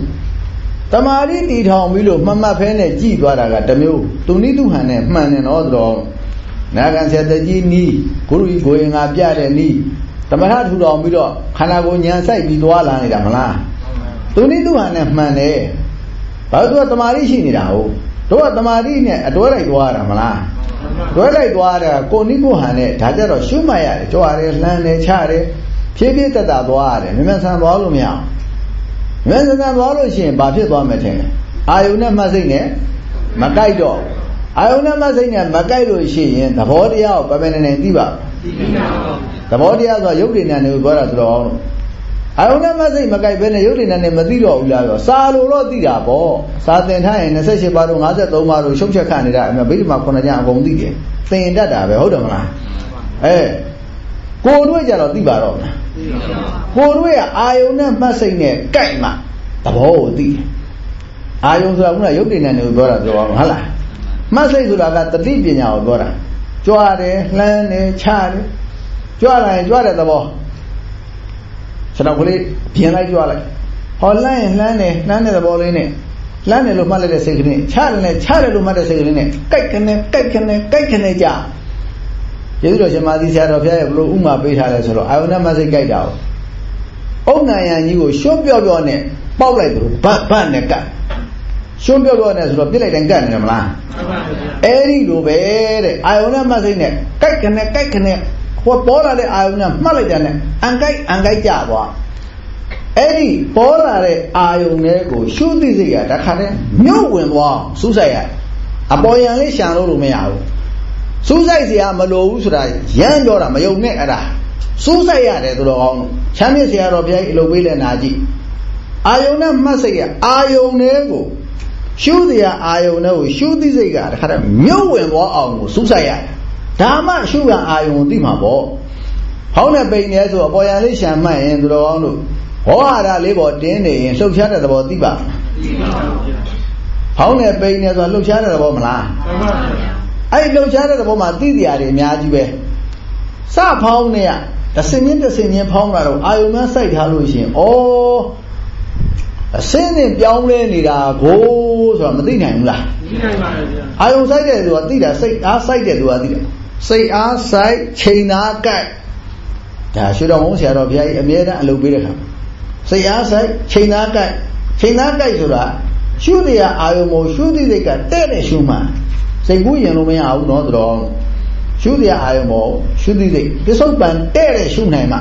တမာရီတီထောင်ပြီးလို့မှတ်မှတ်ဖဲနဲ့ကြည်သွားတာကတမျိုးသူနိသူဟန်နဲ့မှန်တယ်နော်တော့နာဂန်ဆက်တကြီးနီးဂုရုကြီးကိုရင်ငါပြတဲ့နီးသမထထူထောင်ပြီးတော့ခန္ဓာကိုယ်ညံဆိုင်ပြီးသွားလာနေတာမလားသူနိသူဟန်နဲ့မှန်တယ်ဘာလို့သူကတမာရီရှိနေတာဟုတ်တို့ကတမာရီနဲ့အတွဲလိုက်သွားတာမလားတွဲလိုက်သွားတာကိုနိကိုဟန်နဲ့ဒါကြတော့ရှုမှတ်ရတယ်ကြွားတယ်လှမ်းတယ်ချတယ်ဖြည်းဖြည်းတက်တာသွားရတယ်မြင်မြန်ဆန်သွားလို့မရအောင် မြင်မြန်ဆန်သွားလို့ရှိရင်ဘာဖြစ်သွားမှာထင်လဲအာယုန်နဲ့မှတ်စိတ်နဲ့မကိုက်တော့အာယုန်နဲ့မှတ်စိတ်နဲ့မကိုက်လို့ရှိရင်သဘောတရားကိုပပယ်နေနေသိပါသဘောတရားဆိုရုပ်တည်နေတယ်ကိုပြောတာဆိုတော့အောင်အာယုန်နဲ့မှတ်စိတ်မကိုက်ဘဲနဲ့ရုပ်တည်နေတယ်မသိတော့ဘူးလားဆိုစာလို့တော့သိတာပေါ့စာသင်ထားရင်28ပါးတို့53ပါးတို့ရှုပ်ချက်ခနေတာအမေဗိဓမာ9ကျမ်းအကုန်သိတယ်သင်တတ်တာပဲဟုတ်တယ်မလားအဲကိုတို့ကြတော့သိပါတော့မလား ကိုတို့ရဲ့အာယုံနဲ့မှတ်စိတ်နဲ့ကြိုက်မှသဘောကိုသိတယ်အာယုံဆိုတာကရုပ်တည်နေတယ်ကိုပြောတာပြောပါဟုတ်လားမှတ်စိတ်ဆိုတာကတတိပညာကိုပြောတာကြွားတယ်လှမ်းတယ်ချတယ်ကြွားလာရင်ကြွားတဲ့သဘောခြေတော်ကလေးပြင်လိုက်ကြွားလိုက်ဟောလှမ်းရင်လှမ်းတယ်လှမ်းတဲ့သဘောလေးနဲ့လှမ်းတယ်လို့မှတ်လိုက်တဲ့စိတ်ကလေးချတယ်နဲ့ချတယ်လို့မှတ်တဲ့စိတ်ကလေးနဲ့ကြိုက်ခနဲ့ကြိုက်ခနဲ့ကြိုက်ခနဲ့ကြာ ကျေးဇူးတော်ရှင်မာသီဆရာတော်ဖျားရဲ့ဘလို့ဥမာပေးထားလဲဆိုတော့အာယုန်နဲ့မစိတ်ကြိုက်တာ哦အုံနာယံကြီးကိုရှွတ်ပြော့ပြော့နဲ့ပေါက်လိုက်တယ်ဘတ်ဘတ်နဲ့ကတ်ရှွတ်ပြော့ပြော့နဲ့ဆိုတော့ပြစ်လိုက်တိုင်းကတ်နေတယ်မလားအဲ့ဒီလိုပဲတဲ့အာယုန်နဲ့မစိတ်နဲ့ကြိုက်ခနဲ့ကြိုက်ခနဲ့ဟိုပေါ်လာတဲ့အာယုန်နဲ့မှတ်လိုက်တယ်နဲ့အန်ကြိုက်အန်ကြိုက်ကြသွားအဲ့ဒီပေါ်လာတဲ့အာယုန်တွေကိုရှုသိစိတ်ကတခါတည်းမြုပ်ဝင်သွားစူးစိုက်ရအပေါ်ယံလေးရှာလို့လို့မရဘူး စူးစိုက်စရာမလိုဘူးဆိုတာရမ်းပြောတာမယုံနဲ့အဲ့ဒါစူးစိုက်ရတယ်ဆိုတော့ကောင်းချမ်းမြေ့စရာတော့ဘုရားကြီးအလုပ်ပေးလဲနာကြည့်အာယုံနဲ့မှတ်စိတ်ကအာယုံတွေကိုရှုစရာအာယုံတွေကိုရှုသိစိတ်ကတခါတည်းမြုပ်ဝင်သွားအောင်ကိုစူးစိုက်ရတယ်ဒါမှရှုရအာယုံကိုသိမှာပေါ့ဟောင်းနဲ့ပိန်နေဆိုအပေါ်ရန်လေးရှံမှတ်ရင်သူတော်ကောင်းတို့ဟောဟာရလေးပေါ်တင်းနေရင်လှုပ်ရှားတဲ့သဘောသိပါသိပါပါဟောင်းနဲ့ပိန်နေဆိုတာလှုပ်ရှားတဲ့သဘောမလားမှန်ပါပါ အဲ့လှုပ်ရှားတဲ့သဘောမှာသိတရားတွေအများကြီးပဲစဖောင်းနေရတစင်ချင်းတစင်ချင်းဖောင်းတာတော့အာယုံများစိုက်ထားလို့ရှိရင်ဩအစင်းနဲ့ပြောင်းလဲနေတာကိုဆိုတာမသိနိုင်ဘူးလားသိနိုင်ပါရဲ့ဗျာအာယုံစိုက်တဲ့သူကသိတာစိတ်အားစိုက်တဲ့သူကသိတာစိတ်အားစိုက်ချိန်သားကတ်ဒါရွှေတော်ဘုန်းဆရာတော်ဘုရားကြီးအမြဲတမ်းအလုပ်ပေးတဲ့ခါစိတ်အားဆိုင်ချိန်သားကတ်ချိန်သားကတ်ဆိုတာရှုတရားအာယုံမို့ရှုသည့်စိတ်ကတဲ့တဲ့ရှုမှ စိတ်ကူးရင်လို့မရဘူးနော်တော်ရှုတရားအာယုံမို့ရှုသည့်စိတ်ပြစ္ဆုတ်ပံတဲ့တဲ့ရှုနိုင်မှာ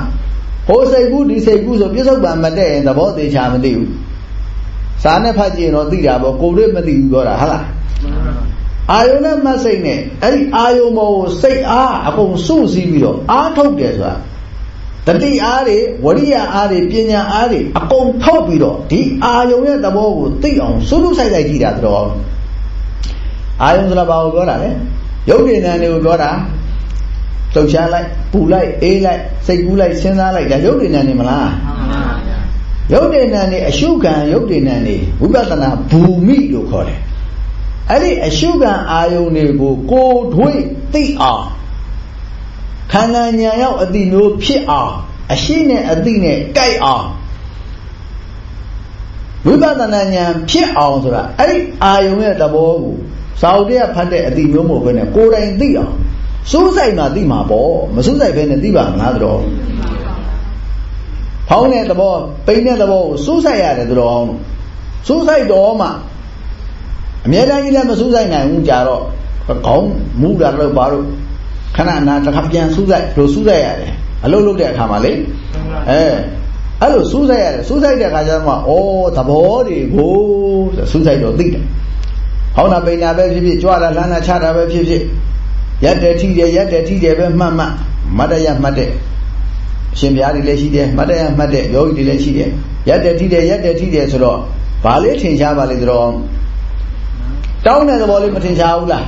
ဟိုစိတ်ကူးဒီစိတ်ကူးဆိုပြစ္ဆုတ်ပံမတဲ့ရင်သဘောသေးချာမသိဘူးစာနဲ့ဖတ်ကြည့်ရင်တော့သိတာပေါ့ကိုယ်တွေ့မသိဘူးပြောတာဟုတ်လားအာယုံနဲ့မစိတ်နဲ့အဲ့ဒီအာယုံမို့စိတ်အားအကုန်စုစည်းပြီးတော့အားထုတ်တယ်ဆိုတာတတိအားတွေဝရိယအားတွေပညာအားတွေအကုန်ထောက်ပြီးတော့ဒီအာယုံရဲ့သဘောကိုသိအောင်စွလို့ဆိုင်ဆိုင်ကြည့်တာတော့ အာယုံဆိုတာဘာကိုပြောတာလဲရုပ်ဉာဏ်တွေကိုပြောတာလှုပ်ရှားလိုက်ပူလိုက်အေးလိုက်စိတ်ကူးလိုက်စဉ်းစားလိုက်ဒါရုပ်ဉာဏ်နေမလားမှန်ပါဗျာရုပ်ဉာဏ်နေအရှုခံရုပ်ဉာဏ်နေဝိပဿနာဘူမိလို့ခေါ်တယ်အဲ့ဒီအရှုခံအာယုန်တွေကိုကိုယ်ထွေးသိအောင်ခန္ဓာညာရောက်အတိမျိုးဖြစ်အောင်အရှိနဲ့အတိနဲ့ကြိုက်အောင်ဝိပဿနာဉာဏ်ဖြစ်အောင်ဆိုတာအဲ့ဒီအာယုံရဲ့သဘောကို စာအုပ်ထဲဖတ်တဲ့အတိမျိုးမဟုတ်ဘဲနဲ့ကိုယ်တိုင်သိအောင်စူးစိုက်မှသိမှာပေါ့မစူးစိုက်ဘဲနဲ့သိပါမလားတော်ဖောင်းတဲ့သဘောပိန်တဲ့သဘောကိုစူးစိုက်ရတယ်တော်အောင်စူးစိုက်တော့မှအမြဲတမ်းကြီးလည်းမစူးစိုက်နိုင်ဘူးကြာတော့ခေါင်းမူတာတော့ပါတော့ခဏနာတစ်ခါပြန်စူးစိုက်လို့စူးစိုက်ရတယ်အလုပ်လုပ်တဲ့အခါမှာလေအဲအဲ့လိုစူးစိုက်ရတယ်စူးစိုက်တဲ့အခါကျတော့ဩသဘောတွေကိုစူးစိုက်တော့သိတယ် ဟောင်းတာပိန်တာပဲဖြစ်ဖြစ်ကြွားတာလမ်းတာချတာပဲဖြစ်ဖြစ်ရက်တယ်ထိတယ်ရက်တယ်ထိတယ်ပဲမှတ်မှတ်မတ်တရမှတ်တဲ့ရှင်ဘုရားတွေလည်းရှိတယ်မတ်တရမှတ်တဲ့ယောဂီတွေလည်းရှိတယ်ရက်တယ်ထိတယ်ရက်တယ်ထိတယ်ဆိုတော့ဘာလေးထင်ရှားပါလိမ့်ဆိုတော့တောင်းတဲ့သဘောလေးမထင်ရှားဘူးလား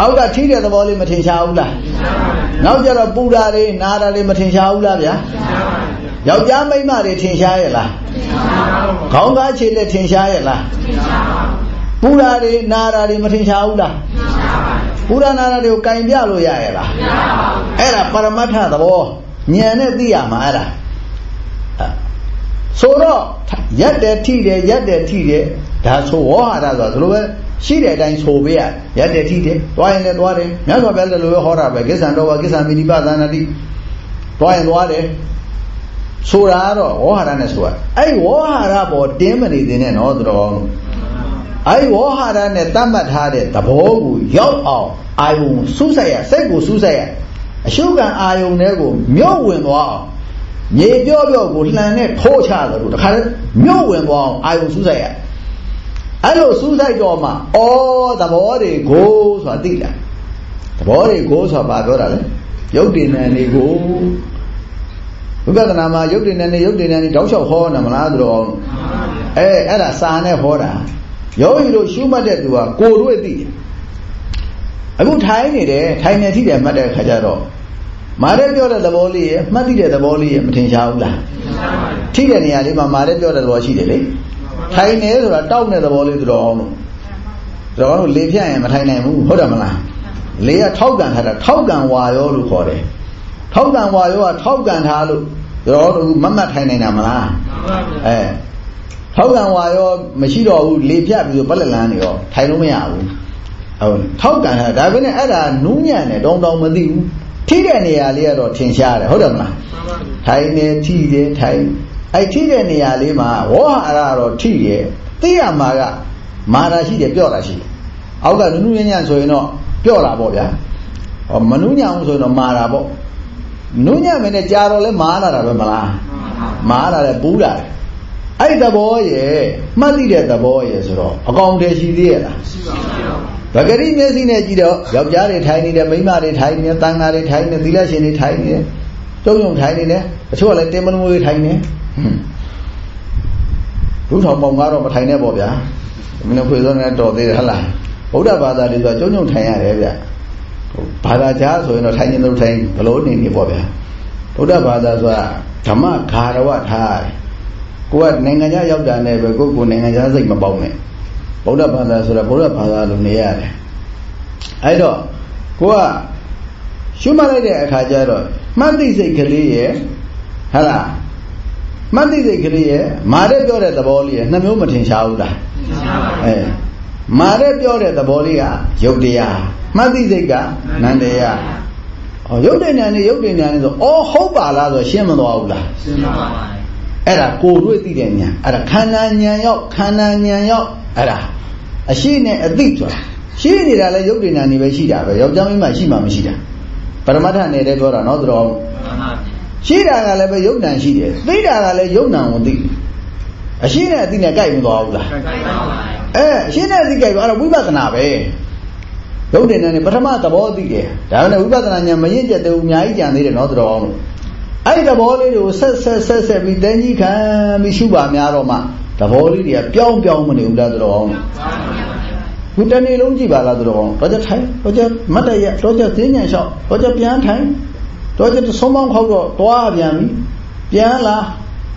အောက်ကထိတဲ့သဘောလေးမထင်ရှားဘူးလားနောက်ကျတော့ပူတာတွေနာတာတွေမထင်ရှားဘူးလားဗျာယောက်ျားမိန်းမတွေထင်ရှားရဲ့လားခေါင်းကားခြေလက်ထင်ရှားရဲ့လား ပူတာတွေနာတာတွေမထင်ရှားဘူးလားပူတာနာတာတွေကိုကင်ပြလို့ရရဲ့လားအဲ့ဒါပရမတ္ထသဘောဉာဏ်နဲ့သိရမှာအဲ့ဒါဆိုတော့ရက်တယ်ထိတယ်ရက်တယ်ထိတယ်ဒါဆိုဝေါဟာရဆိုတာဒီလိုပဲရှိတဲ့အတိုင်းဆိုပေးရရက်တယ်ထိတယ်သွားရင်လည်းသွားတယ်မြတ်စွာဘုရားလည်းလိုပဲဟောတာပဲကိစ္ဆံတော်ဝကိစ္ဆံမိနိပသနာတိသွားရင်သွားတယ်ဆိုတာတော့ဝေါဟာရနဲ့ဆိုတာအဲ့ဝေါဟာရပေါ်တင်းမနေသေးနဲ့နော်တော် အဲ့ဝေါဟာရနဲ့တတ်မှတ်ထားတဲ့သဘောကိုရောက်အောင်အာယုံစူးစိုက်ရစိတ်ကိုစူးစိုက်ရအရှုခံအာယုံတွေကိုမြော့ဝင်သွားအောင်မြေပြော့ပြော့ကိုလှန်နဲ့ထိုးချတယ်လို့တခါတည်းမြော့ဝင်သွားအောင်အာယုံစူးစိုက်ရအဲ့လိုစူးစိုက်တော့မှဩသဘောတွေကိုဆိုတာသိတာသဘောတွေကိုဆိုတာဘာပြောတာလဲယုတ်တင်နံတွေကိုဝိပဿနာမှာယုတ်တင်နံနေယုတ်တင်နံနေတောက်လျှောက်ဟောနေမလားသူတော်အဲအဲ့ဒါစာနဲ့ဟောတာ ယောဂီတို့ရှုမှတ်တဲ့သူကကိုတို့သိတယ်အခုထိုင်နေတယ်ထိုင်နေထိတယ်မှတ်တဲ့ခါကျတော့မာရဲပြောတဲ့သဘောလေးရမှတ်သိတဲ့သဘောလေးရမထင်ရှားဘူးလားထိတဲ့နေရာလေးမှာမာရဲပြောတဲ့သဘောရှိတယ်လေထိုင်နေဆိုတာတောက်တဲ့သဘောလေးသူတော်အောင်လို့သူတော်အောင်လေဖြတ်ရင်မထိုင်နိုင်ဘူးဟုတ်တယ်မလားလေကထောက်ကန်ထားတာထောက်ကန်ဝါရောလို့ခေါ်တယ်ထောက်ကန်ဝါရောကထောက်ကန်ထားလို့သူတော်တို့မမတ်ထိုင်နိုင်တာမလားအဲ ထောက်ကန်ဝါရောမရှိတော့ဘူးလေဖြတ်ပြီးတော့ပလက်လန်းနေရောထိုင်လို့မရဘူးဟုတ်ထောက်ကန်ထားဒါပေမဲ့အဲ့ဒါနူးညံ့တယ်တောင်းတောင်းမသိဘူးထိတဲ့နေရာလေးကတော့ထင်ရှားတယ်ဟုတ်တယ်မလားထိုင်နေထိတယ်ထိုင်အဲ့ထိတဲ့နေရာလေးမှာဝေါဟာရတော့ထိတယ်သိရမှာကမာတာရှိတယ်ပြော့တာရှိတယ်အောက်ကနုနုညံ့ညံ့ဆိုရင်တော့ပြော့တာပေါ့ဗျာဟောမနုညံ့အောင်ဆိုရင်တော့မာတာပေါ့နုညံ့မယ်နဲ့ကြာတော့လဲမာလာတာပဲမလားမာလာတယ်ပူးလာတယ် အဲ့သဘောရဲ့မှတ်သိတဲ့သဘောရဲ့ဆိုတော့အကောင်တည်းရှိသေးရဲ့လားရှိပါဘူးဗဂရိမျက်စိနဲ့ကြည့်တော့ယောက်ျားတွေထိုင်နေတယ်မိန်းမတွေထိုင်နေတယ်တန်ဃာတွေထိုင်နေတယ်သီလရှင်တွေထိုင်နေတယ်တုံးယုံထိုင်နေတယ်တချို့ကလည်းတင်မလို့တွေထိုင်နေဒုထောင်ပေါင်ကတော့မထိုင်နဲ့ပေါ့ဗျာမင်းတို့ခွေစောနဲ့တော်သေးတယ်ဟလားဗုဒ္ဓဘာသာတွေဆိုကျုံကျုံထိုင်ရတယ်ဗျဘာသာကြားဆိုရင်တော့ထိုင်နေလို့ထိုင်ဘလို့နေနေပေါ့ဗျာဗုဒ္ဓဘာသာဆိုတာဓမ္မဂါရဝထားတယ် ကိုကနိုင်ငံခြားရောက်တာနဲ့ပဲကိုကိုနိုင်ငံခြားစိတ်မပေါက်နဲ့ဗုဒ္ဓဘာသာဆိုတာဗုဒ္ဓဘာသာလိုနေရတယ်အဲ့တော့ကိုကရှုမှတ်လိုက်တဲ့အခါကျတော့မှတ်သိစိတ်ကလေးရဲ့ဟဟလားမှတ်သိစိတ်ကလေးရဲ့မာတဲ့ပြောတဲ့သဘောလေးရဲ့နှမျိုးမထင်ရှားဘူးလားထင်ရှားပါဘူးအဲမာတဲ့ပြောတဲ့သဘောလေးကယုတ်တရားမှတ်သိစိတ်ကနန္တရားဟောယုတ်တဲ့ဉာဏ်နဲ့ယုတ်တဲ့ဉာဏ်နဲ့ဆိုအော်ဟုတ်ပါလားဆိုရှင်းမသွားဘူးလားရှင်းပါပါ အဲ့ဒါကိုယ်တွေ့သိတဲ့ဉာဏ်အဲ့ဒါခန္ဓာဉာဏ်ရောက်ခန္ဓာဉာဏ်ရောက်အဲ့ဒါအရှိနဲ့အသိဆိုတာရှိနေတာလဲယုတ်တဲ့ဉာဏ်နေပဲရှိတာပဲယောက်ျားမင်းမရှိမှမရှိတာပရမတ္ထနယ်တဲ့ပြောတာနော်သူတော်ရှိတာကလည်းပဲယုတ်ဉာဏ်ရှိတယ်သိတာကလည်းယုတ်ဉာဏ်ကိုသိအရှိနဲ့အသိနဲ့ကြိုက်မသွားဘူးလားကြိုက်ပါပါအဲအရှိနဲ့အသိကြိုက်တော့အဲ့ဒါဝိပဿနာပဲရုပ်တင်တဲ့ပထမသဘောသိတယ်ဒါနဲ့ဝိပဿနာဉာဏ်မရင့်ကျက်သေးဘူးအများကြီးကြံသေးတယ်နော်တော်အောင်လို့ အဲ့ဒီသဘောလေးတွေကိုဆက်ဆက်ဆက်ဆက်ပြီးတန်းကြီးခံပြီးရှုပါများတော့မှသဘောလေးတွေကပြောင်းပြောင်းမနေဘူးလားတော်အောင်ဘုတနေ့လုံးကြည့်ပါလားတော်အောင်တော့ကြထိုင်တော့ကြမတ်တရတော့ကြသိဉာဏ်လျှောက်တော့ကြပြန်ထိုင်တော့ကြသုံးပေါင်းခေါက်တော့တွားပြန်ပြီပြန်လာ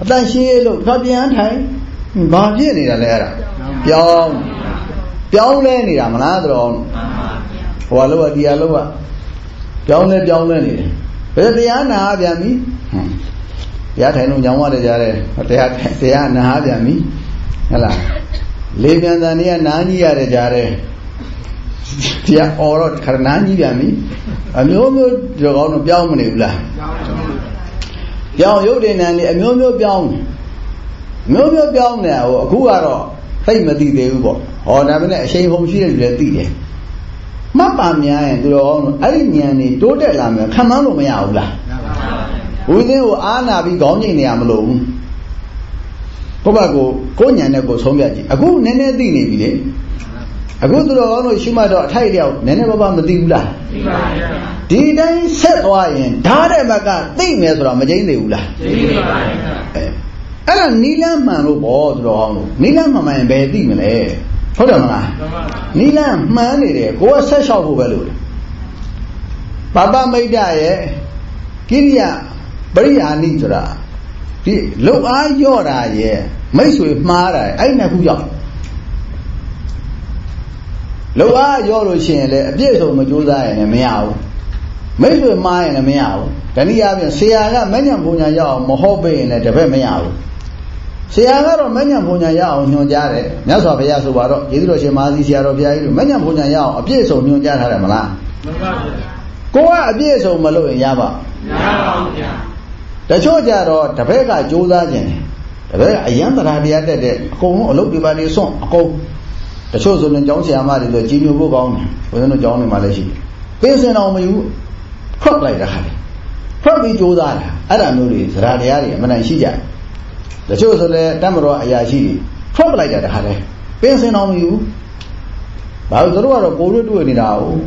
အတန်ရှင်းလို့တော့ပြန်ထိုင်ဘာဖြစ်နေတာလဲအဲ့ဒါပြောင်းပြောင်းလဲနေတာမလားတော်ဟိုလောကဒီအလောကပြောင်းလဲပြောင်းလဲနေတယ် ဘယ်တရားနာပြန်ပြီတရားထိုင်လို့ညောင်းရတယ်ကြားတယ်တရားတရားနာပြန်ပြီဟဲ့လားလေပြန်တန်တွေကနားကြီးရတယ်ကြားတယ်တရားအော်တော့ခရနာကြီးပြန်ပြီအမျိုးမျိုးဒီကောင်းတော့ပြောင်းမနေဘူးလားပြောင်းရုပ်တင်နံနေအမျိုးမျိုးပြောင်းမျိုးမျိုးပြောင်းနေဟိုအခုကတော့သိမသိသေးဘူးပေါ့ဟောဒါပေမဲ့အရှိန်ဟုန်ရှိတဲ့လူလည်းသိတယ် မှတ်ပါများရင်သူတော်ကောင်းတို့အဲ့ဒီဉာဏ်นี่တိုးတက်လာမယ်ခံမှန်းလို့မရဘူးလားဝိသင်းကိုအားနာပြီးခေါင်းငိတ်နေရမလို့ဘူးကိုယ့်ဘက်ကိုကိုယ်ဉာဏ်နဲ့ကိုယ်ဆုံးဖြတ်ကြည့်အခုနည်းနည်းသိနေပြီလေအခုသူတော်ကောင်းတို့ရှိမှတော့အထိုက်လျောက်နည်းနည်းပါးပါးမသိဘူးလားသိပါပါဒီတိုင်းဆက်သွားရင်ဓာတ်တဲ့ဘက်ကသိမယ်ဆိုတော့မကျင်းသေးဘူးလားသိပါပါအဲအဲ့ဒါနီလန်းမှန်လို့ပေါ့သူတော်ကောင်းတို့နီလန်းမှန်မှန်ဘယ်သိမလဲ ဟုတ်တယ်မလားနီလန်းမှန်နေတယ်ကိုကဆက်လျှောက်ဖို့ပဲလို့ပပမိတ်တရဲ့ကိရိယာပရိယာနိဆိုတာဒီလုံအားရော့တာရဲ့မိတ်ဆွေမှားတာအဲ့နှစ်ခုကြောင့်လုံအားရော့လို့ရှိရင်လည်းအပြည့်စုံမကြိုးစားရင်လည်းမရဘူးမိတ်ဆွေမှားရင်လည်းမရဘူးတနည်းအားဖြင့်ဆရာကမညံပုံညာရအောင်မဟုတ်ပေရင်လည်းတပည့်မရဘူး ဆရာကတော့မညံပုံညာရအောင်ညွှန်ကြားတယ်မြတ်စွာဘုရားဆိုပါတော့ယေသူတော်ရှင်မာသီဆရာတော်ဘုရားကြီးတို့မညံပုံညာရအောင်အပြည့်စုံညွှန်ကြားထားတယ်မလားမှန်ပါဗျာကိုကအပြည့်စုံမလို့ရင်ရပါမရပါဘူးဗျာတချို့ကြတော့တပည့်ကကြိုးစားခြင်းတယ်တပည့်ကအယံတရားတရားတက်တဲ့အကုန်လုံးအလုပ်တွေပါနေစွန့်အကုန်တချို့ဆိုရင်ကျောင်းဆရာမတွေဆိုကြီးညိုဖို့ကောင်းတယ်ဘုရားတို့ကျောင်းတွေမှာလည်းရှိတယ်ပေးစင်အောင်မယူဖတ်လိုက်တာခါလေဖတ်ပြီးကြိုးစားတာအဲ့ဒါမျိုးတွေသရတရားတွေအမှန်တန်ရှိကြတယ် တချို့ဆိုလည်းတတ်မတော်အရာရှိတွေဖတ်လိုက်တာတခါလေပေးစင်အောင်မယူဘာလို့တို့ကတော့ကိုယ်တို့တွေ့နေတာဟုတ်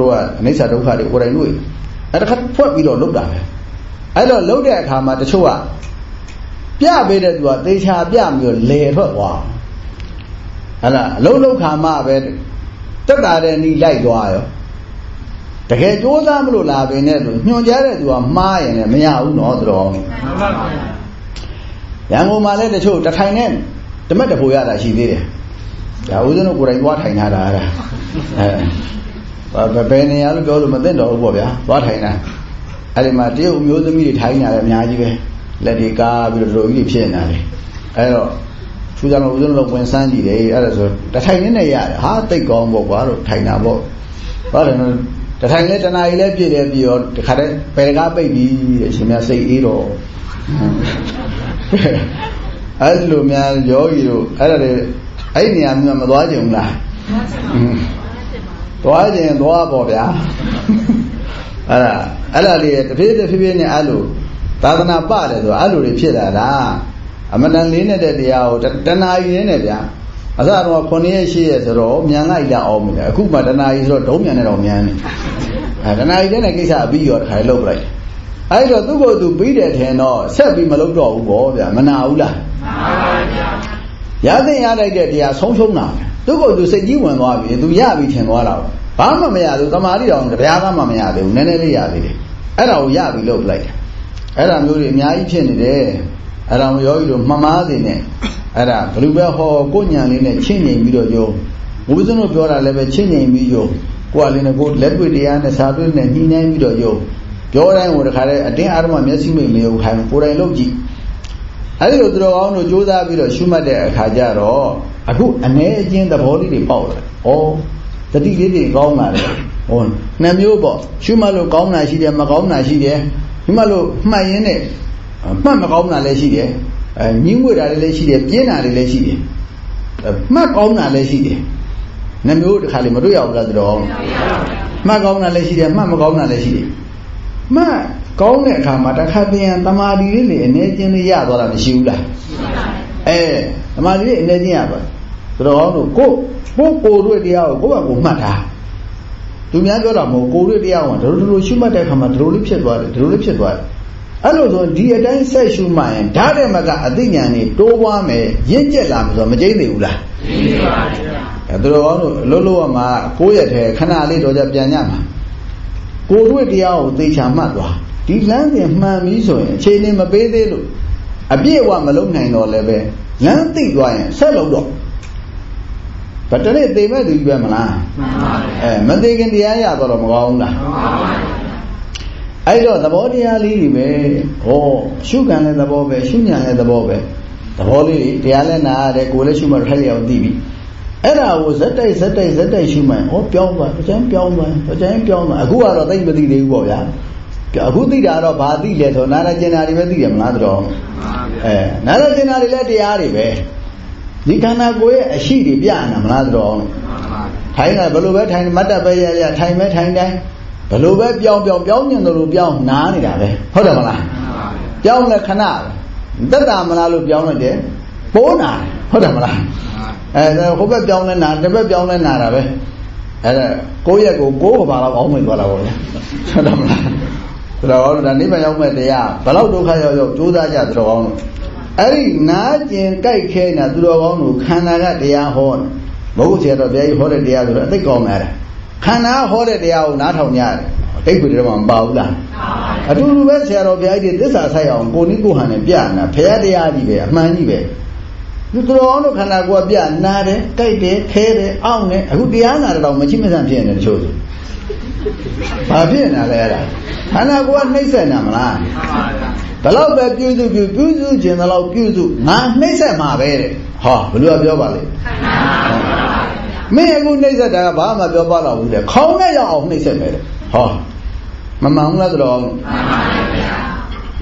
တို့ကအနိစ္စဒုက္ခတွေကိုယ်တိုင်တွေ့အဲ့ဒါခတ်ဖွက်ပြီးတော့လုတ်တာပဲအဲ့တော့လုတ်တဲ့အခါမှာတချို့ကပြပေးတဲ့သူကသေချာပြမျိုးလဲထွက်သွားဟဲ့လားအလုံးလုံးခါမှပဲတက်တာတဲ့နီးလိုက်သွားရောတကယ်ကြိုးစားမလို့လာပင်နဲ့ဆိုညွှန်ကြားတဲ့သူကမှားရင်လည်းမရဘူးနော်သူတော်မှန်ပါပါ ရန်ကုန်မှာလည်းတချို့တထိုင်နဲ့တမက်တဖို့ရတာရှိသေးတယ်ဒါဦးဇင်းတို့ကိုယ်တိုင်သွားထိုင်ထားတာအဲ့ဒါအဲဘယ်နေရာလို့ပြောလို့မသိတော့ဘူးပေါ့ဗျာသွားထိုင်တာအဲ့ဒီမှာတရုတ်မျိုးသမီးတွေထိုင်နေတယ်အများကြီးပဲလက်တွေကားပြီးတော့တို့ကြီးဖြစ်နေတာလေအဲ့တော့ထူးခြားလို့ဦးဇင်းတို့ဝင်စမ်းကြည့်တယ်အဲ့ဒါဆိုတထိုင်နေနဲ့ရတယ်ဟာတိတ်ကောင်းပေါ့ကွာတို့ထိုင်တာပေါ့ဘာလဲနော်တထိုင်လဲတနာရီလဲပြည့်တယ်ပြီးတော့တခါတည်းပယ်ကားပိတ်ပြီးတဲ့ရှင်များစိတ်အေးတော့ အဲ့လိုများယောဂီတို့အဲ့ဒါတွေအဲ့နေရာမျိုးမသွားကြဘူးလားသွားကြရင်သွားပေါ့ဗျာအဲ့ဒါအဲ့ဒါလေးတဖြည်းတဖြည်းဖြည်းနဲ့အဲ့လိုသာသနာပတယ်ဆိုအဲ့လိုတွေဖြစ်လာတာအမတန်လေးနေတဲ့တရားကိုတဏှာကြီးနဲ့ဗျာအစတော့9ရက်10ရက်ဆိုတော့မြန်လိုက်လာအောင်မယ်အခုမှတဏှာကြီးဆိုတော့ဒုံမြန်နေတော့မြန်နေအဲတဏှာကြီးတဲ့ကိစ္စအပြီးရောတခါလောက်ပလိုက် အဲ့တော့သူ့ကိုယ်သူပြီးတယ်ထင်တော့ဆက်ပြီးမလုပ်တော့ဘူးပေါ့ဗျာမနာဘူးလားမှန်ပါဗျာရသင့်ရလိုက်တဲ့တရားဆုံးရှုံးတာသူ့ကိုယ်သူစိတ်ကြီးဝင်သွားပြီသူရပြီထင်သွားတာဘာမှမရဘူးတမာတိတော်တရားကမှမရသေးဘူးနည်းနည်းလေးရသေးတယ်အဲ့ဒါကိုရပြီလို့ပြလိုက်တယ်အဲ့ဒါမျိုးတွေအများကြီးဖြစ်နေတယ်အဲ့ဒါယောဂီတို့မှမားနေနဲ့အဲ့ဒါဘလူပဲဟောကိုညံလေးနဲ့ချင်းငိမ်ပြီးတော့ယောဘုရားဆုံးတို့ပြောတာလည်းပဲချင်းငိမ်ပြီးယောကိုယ်ကလည်းကိုလက်တွေ့တရားနဲ့စာတွေ့နဲ့ညှိနှိုင်းပြီးတော့ယော ပြောတိုင်းဟိုတခါတည်းအတင်းအာရမမျက်စိမိတ်မယုံခိုင်းကိုယ်တိုင်လုပ်ကြည့်အဲ့ဒီလိုသူတော်ကောင်းတို့ကြိုးစားပြီးတော့ရှုမှတ်တဲ့အခါကျတော့အခုအ ਨੇ အချင်းသဘောလေးတွေပေါက်လာတယ်။ဩတတိလေးတွေကောင်းလာတယ်။ဟောနှစ်မျိုးပေါ့ရှုမှတ်လို့ကောင်းတာရှိတယ်မကောင်းတာရှိတယ်။ရှုမှတ်လို့မှတ်ရင်းနဲ့မှတ်မကောင်းတာလည်းရှိတယ်။အဲညှင်းဝဲတာလည်းရှိတယ်ပြင်းတာလည်းရှိတယ်။မှတ်ကောင်းတာလည်းရှိတယ်။နှစ်မျိုးတစ်ခါလေမတွေ့ရဘူးလားသူတော်။မှတ်ကောင်းတာလည်းရှိတယ်မှတ်မကောင်းတာလည်းရှိတယ်။ မှတ်ကောင်းတဲ့အခါမှာတစ်ခါပြန်တမာဒီလေးလေအနေချင်းလေးရသွားတာမရှိဘူးလားရှိပါဘူးအဲတမာဒီလေးအနေချင်းရပါသူတော်ကောင်းတို့ကိုကိုကိုတို့တရားကိုကိုယ့်ဘက်ကိုမှတ်တာသူများပြောတာမဟုတ်ကိုတို့တရားကဒလိုဒလိုရှုမှတ်တဲ့အခါမှာဒလိုလေးဖြစ်သွားတယ်ဒလိုလေးဖြစ်သွားတယ်အဲ့လိုဆိုဒီအတိုင်းဆက်ရှုမှရင်ဓာတ်တဲ့မကအသိဉာဏ်นี่တိုးပွားမယ်ရင့်ကျက်လာမယ်ဆိုတော့မကျိန်းသေးဘူးလားကျိန်းပါဗျာအဲသူတော်ကောင်းတို့လှုပ်လှုပ်ရမှာကိုယ့်ရဲ့ထဲခဏလေးတော့ကြပြန်ညမှာ ကိုတို့တရားကိုသိချာမှတ်သွားဒီလမ်းစဉ်မှန်ပြီဆိုရင်အခြေအနေမပေးသေးလို့အပြည့်အဝမလုံးနိုင်တော့လည်းပဲလမ်းသိသွားရင်ဆက်လုံးတော့ဗတနေ့သိမဲ့သူကြီးပဲမလားမှန်ပါဗျာအဲမသိခင်တရားရတော့မကောင်းဘူးလားမှန်ပါဗျာအဲ့တော့သဘောတရားလေးတွေပဲဟောရှုခံတဲ့သဘောပဲရှုညာတဲ့သဘောပဲသဘောလေးတွေတရားလည်းနာရတယ်ကိုယ်လည်းရှုမှထိုက်လျောက်သိပြီ အဲ့ဒါကိုဇက်တိုက်ဇက်တိုက်ဇက်တိုက်ရှုမှန်ဟောပြောင်းသွားတကြမ်းပြောင်းသွားတကြမ်းပြောင်းသွားအခုကတော့သိမသိသေးဘူးပေါ့ဗျာအခုသိတာတော့ဘာသိလဲဆိုနာရကျင်နာတွေပဲသိတယ်မလားတော်အဲနာရကျင်နာတွေလည်းတရားတွေပဲဒီခန္ဓာကိုယ်ရဲ့အရှိတွေပြနေတာမလားတော်ထိုင်တာဘယ်လိုပဲထိုင်မတ်တပ်ပဲရရထိုင်ပဲထိုင်တိုင်းဘယ်လိုပဲပြောင်းပြောင်းပြောင်းညင်တယ်လို့ပြောင်းနားနေတာပဲဟုတ်တယ်မလားပြောင်းလဲခဏတက်တာမလားလို့ပြောင်းလိုက်တယ် ပိုးနာဟုတ်တယ်မလားအဲဟိုဘက်ပြောင်းလဲနာဒီဘက်ပြောင်းလဲနာတာပဲအဲကိုယ့်ရဲ့ကိုကိုယ်ဘာလို့အောင်းမိသွားတာပေါ့ဗျာဟုတ်တယ်မလားဆိုတော့ဒါနိဗ္ဗာန်ရောက်မဲ့တရားဘလောက်ဒုက္ခရောက်ရောက်ကြိုးစားကြသူတော်ကောင်းတို့အဲ့ဒီနာကျင်ကြိုက်ခဲနေတာသူတော်ကောင်းတို့ခန္ဓာကတရားဟောတယ်မဟုတ်ဆရာတော်ဘုရားကြီးဟောတဲ့တရားဆိုတော့အသိကောင်းလာတယ်ခန္ဓာဟောတဲ့တရားကိုနားထောင်ကြတယ်တိတ်ခွေတွေမှာမပါဘူးလားအတူတူပဲဆရာတော်ဘုရားကြီးသစ္စာဆိုင်အောင်ကိုနိကိုဟန်နဲ့ပြနာဘုရားတရားကြီးပဲအမှန်ကြီးပဲ သူတော်အောင်တို့ခန္ဓာကိုယ်ပြနာတယ်ကြိုက်တယ်ခဲတယ်အောင့်တယ်အခုတရားနာတော့မချိမဆန့်ဖြစ်နေတယ်တချို့ဆိုဘာဖြစ်နေတာလဲအဲ့ဒါခန္ဓာကိုယ်ကနှိမ့်ဆက်နေမလားဘလောက်ပဲပြုစုပြုပြုစုခြင်းတော့ပြုစုငါနှိမ့်ဆက်မှာပဲတဲ့ဟောဘယ်လိုပြောပါလဲမင်းအခုနှိမ့်ဆက်တာကဘာမှပြောပါတော့ဘူးတဲ့ခေါင်းနဲ့ရောက်အောင်နှိမ့်ဆက်မယ်တဲ့ဟောမမှန်ဘူးလားဆိုတော့မှန်ပါပါဗျာ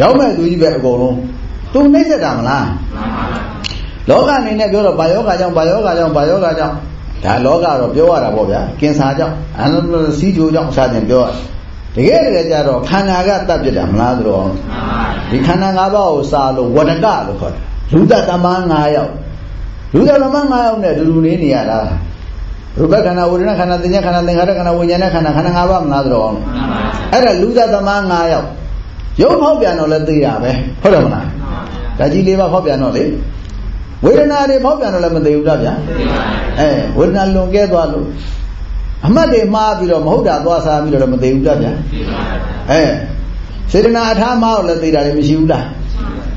ရောက်မဲ့သူကြီးပဲအကုန်လုံးသူနှိမ့်ဆက်တာမလားမှန်ပါပါ လောကအနေနဲ့ပြောတော့ဘာယောဂကြောင့်ဘာယောဂကြောင့်ဘာယောဂကြောင့်ဒါလောကတော့ပြောရတာပေါ့ဗျာကင်ဆာကြောင့်အနစီးချိုကြောင့်အစတင်ပြောရတကယ်တကယ်ကြတော့ခန္ဓာကတတ်ပြတာမလားဆိုတော့ဒီခန္ဓာ၅ပါးကိုစာလို့ဝဒကလို့ခေါ်တယ်လူတတမ၅ယောက်လူတတမ၅ယောက်နဲ့တူတူနေနေရတာရူပခန္ဓာဝေဒနာခန္ဓာသင်္ညာခန္ဓာသင်္ခါရခန္ဓာဝိညာဏခန္ဓာခန္ဓာ၅ပါးမလားဆိုတော့အဲ့ဒါလူတတမ၅ယောက်ရုပ်ဖောက်ပြန်တော့လည်းသိရပဲဟုတ်တယ်မလားဒါကြီးလေးပါဖောက်ပြန်တော့လေ ဝေဒနာတွေဖောက်ပြန်တော့လည်းမသိဘူးလားဗျာအဲဝေဒနာလွန်ကဲသွားလို့အမှတ်တွေမှားပြီးတော့မဟုတ်တာသွားစားပြီးတော့လည်းမသိဘူးလားဗျာအဲစေတနာအထားမှားတော့လည်းသိတာလည်းမရှိဘူးလား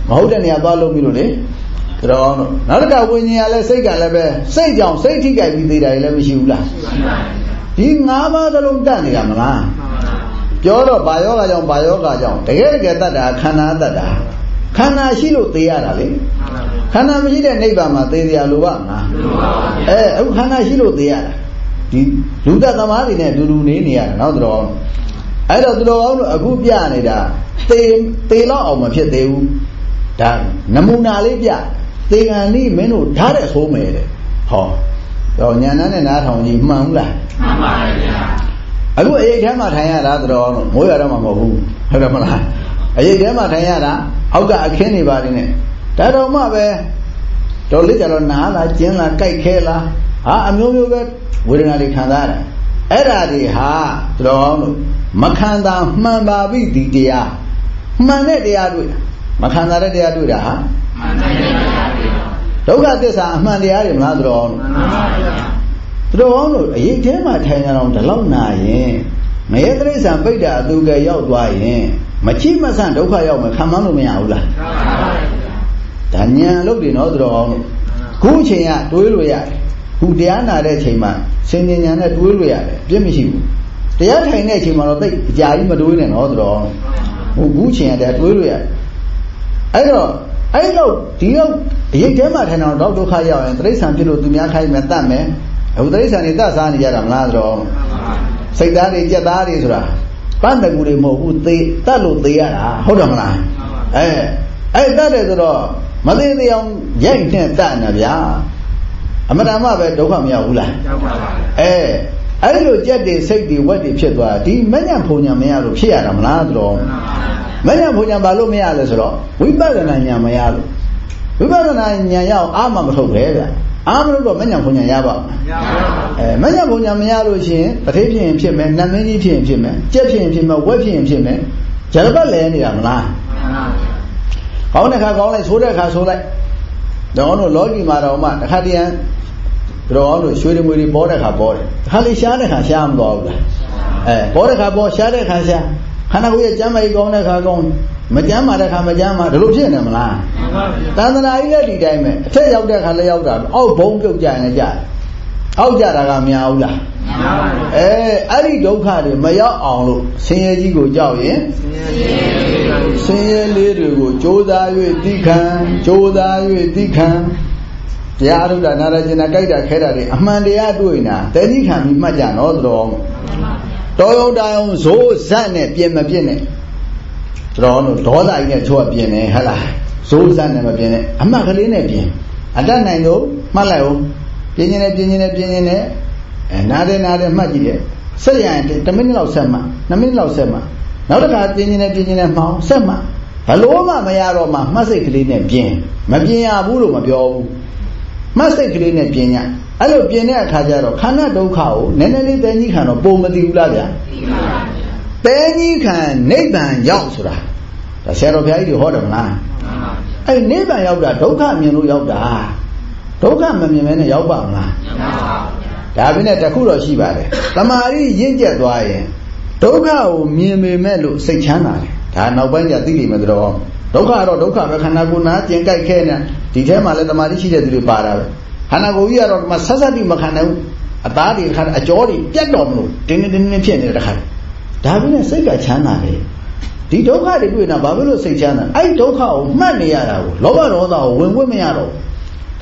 မဟုတ်တဲ့နေရာသွားလို့ပြီးလို့လေကြောင်းတော့နောက်တစ်ခါဝိညာဉ်ကလည်းစိတ်ကလည်းပဲစိတ်ကြောင့်စိတ်ထိကြိုက်ပြီးသိတာလည်းမရှိဘူးလားဒီ၅ပါးသလုံးတတ်နေတာမလားပြောတော့ဘာယောဂကြောင့်ဘာယောဂကြောင့်တကယ်တကယ်တတ်တာခန္ဓာတတ်တာခန္ဓာရှိလို့သိရတာလေ ခန္ဓာမရှိတဲ့နိဗ္ဗာန်မှာသိစရာလိုပါမလားအဲအခုခန္ဓာရှိလို့သိရတာဒီလူတသမားတွေနဲ့အတူတူနေနေရတာနော်သူတော်အဲ့တော့သူတော်ကောင်းတို့အခုပြနေတာသေသေလောက်အောင်မဖြစ်သေးဘူးဒါနမူနာလေးပြသေကံဤမင်းတို့ဓာတ်တဲ့ဆိုးမယ်တဲ့ဟောတော့ညာနဲ့နားထောင်ကြီးမှန်ဘူးလားမှန်ပါဗျာအခုအရေးထဲမှာထိုင်ရတာသူတော်ကောင်းတို့မိုးရတော့မှမဟုတ်ဘူးဟုတ်တယ်မလားအရေးထဲမှာထိုင်ရတာအောက်ကအခင်းနေပါတယ်နဲ့ ဒါတော့မှပဲတော်လေးကြတော့နားလားကျင်းလားကြိုက်ခဲလားဟာအမျိုးမျိုးပဲဝေဒနာတွေခံစားရတယ်အဲ့ဓာတွေဟာတော်လို့မခံတာမှန်ပါပြီဒီတရားမှန်တဲ့တရားတွေ့တာမခံတာတဲ့တရားတွေ့တာဟာမှန်တဲ့တရားတွေ့တာဒုက္ခသစ္စာအမှန်တရားတွေမလားတော်လို့မှန်ပါပါတော်လို့အရေးထဲမှာထိုင်ကြအောင်ဒီလောက်နာရင်ငရဲတိရစ္ဆာန်ပိဋ္ဌာအသူကရောက်သွားရင်မချိမဆန့်ဒုက္ခရောက်မှခံမလို့မရဘူးလားမှန်ပါပါ ဒါညံလို့တွေနော်သူတော်ကောင်းလို့ခုအချိန်ကတွေးလို့ရတယ်ခုတရားနာတဲ့အချိန်မှာစင်ញဉာဏ်နဲ့တွေးလို့ရတယ်ပြည့်မရှိဘူးတရားထိုင်တဲ့အချိန်မှာတော့သိအကြာကြီးမတွေးနဲ့နော်သူတော်ကောင်းဟိုခုအချိန်ကတရားတွေးလို့ရတယ်အဲ့တော့အဲ့တော့ဒီတော့အရေးတဲမှာထိုင်တော့တော့ဒုက္ခရောက်ရင်တိရစ္ဆာန်ဖြစ်လို့သူများခိုင်းမယ်တတ်မယ်အခုတိရစ္ဆာန်တွေတတ်စားနေကြတာမလားတော့စိတ်သားတွေကြက်သားတွေဆိုတာပန်းတကူတွေမဟုတ်ဘူးသေတတ်လို့သေရတာဟုတ်တယ်မလားအဲအဲ့တတ်တယ်ဆိုတော့ မသေးသေးအောင်ရိုက်နဲ့တတ်နေဗျာအမတမပဲဒုက္ခမရောက်ဘူးလားရောက်ပါပါအဲအဲ့လိုကြက်တွေစိတ်တွေဝက်တွေဖြစ်သွားဒီမညံဖုန်ညာမရလို့ဖြစ်ရတာမလားတော့မညံဖုန်ညာဘာလို့မရလဲဆိုတော့ဝိပဿနာညာမရလို့ဝိပဿနာညာရအောင်အာမမထုတ်ပဲဗျာအာမလို့တော့မညံဖုန်ညာရပါ့မလားအဲမညံဖုန်ညာမရလို့ရှိရင်တထေးဖြစ်ရင်ဖြစ်မယ်နတ်မင်းကြီးဖြစ်ရင်ဖြစ်မယ်ကြက်ဖြစ်ရင်ဖြစ်မယ်ဝက်ဖြစ်ရင်ဖြစ်မယ်ဂျရပတ်လဲနေတာမလား ကောင်းတဲ့ခါကောင်းလိုက်ဆိုးတဲ့ခါဆိုးလိုက်တော့တို့လောကီမှာတော့မှတစ်ခါတည်းတော်တို့ရွှေတွေငွေတွေပေါ်တဲ့ခါပေါ်တယ်တစ်ခါလေးရှားတဲ့ခါရှားမသွားဘူးလားအဲပေါ်တဲ့ခါပေါ်ရှားတဲ့ခါရှားခန္ဓာကိုယ်ရဲ့ကျမ်းမာရေးကောင်းတဲ့ခါကောင်းမကျမ်းမာတဲ့ခါမကျမ်းမာဒီလိုဖြစ်နေမလားတန်တနာကြီးလည်းဒီတိုင်းပဲအထက်ရောက်တဲ့ခါလည်းရောက်တာအောက်ဘုံပြုတ်ကြရင်လည်းကြတယ်အောက်ကြတာကများဘူးလား အဲအဲ့ဒီဒုက္ခတွေမရောက်အောင်လို့ဆင်းရဲကြီးကိုကြောက်ရင်ဆင်းရဲလေးတွေကိုကြိုးစား၍တိခံကြိုးစား၍တိခံတရားထုတ်တာနာရကျင်တာကြိုက်တာခဲတာတွေအမှန်တရားတွေ့နေတာတတိခံပြီးမှတ်ကြနော်တော်တော်ရုံတယုံဇိုးဇက်နဲ့ပြင်မပြစ်နဲ့တော်တို့ဒေါသကြီးနဲ့ချိုးအပြင်နေဟဟလားဇိုးဇက်နဲ့မပြင်နဲ့အမှတ်ကလေးနဲ့ပြင်အတတ်နိုင်တော့မှတ်လိုက်အောင်ပြင်းနေပြင်းနေပြင်းနေ အဲနားတယ်နားတယ်မှတ်ကြည့်တယ်ဆက်ရရင်10မိနစ်လောက်ဆက်မှ2မိနစ်လောက်ဆက်မှနောက်တစ်ခါပြင်းနေပြင်းနေမှောင်းဆက်မှဘလို့မှမရတော့မှမှတ်စိတ်ကလေးနဲ့ပြင်မပြင်ရဘူးလို့မပြောဘူးမှတ်စိတ်ကလေးနဲ့ပြင်ရအဲ့လိုပြင်တဲ့အခါကျတော့ခန္ဓာဒုက္ခကိုနည်းနည်းလေးတည်ကြီးခံတော့ပုံမသိဘူးလားဗျာသိပါပါဗျာတည်ကြီးခံနိဗ္ဗာန်ရောက်ဆိုတာဒါဆရာတော်ဘုရားကြီးတွေဟောတယ်မလားအဲ့နိဗ္ဗာန်ရောက်တာဒုက္ခမြင်လို့ရောက်တာဒုက္ခမမြင်မဲနဲ့ရောက်ပါမလားမရောက်ပါဘူး ဒါပြင်းနဲ့တခုတော့ရှိပါတယ်တမာရီရင့်ကျက်သွားရင်ဒုက္ခကိုမြင်ပေမဲ့လို့စိတ်ချမ်းသာတယ်ဒါနောက်ပိုင်းကျသိလိမ့်မယ်တော့ဒုက္ခတော့ဒုက္ခပဲခန္ဓာကိုယ်နာကျင်ကြိုက်ခဲနေဒီထဲမှာလည်းတမာရီရှိတဲ့သူတွေပါတာပဲခန္ဓာကိုယ်ကြီးကတော့ဒီမှာဆက်ဆက်ပြီးမခံနိုင်ဘူးအသားတွေခါအကြောတွေပြတ်တော်မလို့တင်းတင်းတင်းတင်းဖြစ်နေတဲ့ခါဒါပြင်းနဲ့စိတ်ကချမ်းသာတယ်ဒီဒုက္ခတွေတွေ့တာဘာဖြစ်လို့စိတ်ချမ်းသာအဲ့ဒုက္ခကိုမှတ်နေရတာကိုလောဘဒေါသကိုဝင်ခွင့်မရတော့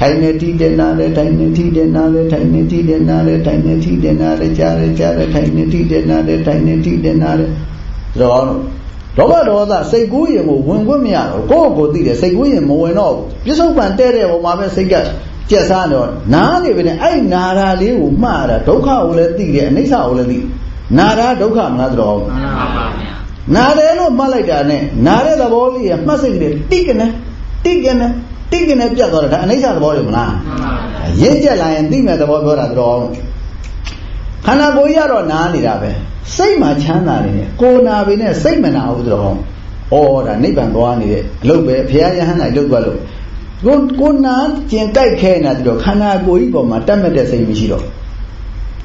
ထိုင်နေတိတယ်နာလဲထိုင်နေတိတယ်နာလဲထိုင်နေတိတယ်နာလဲထိုင်နေတိတယ်နာလဲကြားလဲကြားလဲထိုင်နေတိတယ်နာလဲထိုင်နေတိတယ်နာလဲတော့လောဘဒေါသစိတ်ကူးရင်ကိုဝင်ခွင့်မရတော့ကိုယ့်ကိုယ်သိတယ်စိတ်ကူးရင်မဝင်တော့ဘူးပြစ္ဆုတ်ပံတဲ့တဲ့ပုံမှာပဲစိတ်ကကျက်စားတော့နားနေပဲနဲ့အဲ့နာရာလေးကိုမှားတာဒုက္ခကိုလည်းသိတယ်အနိစ္စကိုလည်းသိနာရာဒုက္ခမလားတော်မှန်ပါပါဗျာနာတယ်လို့မှတ်လိုက်တာနဲ့နာတဲ့သဘောလေးရမှတ်စိတ်ကလေးတိကနေတိကနေ တိကနေပြတ်သွားတာဒါအနိစ္စသဘောတွေမလားမှန်ပါပါရင့်ကျက်လာရင်သိမဲ့သဘောပြောတာတော်ခန္ဓာကိုယ်ကြီးကတော့နားနေတာပဲစိတ်မှချမ်းသာတယ်ကိုနာပြီနဲ့စိတ်မနာဘူးတော်ဩဒါနိဗ္ဗာန်သွားနေတဲ့အလုပ်ပဲဘုရားယဟန်နိုင်လုပ်သွားလို့ကိုကိုနာကျင်တိုက်ခဲနေတာဒီတော့ခန္ဓာကိုယ်ကြီးပေါ်မှာတတ်မဲ့တဲ့စိတ်မရှိတော့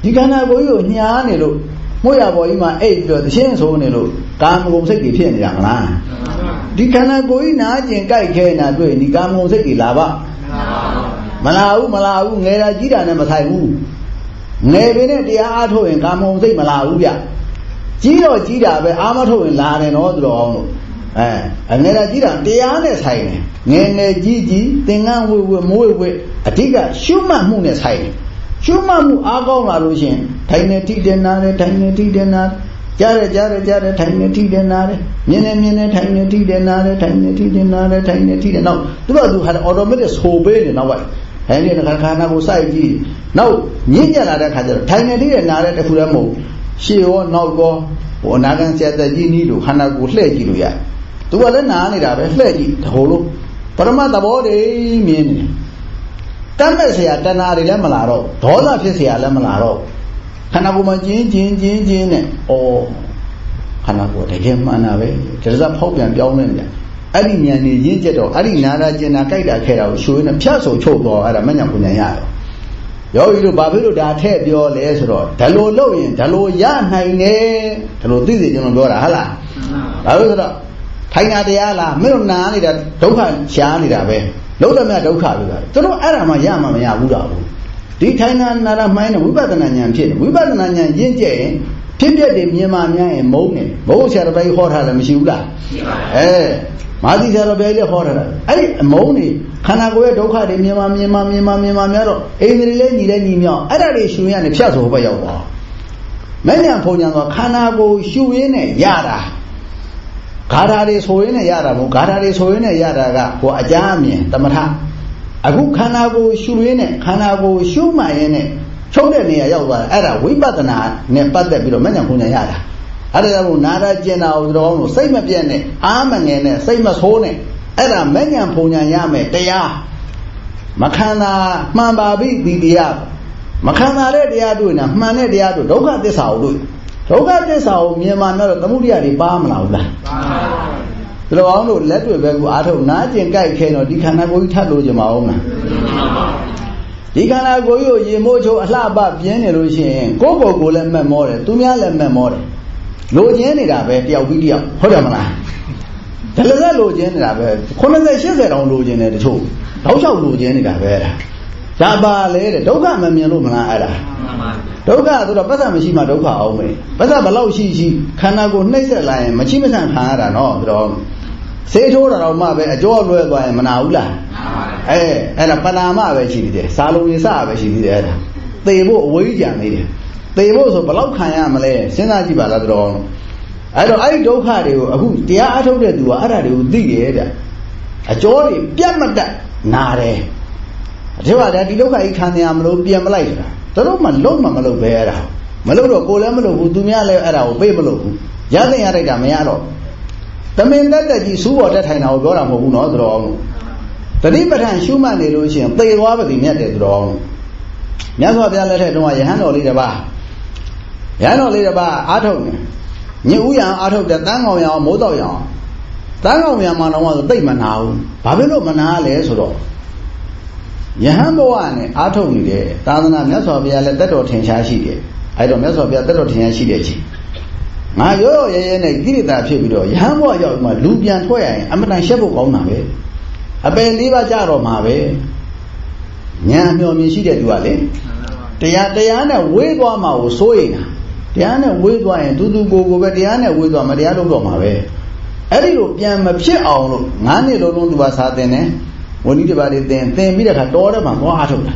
ဒီခန္ဓာကိုယ်ကြီးကိုညားနေလို့မို့ရပေါ်ကြီးမှာအိတ်ပြီးတော့တရှင်းဆိုးနေလို့ကာမဂုဏ်စိတ်တွေဖြစ်နေတာမလား ဒီခန္ဓာကိုယ်ကြီးနာကျင်ကြိုက်ခဲနေတာတွေ့ဒီကာမဂုဏ်စိတ်တွေလာပါမလာဘူးမလာဘူးငယ်တာကြီးတာနဲ့မဆိုင်ဘူးငယ်ပင်နဲ့တရားအားထုတ်ရင်ကာမဂုဏ်စိတ်မလာဘူးဗျကြီးတော့ကြီးတာပဲအားမထုတ်ရင်လာတယ်နော်သူတော်အောင်လို့အဲအငယ်တာကြီးတာတရားနဲ့ဆိုင်တယ်ငယ်ငယ်ကြီးကြီးသင်္ကန်းဝေဝေမိုးဝေဝေအဓိကရှုမှတ်မှုနဲ့ဆိုင်တယ်ရှုမှတ်မှုအားကောင်းလာလို့ရှင်ထိုင်နေထိတယ်နားတယ်ထိုင်နေထိတယ်နား ကြားရကြားရကြားရထိုင်နေထိတယ်နားတယ်မြင်နေမြင်နေထိုင်နေထိတယ်နားတယ်ထိုင်နေထိတယ်နားတယ်ထိုင်နေထိတယ်နောက်သူကသူဟာ automatic ဆိုပေးနေနောက်ပိုင်းဟဲ့ဒီခါခါနာကိုစိုက်ကြည့်နောက်ညဉ့်ညက်လာတဲ့ခါကျတော့ထိုင်နေထိတယ်နားတယ်တခုလည်းမဟုတ်ရှေ့ရောနောက်ရောဟိုအနာဂတ်ဆရာသက်ကြီးနီးလို့ခန္ဓာကိုလှည့်ကြည့်လို့ရတယ်သူကလည်းနားနေတာပဲလှည့်ကြည့်တဟိုလိုပရမတ်သဘောတွေမြင်နေတယ်တတ်မဲ့ဆရာတဏှာတွေလည်းမလာတော့ဒေါသဖြစ်ဆရာလည်းမလာတော့ ခန္ဓာကိုယ်မှာကျင်းကျင်းကျင်းကျင်းနဲ့ဩခန္ဓာကိုယ်တကယ်မှန်တာပဲဒါစဖောက်ပြန်ပြောင်းနေတယ်အဲ့ဒီဉာဏ်ကြီးရင့်ကျက်တော့အဲ့ဒီနာရာကျင်နာကြိုက်တာခဲတာကိုရွှေနဲ့ဖြတ်ဆုံချုပ်တော့အဲ့ဒါမညံပူညာရတယ်ယောဂီတို့ဘာဖြစ်လို့ဒါထည့်ပြောလဲဆိုတော့ဓလိုလုပ်ရင်ဓလိုရနိုင်တယ်ဓလိုသိစေကျွန်တော်ပြောတာဟုတ်လားဘာလို့ဆိုတော့ထိုင်တာတရားလားမင်းတို့နာနေတာဒုက္ခရှားနေတာပဲလုံးသမျှဒုက္ခပဲသူတို့အဲ့ဒါမှရမှမရဘူးတော့ဘူး ဒီထိုင်နာနာရမှိုင်းတဲ့ဝိပဿနာဉာဏ်ဖြစ်တယ်ဝိပဿနာဉာဏ်ရင့်ကျက်ရင်ဖြစ်ပြတဲ့မြင်မှများရင်မုန်းတယ်မဟုတ်ဆရာတော်ဘယ်ဟောထားတယ်မရှိဘူးလားရှိပါဘူးအဲမာသီဆရာတော်ဘယ်လေးဟောထားတာအဲ့ဒီအမုန်းတွေခန္ဓာကိုယ်ရဲ့ဒုက္ခတွေမြင်မှမြင်မှမြင်မှမြင်မှများတော့အိန္ဒြေလေးညီလေးညီမြောက်အဲ့ဒါတွေရှင်ရနေဖြတ်ဆိုဘက်ရောက်သွားမဉ္ဇဉ်ဖုန်ညာဆိုခန္ဓာကိုယ်ရှုရင်းနဲ့ရတာဂါထာတွေဆိုရင်းနဲ့ရတာမဟုတ်ဂါထာတွေဆိုရင်းနဲ့ရတာကဟိုအကြအမြင်တမထ အခုခန္ဓာကိုယ်ရှုရင်းနဲ့ခန္ဓာကိုယ်ရှုမှန်ရင်းနဲ့ချုပ်တဲ့နေရာရောက်သွားတယ်အဲ့ဒါဝိပဿနာနဲ့ပတ်သက်ပြီးတော့မဉ္ဇဉ်ဖုန်ညာရတာအဲ့ဒါကြောင့်နာရကျင်တာကိုတော်အောင်လို့စိတ်မပြတ်နဲ့အာမငယ်နဲ့စိတ်မဆိုးနဲ့အဲ့ဒါမဉ္ဇဉ်ဖုန်ညာရမယ်တရားမခန္ဓာမှန်ပါပြီဒီတရားမခံစားတဲ့တရားတွေ့နေတာမှန်တဲ့တရားတွေ့ဒုက္ခသစ္စာကိုတွေ့ဒုက္ခသစ္စာကိုမြင်မှတော့သမုဒိယတွေပါမလားဘူးလားပါပါ ဘယ်လိုအောင်လို့လက်တွေ့ပဲကူအားထုတ်နားကျင်ကြိုက်ခဲတော့ဒီခန္ဓာကိုယ်ကြီးထပ်လို့ကြမအောင်လားဒီခန္ဓာကိုယ်ကြီးကိုရေမိုးချိုးအလှပပြင်းနေလို့ရှိရင်ကိုယ့်ကိုယ်ကိုလည်းမက်မောတယ်သူများလည်းမက်မောတယ်လိုချင်နေတာပဲတယောက်ပြီးတယောက်ဟုတ်တယ်မလားဒါလည်းလိုချင်နေတာပဲ80 80တောင်လိုချင်တယ်တချို့တောက်လျှောက်လိုချင်နေတာပဲအဲ့ဒါဒါပါလေတဲ့ဒုက္ခမမြင်လို့မလားအဲ့ဒါဒုက္ခဆိုတော့ပတ်သက်မရှိမှဒုက္ခအောင်မေးပတ်သက်ဘလောက်ရှိရှိခန္ဓာကိုယ်နှိမ့်ဆက်လာရင်မချိမဆန်ခံရတာနော်ပြီးတော့ စေးထိုးတာတော့မှပဲအကျော်လွဲသွားရင်မနာဘူးလားအဲအဲ့ဒါပဏာမပဲရှိသေးတယ်စာလုံးရစပဲရှိသေးတယ်အဲ့ဒါသေဖို့အဝေးကြံသေးတယ်သေဖို့ဆိုဘလောက်ခံရမလဲစဉ်းစားကြည့်ပါလားတော်အဲ့တော့အဲ့ဒီဒုက္ခတွေကိုအခုတရားအထုတ်တဲ့သူကအဲ့ဒါတွေကိုသိတယ်တဲ့အကျော်တွေပြတ်မတတ်နာတယ်အထက်ကဒါဒီဒုက္ခကြီးခံနေရမလို့ပြန်မလိုက်တာတို့မှလုံးမှမလုပ်ပဲအဲ့ဒါမလုပ်တော့ကိုယ်လည်းမလုပ်ဘူးသူများလည်းအဲ့ဒါကိုပေးမလုပ်ဘူးရသင်ရလိုက်တာမရတော့ တမင်တက်တက်ကြီးစူးပေါ်တက်ထိုင်တာကိုပြောတာမဟုတ်ဘူးနော်သူတော်အောင်တတိပဋ္ဌာန်ရှုမှတ်နေလို့ရှိရင်သေသွားပါသည်မြတ်တယ်သူတော်အောင်မြတ်စွာဘုရားလက်ထက်တုန်းကယဟန်တော်လေးတစ်ပါးယဟန်တော်လေးတစ်ပါးအားထုတ်နေညဥ်ဥယံအားထုတ်တဲ့တန်းကောင်ရအောင်မိုးတော့ရအောင်တန်းကောင်ရမှာတော့သိမနာဘူးဘာဖြစ်လို့မနာလဲဆိုတော့ယဟန်ဘဝနဲ့အာထုတ်နေတဲ့သာသနာမြတ်စွာဘုရားလည်းတက်တော်ထင်ရှားရှိတယ်အဲဒါမြတ်စွာဘုရားတက်တော်ထင်ရှားရှိတဲ့အချိန် ငါရောရောရဲရဲနဲ့ကိရိတာဖြစ်ပြီးတော့ယဟန်ဘဝရောက်မှလူပြန်ထွက်ရရင်အမတန်ရှက်ဖို့ကောင်းတာပဲအပယ်လေးပါးကြတော့မှာပဲညာမျောမြင်ရှိတဲ့သူကလေတရားတရားနဲ့ဝေးသွားမှာကိုစိုးရိမ်တာတရားနဲ့ဝေးသွားရင်သူသူကိုယ်ကိုပဲတရားနဲ့ဝေးသွားမှာတရားလုပ်တော့မှာပဲအဲ့ဒီလိုပြန်မဖြစ်အောင်လို့ငါးနှစ်လုံးလုံးသူကစာသင်တယ်ဝဏီတပါးတွေသင်သင်ပြီးတဲ့အခါတော်တဲ့မှာသွားအားထုတ်တာ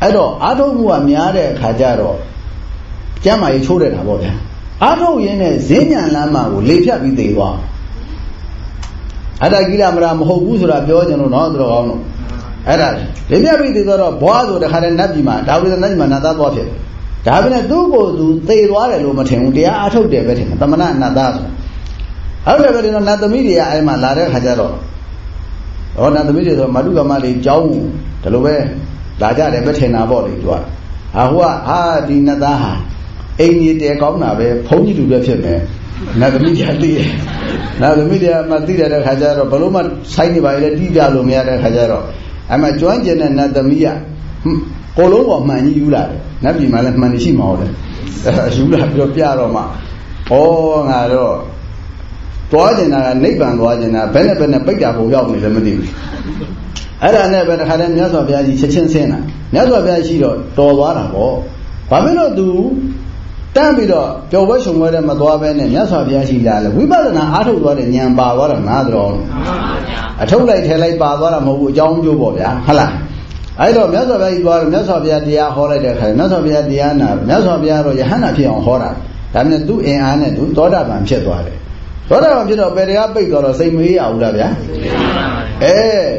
အဲ့တော့အားထုတ်မှုကများတဲ့အခါကျတော့ကျမ်းမာရေးချိုးတဲ့တာပေါ့ဗျာ အားထုတ်ရင်းနဲ့ဈဉ္ဉံလမ်းမှာကိုလေဖြတ်ပြီးသိသွားအတ္တကိလမရာမဟုတ်ဘူးဆိုတာပြောကြလို့နော်သူတော်ကောင်းတို့အဲ့ဒါလေဖြတ်ပြီးသိတော့ဘွားဆိုတခါတည်းနတ်ပြည်မှာဒါဝိဒနတ်ပြည်မှာနတ်သားသွားဖြစ်ဒါပေမဲ့သူ့ကိုယ်သူသေသွားတယ်လို့မထင်ဘူးတရားအားထုတ်တယ်ပဲထင်တယ်တမနာနတ်သားဆိုအဲ့လိုပဲဒီတော့နတ်သမီးတွေကအဲ့မှာလာတဲ့ခါကျတော့ဟောနတ်သမီးတွေဆိုမတုကမလေးကြောင်းဒီလိုပဲလာကြတယ်ပဲထင်တာပေါ့လေသူကဟာဟိုကဟာဒီနတ်သားဟာ အိမ်ကြီးတဲကောင်းတာပဲဘုန်းကြီးလူပဲဖြစ်မယ်နတ်သမီးကသိတယ်နတ်သမီးတွေကမသိတဲ့ခါကျတော့ဘလို့မှဆိုင်နေပါလေတိပြလို့မရတဲ့ခါကျတော့အမှကျွမ်းကျင်တဲ့နတ်သမီးကကိုလုံးပေါ်မှန်ကြီးယူလာတယ်နတ်ပြည်မှာလည်းမှန်နေရှိမှာဟုတ်တယ်အဲယူလာပြီးတော့ပြတော့မှဩငါတော့သွားကျင်တာကနိဗ္ဗာန်သွားကျင်တာဘယ်နဲ့ဘယ်နဲ့ပိတ်တာပုံရောက်နေလည်းမသိဘူးအဲ့ဒါနဲ့ပဲတခါတည်းမြတ်စွာဘုရားကြီးချက်ချင်းဆင်းတာမြတ်စွာဘုရားရှိတော့တော်သွားတာပေါ့ဘာဖြစ်လို့သူ တန်းပြီးတော့ပျော်ပွဲရှုံပွဲတဲ့မသွားဘဲနဲ့မြတ်စွာဘုရားရှိလာလဲဝိပဿနာအားထုတ်သွားတဲ့ဉာဏ်ပါသွားတာငါတော်အထုတ်လိုက်ထဲလိုက်ပါသွားတာမဟုတ်ဘူးအကြောင်းကျိုးပေါ့ဗျာဟုတ်လားအဲ့တော့မြတ်စွာဘုရားကြီးသွားတော့မြတ်စွာဘုရားတရားဟောလိုက်တဲ့အခါမြတ်စွာဘုရားတရားနာမြတ်စွာဘုရားတော့ယဟန္တာဖြစ်အောင်ဟောတာဒါနဲ့သူ့အင်အားနဲ့သူသောတာပန်ဖြစ်သွားတယ်သောတာပန်ဖြစ်တော့ဘယ်တရားပိတ်သွားတော့စိတ်မေးရဘူးလားဗျာအဲ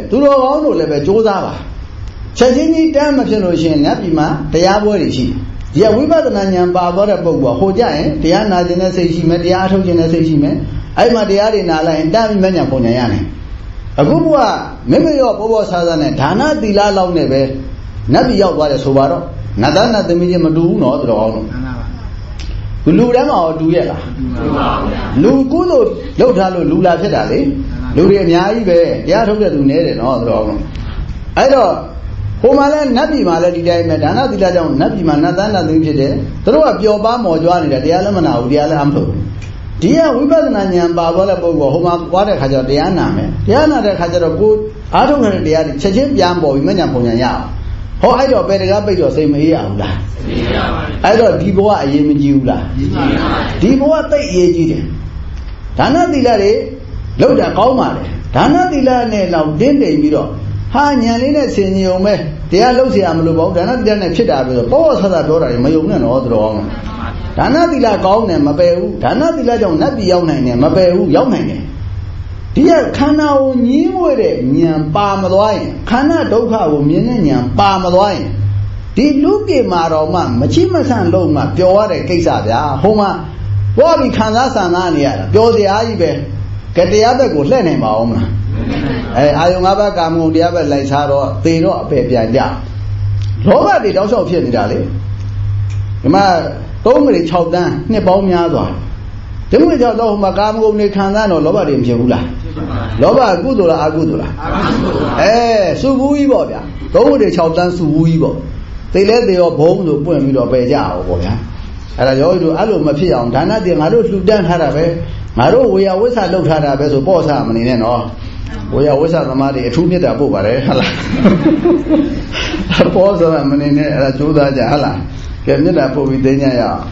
သူတော်ကောင်းတို့လည်းပဲစ조사ပါချက်ချင်းကြီးတမ်းမဖြစ်လို့ရှိရင်နတ်ပြည်မှာတရားပွဲတွေရှိတယ် ဒီဝိပဿနာဉာဏ်ပါသွားတဲ့ပုဂ္ဂိုလ်ကဟိုကြရင်တရားနာခြင်းနဲ့စိတ်ရှိမယ်တရားအထုတ်ခြင်းနဲ့စိတ်ရှိမယ်အဲ့မှာတရားတွေနာလိုက်ရင်တမ်းပြီးမဉဏ်ပုံဉဏ်ရနိုင်အခုကမိမရောဘောဘောဆာဆာနဲ့ဒါနသီလလောက်နဲ့ပဲနတ်ပြည်ရောက်သွားတယ်ဆိုပါတော့နတ်သားနတ်သမီးချင်းမတူဘူးနော်သူတော်ကောင်းတို့လူတန်းမှာရောတူရဲ့လားလူကုသိုလ်လောက်ထားလို့လူလာဖြစ်တာလေလူတွေအများကြီးပဲတရားထုတ်တဲ့သူနဲတယ်နော်ဆိုတော့အဲ့တော့ ဟိုမှာလဲနတ်ပြည်မှာလဲဒီတိုင်းပဲဒါနသီလကြောင့်နတ်ပြည်မှာနတ်သားနတ်သမီးဖြစ်တယ်သူတို့ကပျော်ပါမော်ကြွားနေတာတရားလည်းမနာဘူးတရားလည်းအမထုတ်ဘူးဒီကဝိပဿနာဉာဏ်ပါသွားတဲ့ပုဂ္ဂိုလ်ဟိုမှာသွားတဲ့ခါကျတော့တရားနာမယ်တရားနာတဲ့ခါကျတော့ကိုအားထုတ်တဲ့တရားတွေချက်ချင်းပြန်ပေါ်ပြီးမညာပုံညာရအောင်ဟောအဲ့တော့ပေတကားပိတ်တော့စိတ်မအေးရဘူးလားအဲ့တော့ဒီဘဝအရေးမကြီးဘူးလားဒီဘဝသိအရေးကြီးတယ်ဒါနသီလတွေလောက်တာကောင်းပါလေဒါနသီလနဲ့တော့တင်းတိမ်ပြီးတော့ဟာညံလေးနဲ့ဆင်ញုံပဲ တရားလှုပ်เสียမလို့ပေါ့ဒါနသီလနဲ့ဖြစ်တာပဲဆိုပေါ့ဆဆပြောတာတွေမယုံနဲ့တော့တော်အောင်ဒါနသီလကောင်းတယ်မပယ်ဘူးဒါနသီလကြောင့်နတ်ပြည်ရောက်နိုင်တယ်မပယ်ဘူးရောက်နိုင်တယ်ဒီကခန္ဓာကိုညင်းဝဲတဲ့ဉာဏ်ပါမသွားရင်ခန္ဓာဒုက္ခကိုမြင်တဲ့ဉာဏ်ပါမသွားရင်ဒီလူပြေမှာတော့မှမချိမဆန့်လို့မှပျော်ရတဲ့ကိစ္စဗျာဟိုမှာဘောပြီးခံစားဆန္ဒနေရတာပျော်စရာကြီးပဲကတရားဘက်ကိုလှည့်နိုင်ပါအောင်မလား အဲအာယုံ၅ဘက်ကာမဂုဏ်တရားဘက်လိုက်စားတော့သေတော့အပယ်ပြန်ကြလောဘတွေတောက်လျှောက်ဖြစ်နေတာလေဒီမှာ3မိနစ်6တန်းနှစ်ပေါင်းများစွာဒီမိနစ်6တော့ဟိုမှာကာမဂုဏ်တွေခံစားတော့လောဘတွေမဖြစ်ဘူးလားလောဘကုသိုလ်လားအကုသိုလ်လားအဲစုဘူးကြီးပေါ့ဗျာ3မိနစ်6တန်းစုဘူးကြီးပေါ့သိလဲသေးရောဘုံဆိုပွင့်ပြီးတော့ပယ်ကြအောင်ပေါ့ဗျာအဲ့ဒါယောဂီတို့အဲ့လိုမဖြစ်အောင်ဒါနတည်းငါတို့လှူဒန်းထားတာပဲငါတို့ဝေယဝိဆာလုပ်ထားတာပဲဆိုပေါ့ဆာမနေနဲ့နော် ဝေယဝိဆာသမားတွေအထူးမြတ်တာပို့ပါတယ်ဟုတ်လားပေါ့ဆိုတာမနေနဲ့အဲ့ဒါကြိုးစားကြဟုတ်လားကဲမြတ်တာပို့ပြီးသိညာရအောင်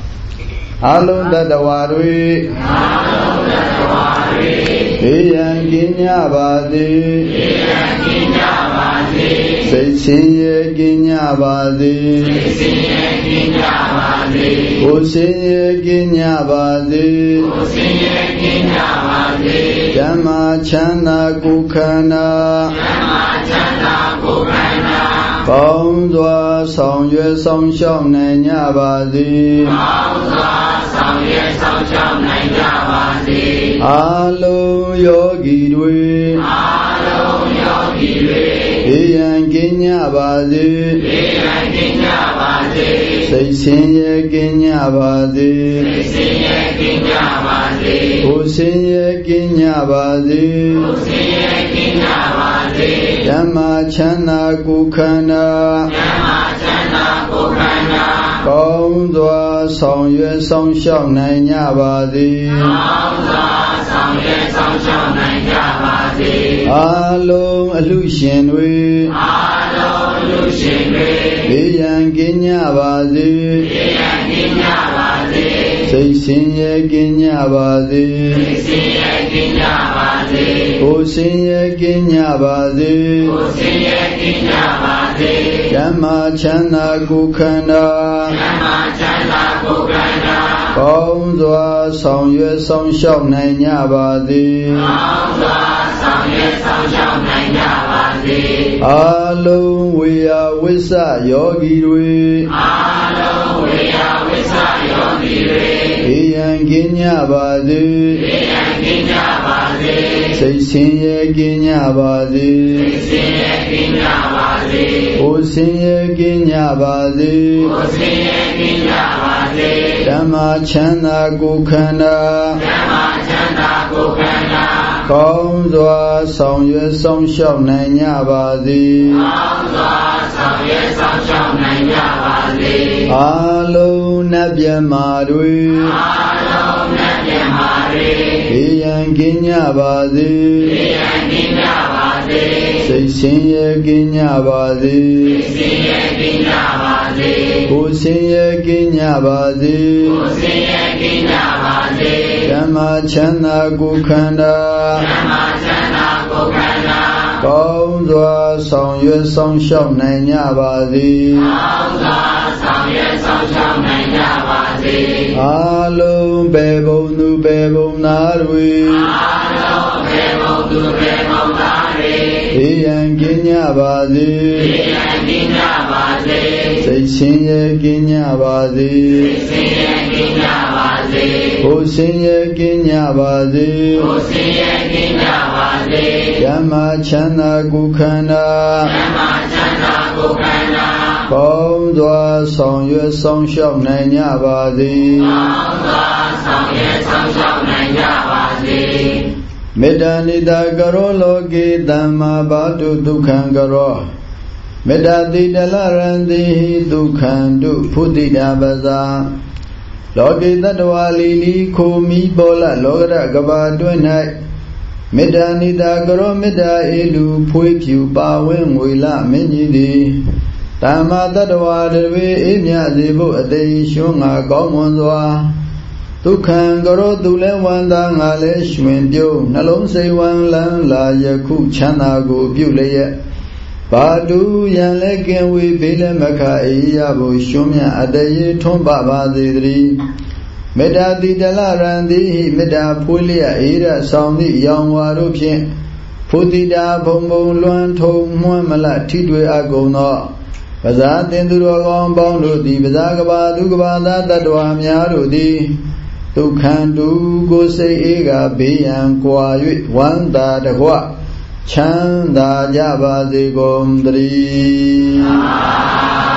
အလုံးတတဝါတွေအလုံးတတဝါတွေေယံကင်းကြပါစေေယံကင်းကြပါစေစိတ်ချင်းရဲ့ကင်းကြပါစေစိတ်ချင်းရဲ့ကင်းကြပါစေကိုယ်ချင်းရဲ့ကင်းကြပါစေကိုယ်ချင်းရဲ့ကင်းကြပါ စေဓမ္မချမ်းသာကိုခန္ဓာဓမ္မချမ်းသာကိုခန္ဓာကောင်းစွာဆောင်ရွယ်ဆောင်ရှောက်နိုင်ကြပါစေကောင်းစွာဆောင်ရွယ်ဆောင်ရှောက်နိုင်ကြပါစေအာလုံးယောဂီတွေအာလုံးယောဂီတွေေ ယံကင်းကြပါစေေယံကင်းကြပါစေစိတ်ဆင်းရဲကင်းကြပါစေစိတ်ဆင်းရဲကင်းကြပါစေကိုယ်ဆင်းရဲကင်းကြပါစေကိုယ်ဆင်းရဲကင်းကြပါစေဓမ္မချမ်းသာကိုခန္ဓာဓမ္မချမ်းသာကိုခန္ဓာကောင်းစွာဆောင်ရွယ်ဆောင်ရှောက်နိုင်ကြပါစေကောင်းစွာဆောင်ရွယ်ဆောင်ရှောက်နိုင်ကြပါ စေအာလုံးအလှရှင်တွေအာလုံးအလှရှင်တွေဘေးရန်ကင်းကြပါစေဘေးရန်ကင်းကြပါစေစိတ်ဆင်းရဲကင်းကြပါစေစိတ်ဆင်းရဲကင်းကြပါစေကိုယ်ဆင်းရဲကင်းကြပါစေကိုယ်ဆင်းရဲကင်းကြပါစေဓမ္မချမ်းသာကိုခန္ဓာဓမ္မချမ်းသာကိုခန္ဓာကောင်းစွာဆောင်ရွယ်ဆောင်ရှောက်နိုင်ကြပါစေကောင်းစွာ ဆောင်ရွယ်ဆောင်ရှောက်နိုင်ကြပါစေအာလုံးဝေယဝိစ္စယောဂီတွေအာလုံးဝေယဝိစ္စယောဂီတွေေယံကင်းကြပါစေေယံကင်းကြပါစေစိတ်ဆင်းရဲကင်းကြပါစေစိတ်ဆင်းရဲကင်းကြပါစေကိုယ်ဆင်းရဲကင်းကြပါစေကိုယ်ဆင်းရဲကင်းကြပါစေဓမ္မချမ်းသာကိုခန္ဓာဓမ္မချမ်းသာကိုခန္ဓာ ကောင်းစွာဆောင်ရွယ်ဆောင်ရှောက်နိုင်ကြပါစေကောင်းစွာဆောင်ရွယ်ဆောင်ရှောက်နိုင်ကြပါစေအာလုံးနတ်မြမာတွေအာလုံးနတ်မြမာတွေေယံကင်းကြပါစေေယံကင်းကြပါစေစိတ်ဆင်းရဲကင်းကြပါစေစိတ်ဆင်းရဲကင်းကြပါ စေကိုယ်ဆင်းရဲကင်းကြပါစေကိုယ်ဆင်းရဲကင်းကြပါစေဓမ္မချမ်းသာကိုခန္ဓာဓမ္မချမ်းသာကိုခန္ဓာကောင်းစွာဆောင်ရွယ်ဆောင်ရှောက်နိုင်ကြပါစေကောင်းစွာဆောင်ရွယ်ဆောင်ရှောက်နိုင်ကြပါစေအာလုံးဘေဘုံသူဘေဘုံသားတွေအာလုံးဘေဘုံသူဘေဘုံသားတွေေယံကင်းကြပါစေေယံကင်းကြပါ စေစိတ်ချင်းရဲ့ကင်းကြပါစေစိတ်ချင်းရဲ့ကင်းကြပါစေကိုယ်ချင်းရဲ့ကင်းကြပါစေကိုယ်ချင်းရဲ့ကင်းကြပါစေဓမ္မချမ်းသာကိုခန္ဓာဓမ္မချမ်းသာကိုခန္ဓာကောင်းစွာဆောင်ရွယ်ဆောင်ရှောက်နိုင်ကြပါစေကောင်းစွာဆောင်ရွယ်ဆောင်ရှောက်နိုင်ကြပါစေမေတ္တာနိတာကရောလောကေသမ္မာဘာတုဒုက္ခံကရော မေတ္တာတိတလရန္တိဒုက္ခံတုဖုတိတာပဇာလောကေတတဝါလီလီခိုမီပေါ်လလောကရကဘာတွင်၌မေတ္တာနိတာကရောမေတ္တာအေလူဖွေးဖြူပါဝင်းငွေလမင်းကြီးသည်တမ္မာတတ္တဝါတွေအေးမြစေဖို့အတိရှုံးငါကောင်းမွန်စွာဒုက္ခံကရောသူလဲဝန္တာငါလဲရွှင်ပြုံးနှလုံးစိတ်ဝမ်းလန်းလာယခုချမ်းသာကိုပြုလျက် ဘာတူရန်လဲကင်ဝေဘေးလဲမခအေးရဖို့ရှုံးမြအတရေထွန်းပါပါစေတည်းမေတ္တာတိတလရံတိမေတ္တာဖွေးလျက်အေရဆောင်သည့်ရောင်ဝါတို့ဖြင့်ဖုတိတာဘုံဘုံလွမ်းထုံမွမ်းမလထိတွေ့အကုန်သောပဇာတင်သူတော်ကောင်းပေါင်းတို့သည်ပဇာကဘာသူကဘာသာတတ္တဝါများတို့သည်ဒုက္ခံတုကိုစိတ်အေးကဘေးရန်ကွာ၍ဝန္တာတကွ ချမ်းသာကြပါစေကုန်သတည်း